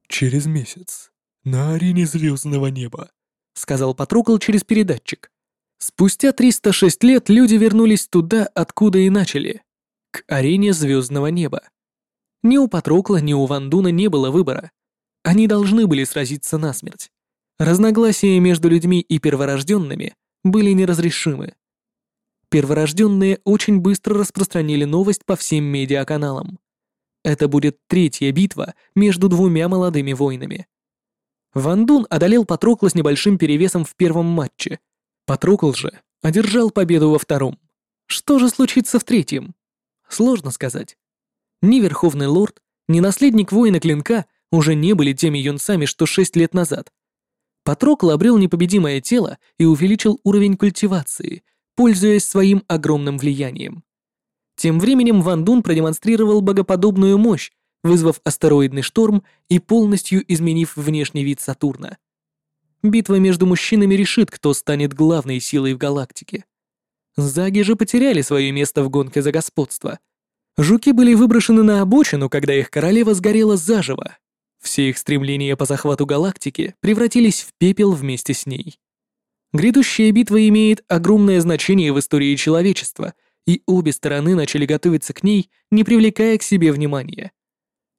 «Через месяц. На арене звездного неба», — сказал Патрукл через передатчик. Спустя 306 лет люди вернулись туда, откуда и начали, к арене звездного неба. Ни у Патрокла, ни у Вандуна не было выбора. Они должны были сразиться насмерть. Разногласия между людьми и перворожденными были неразрешимы. Перворожденные очень быстро распространили новость по всем медиаканалам. Это будет третья битва между двумя молодыми воинами. Ван Дун одолел Патрокла с небольшим перевесом в первом матче. Патрокл же одержал победу во втором. Что же случится в третьем? Сложно сказать. Ни Верховный Лорд, ни наследник воина Клинка уже не были теми юнцами, что шесть лет назад. Патрокл обрел непобедимое тело и увеличил уровень культивации, пользуясь своим огромным влиянием. Тем временем Ван Дун продемонстрировал богоподобную мощь, вызвав астероидный шторм и полностью изменив внешний вид Сатурна. Битва между мужчинами решит, кто станет главной силой в галактике. Заги же потеряли свое место в гонке за господство. Жуки были выброшены на обочину, когда их королева сгорела заживо. Все их стремления по захвату галактики превратились в пепел вместе с ней. Грядущая битва имеет огромное значение в истории человечества, и обе стороны начали готовиться к ней, не привлекая к себе внимания.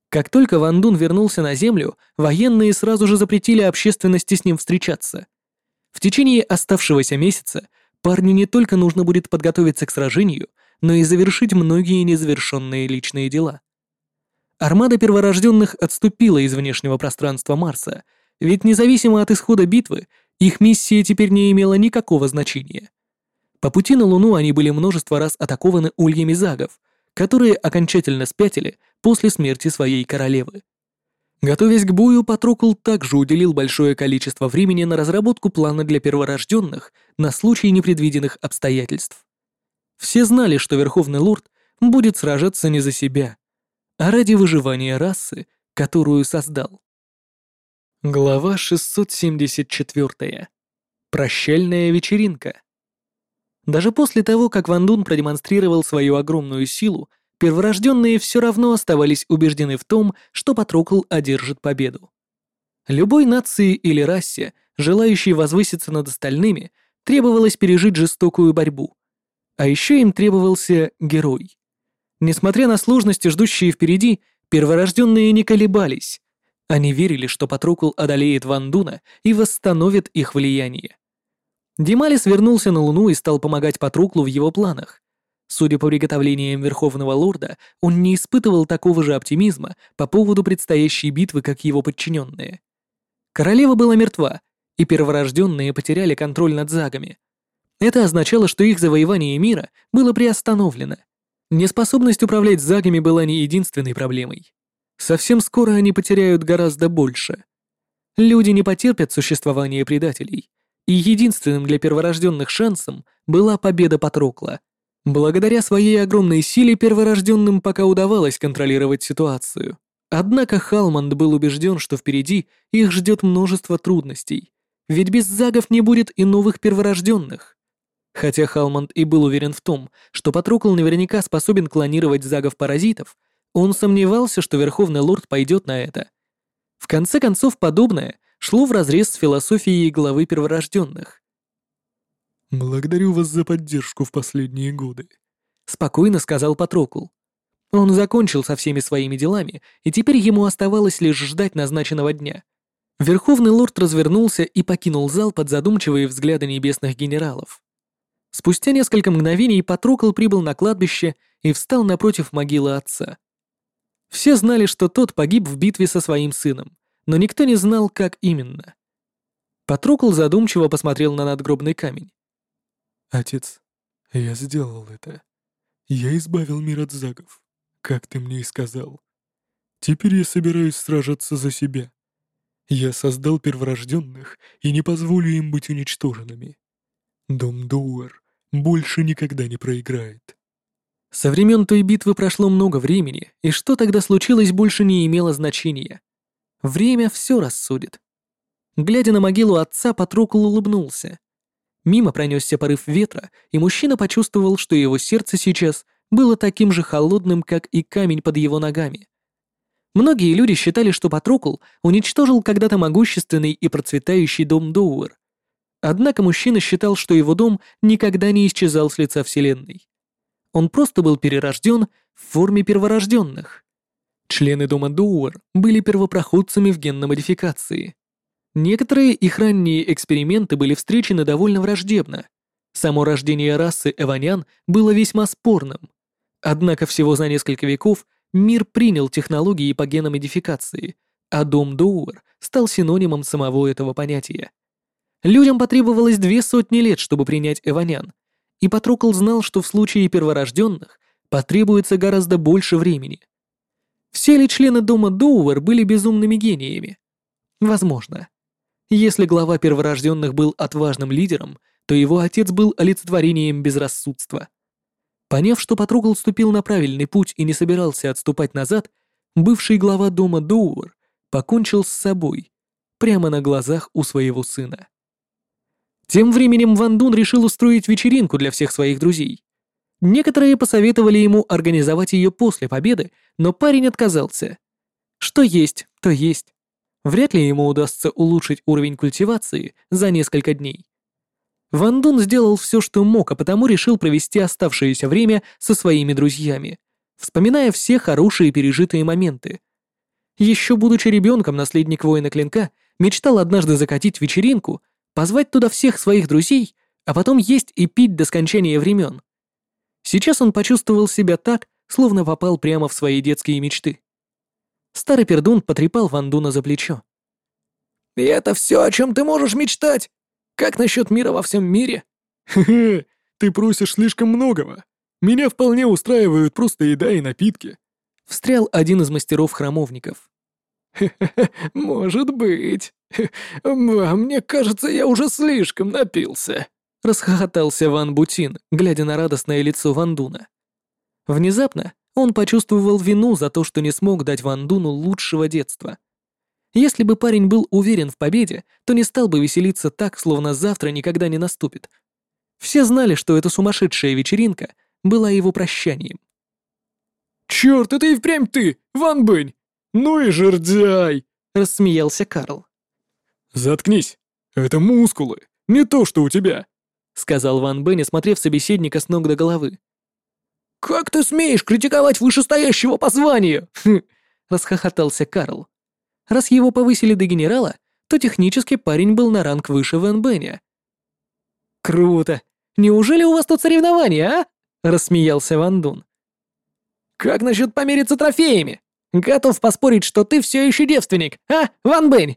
Как только Ван Дун вернулся на Землю, военные сразу же запретили общественности с ним встречаться. В течение оставшегося месяца парню не только нужно будет подготовиться к сражению, но и завершить многие незавершенные личные дела. Армада перворожденных отступила из внешнего пространства Марса, ведь независимо от исхода битвы, их миссия теперь не имела никакого значения. По пути на Луну они были множество раз атакованы ульями загов, которые окончательно спятили после смерти своей королевы. Готовясь к бою, Патрокл также уделил большое количество времени на разработку плана для перворожденных на случай непредвиденных обстоятельств. Все знали, что Верховный Лорд будет сражаться не за себя, а ради выживания расы, которую создал. Глава 674. Прощальная вечеринка. Даже после того, как Ван Дун продемонстрировал свою огромную силу, перворожденные все равно оставались убеждены в том, что Патрокл одержит победу. Любой нации или расе, желающей возвыситься над остальными, требовалось пережить жестокую борьбу. А еще им требовался герой. Несмотря на сложности, ждущие впереди, перворожденные не колебались. Они верили, что Патрокл одолеет Ван Дуна и восстановит их влияние. Дималис вернулся на Луну и стал помогать Патруклу в его планах. Судя по приготовлениям Верховного Лорда, он не испытывал такого же оптимизма по поводу предстоящей битвы, как его подчиненные. Королева была мертва, и перворожденные потеряли контроль над загами. Это означало, что их завоевание мира было приостановлено. Неспособность управлять загами была не единственной проблемой. Совсем скоро они потеряют гораздо больше. Люди не потерпят существование предателей, и единственным для перворожденных шансом была победа Патрокла. Благодаря своей огромной силе перворожденным пока удавалось контролировать ситуацию. Однако Халманд был убежден, что впереди их ждет множество трудностей, ведь без загов не будет и новых перворожденных. Хотя Халманд и был уверен в том, что Патрокл наверняка способен клонировать загов-паразитов, он сомневался, что Верховный Лорд пойдет на это. В конце концов, подобное шло вразрез с философией главы перворожденных. «Благодарю вас за поддержку в последние годы», — спокойно сказал Патрокл. Он закончил со всеми своими делами, и теперь ему оставалось лишь ждать назначенного дня. Верховный лорд развернулся и покинул зал под задумчивые взгляды небесных генералов. Спустя несколько мгновений Патрокл прибыл на кладбище и встал напротив могилы отца. Все знали, что тот погиб в битве со своим сыном, но никто не знал, как именно. Патрокл задумчиво посмотрел на надгробный камень. «Отец, я сделал это. Я избавил мир от загов, как ты мне и сказал. Теперь я собираюсь сражаться за себя. Я создал перворожденных и не позволю им быть уничтоженными. Дом Дуэр больше никогда не проиграет». Со времен той битвы прошло много времени, и что тогда случилось, больше не имело значения. Время все рассудит. Глядя на могилу отца, Патрокл улыбнулся. Мимо пронесся порыв ветра, и мужчина почувствовал, что его сердце сейчас было таким же холодным, как и камень под его ногами. Многие люди считали, что Патрокл уничтожил когда-то могущественный и процветающий дом Доуэр. Однако мужчина считал, что его дом никогда не исчезал с лица Вселенной. Он просто был перерожден в форме перворожденных. Члены дома Доуэр были первопроходцами в генной модификации. Некоторые их ранние эксперименты были встречены довольно враждебно. Само рождение расы эванян было весьма спорным. Однако всего за несколько веков мир принял технологии по геномодификации, а дом Доуэр стал синонимом самого этого понятия. Людям потребовалось две сотни лет, чтобы принять эванян, и Патрокл знал, что в случае перворожденных потребуется гораздо больше времени. Все ли члены дома Доувер были безумными гениями? Возможно. Если глава перворожденных был отважным лидером, то его отец был олицетворением безрассудства. Поняв, что Патрокл ступил на правильный путь и не собирался отступать назад, бывший глава дома Доувер покончил с собой прямо на глазах у своего сына. Тем временем Ван Дун решил устроить вечеринку для всех своих друзей. Некоторые посоветовали ему организовать ее после победы, но парень отказался. Что есть, то есть. Вряд ли ему удастся улучшить уровень культивации за несколько дней. Ван Дун сделал все, что мог, а потому решил провести оставшееся время со своими друзьями, вспоминая все хорошие пережитые моменты. Еще будучи ребенком, наследник воина клинка мечтал однажды закатить вечеринку — позвать туда всех своих друзей, а потом есть и пить до скончания времен. Сейчас он почувствовал себя так, словно попал прямо в свои детские мечты. Старый пердун потрепал Ван Дуна за плечо. «И это все, о чем ты можешь мечтать? Как насчет мира во всем мире?» Хе-хе, ты просишь слишком многого. Меня вполне устраивают просто еда и напитки. Встрял один из мастеров храмовников. «Может быть. Мне кажется, я уже слишком напился». Расхохотался Ван Бутин, глядя на радостное лицо Ван Дуна. Внезапно он почувствовал вину за то, что не смог дать Ван Дуну лучшего детства. Если бы парень был уверен в победе, то не стал бы веселиться так, словно завтра никогда не наступит. Все знали, что эта сумасшедшая вечеринка была его прощанием. «Чёрт, это и впрямь ты, Ван Бэнь! Ну и жердяй!» — рассмеялся Карл. «Заткнись! Это мускулы, не то, что у тебя!» — сказал Ван Бэнь, осмотрев собеседника с ног до головы. «Как ты смеешь критиковать вышестоящего по званию?» хм, расхохотался Карл. Раз его повысили до генерала, то технически парень был на ранг выше Ван Бэня. «Круто! Неужели у вас тут соревнования, а?» — рассмеялся Ван Дун. «Как насчет помериться трофеями? Готов поспорить, что ты все еще девственник, а, Ван Бэнь?»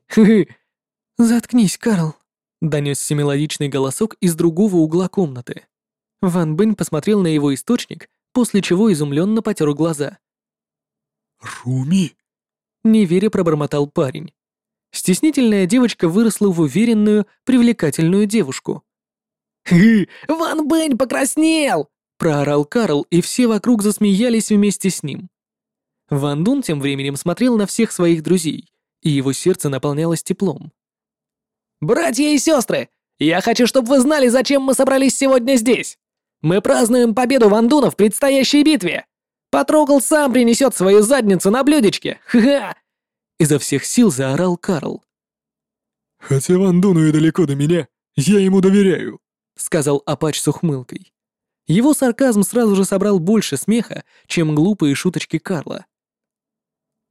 «Заткнись, Карл», — донесся мелодичный голосок из другого угла комнаты. Ван Бэнь посмотрел на его источник, после чего изумленно потер глаза. «Руми?» — неверя пробормотал парень. Стеснительная девочка выросла в уверенную, привлекательную девушку. «Хы, Ван Бэнь покраснел!» — проорал Карл, и все вокруг засмеялись вместе с ним. Ван Дун тем временем смотрел на всех своих друзей, и его сердце наполнялось теплом. «Братья и сестры, я хочу, чтобы вы знали, зачем мы собрались сегодня здесь. Мы празднуем победу Ван Дуна в предстоящей битве. Потрогал сам принесет свою задницу на блюдечке. Ха-ха!» Изо всех сил заорал Карл. «Хотя Ван Дуну и далеко до меня, я ему доверяю», — сказал Апач с ухмылкой. Его сарказм сразу же собрал больше смеха, чем глупые шуточки Карла.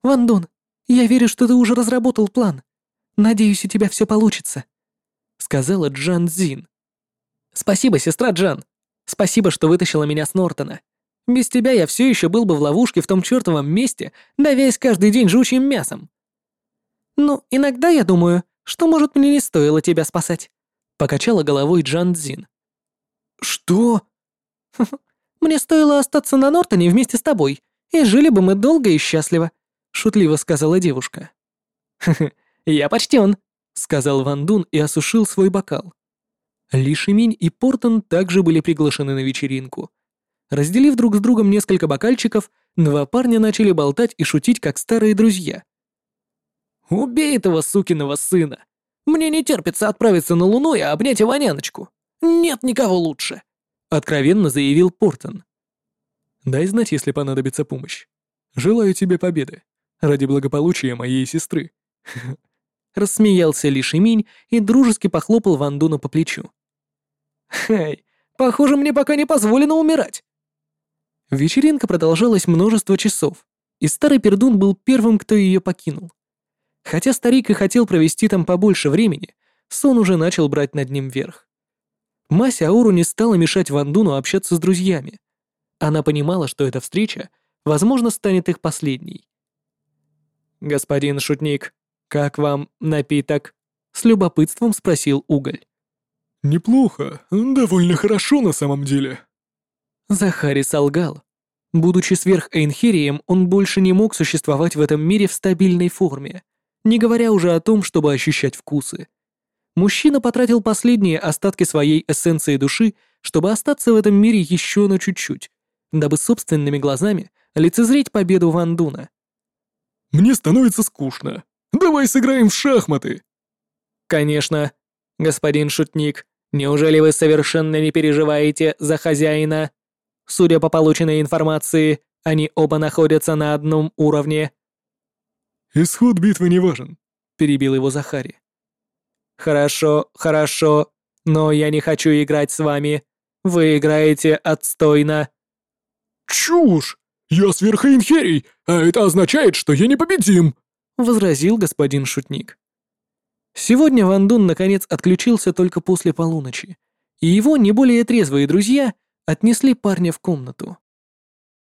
«Ван Дун, я верю, что ты уже разработал план. Надеюсь, у тебя все получится», — сказала Джан Зин. «Спасибо, сестра Джан. Спасибо, что вытащила меня с Нортона. Без тебя я все еще был бы в ловушке в том чертовом месте, давясь каждый день жучьим мясом. Ну, иногда я думаю, что, может, мне не стоило тебя спасать», — покачала головой Джан Зин. «Что?» «Мне стоило остаться на Нортоне вместе с тобой, и жили бы мы долго и счастливо», — шутливо сказала девушка. «Хе-хе, я почтен», — сказал Ван Дун и осушил свой бокал. Ли Шиминь и Портон также были приглашены на вечеринку. Разделив друг с другом несколько бокальчиков, два парня начали болтать и шутить, как старые друзья. «Убей этого сукиного сына! Мне не терпится отправиться на Луну и обнять Иваняночку. Нет никого лучше!» — откровенно заявил Портон. «Дай знать, если понадобится помощь. Желаю тебе победы. Ради благополучия моей сестры». Рассмеялся Ли Шиминь и дружески похлопал Ван Дуна по плечу. «Хей, похоже, мне пока не позволено умирать». Вечеринка продолжалась множество часов, и старый пердун был первым, кто ее покинул. Хотя старик и хотел провести там побольше времени, сон уже начал брать над ним верх. Мася Ауру не стала мешать Ван Дуну общаться с друзьями. Она понимала, что эта встреча, возможно, станет их последней. «Господин шутник, как вам напиток?» — с любопытством спросил Уголь. «Неплохо, довольно хорошо на самом деле». Захари солгал. Будучи сверхэйнхерием, он больше не мог существовать в этом мире в стабильной форме, не говоря уже о том, чтобы ощущать вкусы. Мужчина потратил последние остатки своей эссенции души, чтобы остаться в этом мире еще на чуть-чуть, дабы собственными глазами лицезреть победу Ван Дуна. «Мне становится скучно. Давай сыграем в шахматы!» «Конечно, господин шутник. Неужели вы совершенно не переживаете за хозяина? Судя по полученной информации, они оба находятся на одном уровне». «Исход битвы не важен», — перебил его Захари. «Хорошо, хорошо, но я не хочу играть с вами. Вы играете отстойно». «Чушь! Я сверхинхерий, а это означает, что я непобедим!» — возразил господин шутник. Сегодня Ван Дун наконец отключился только после полуночи, и его не более трезвые друзья отнесли парня в комнату.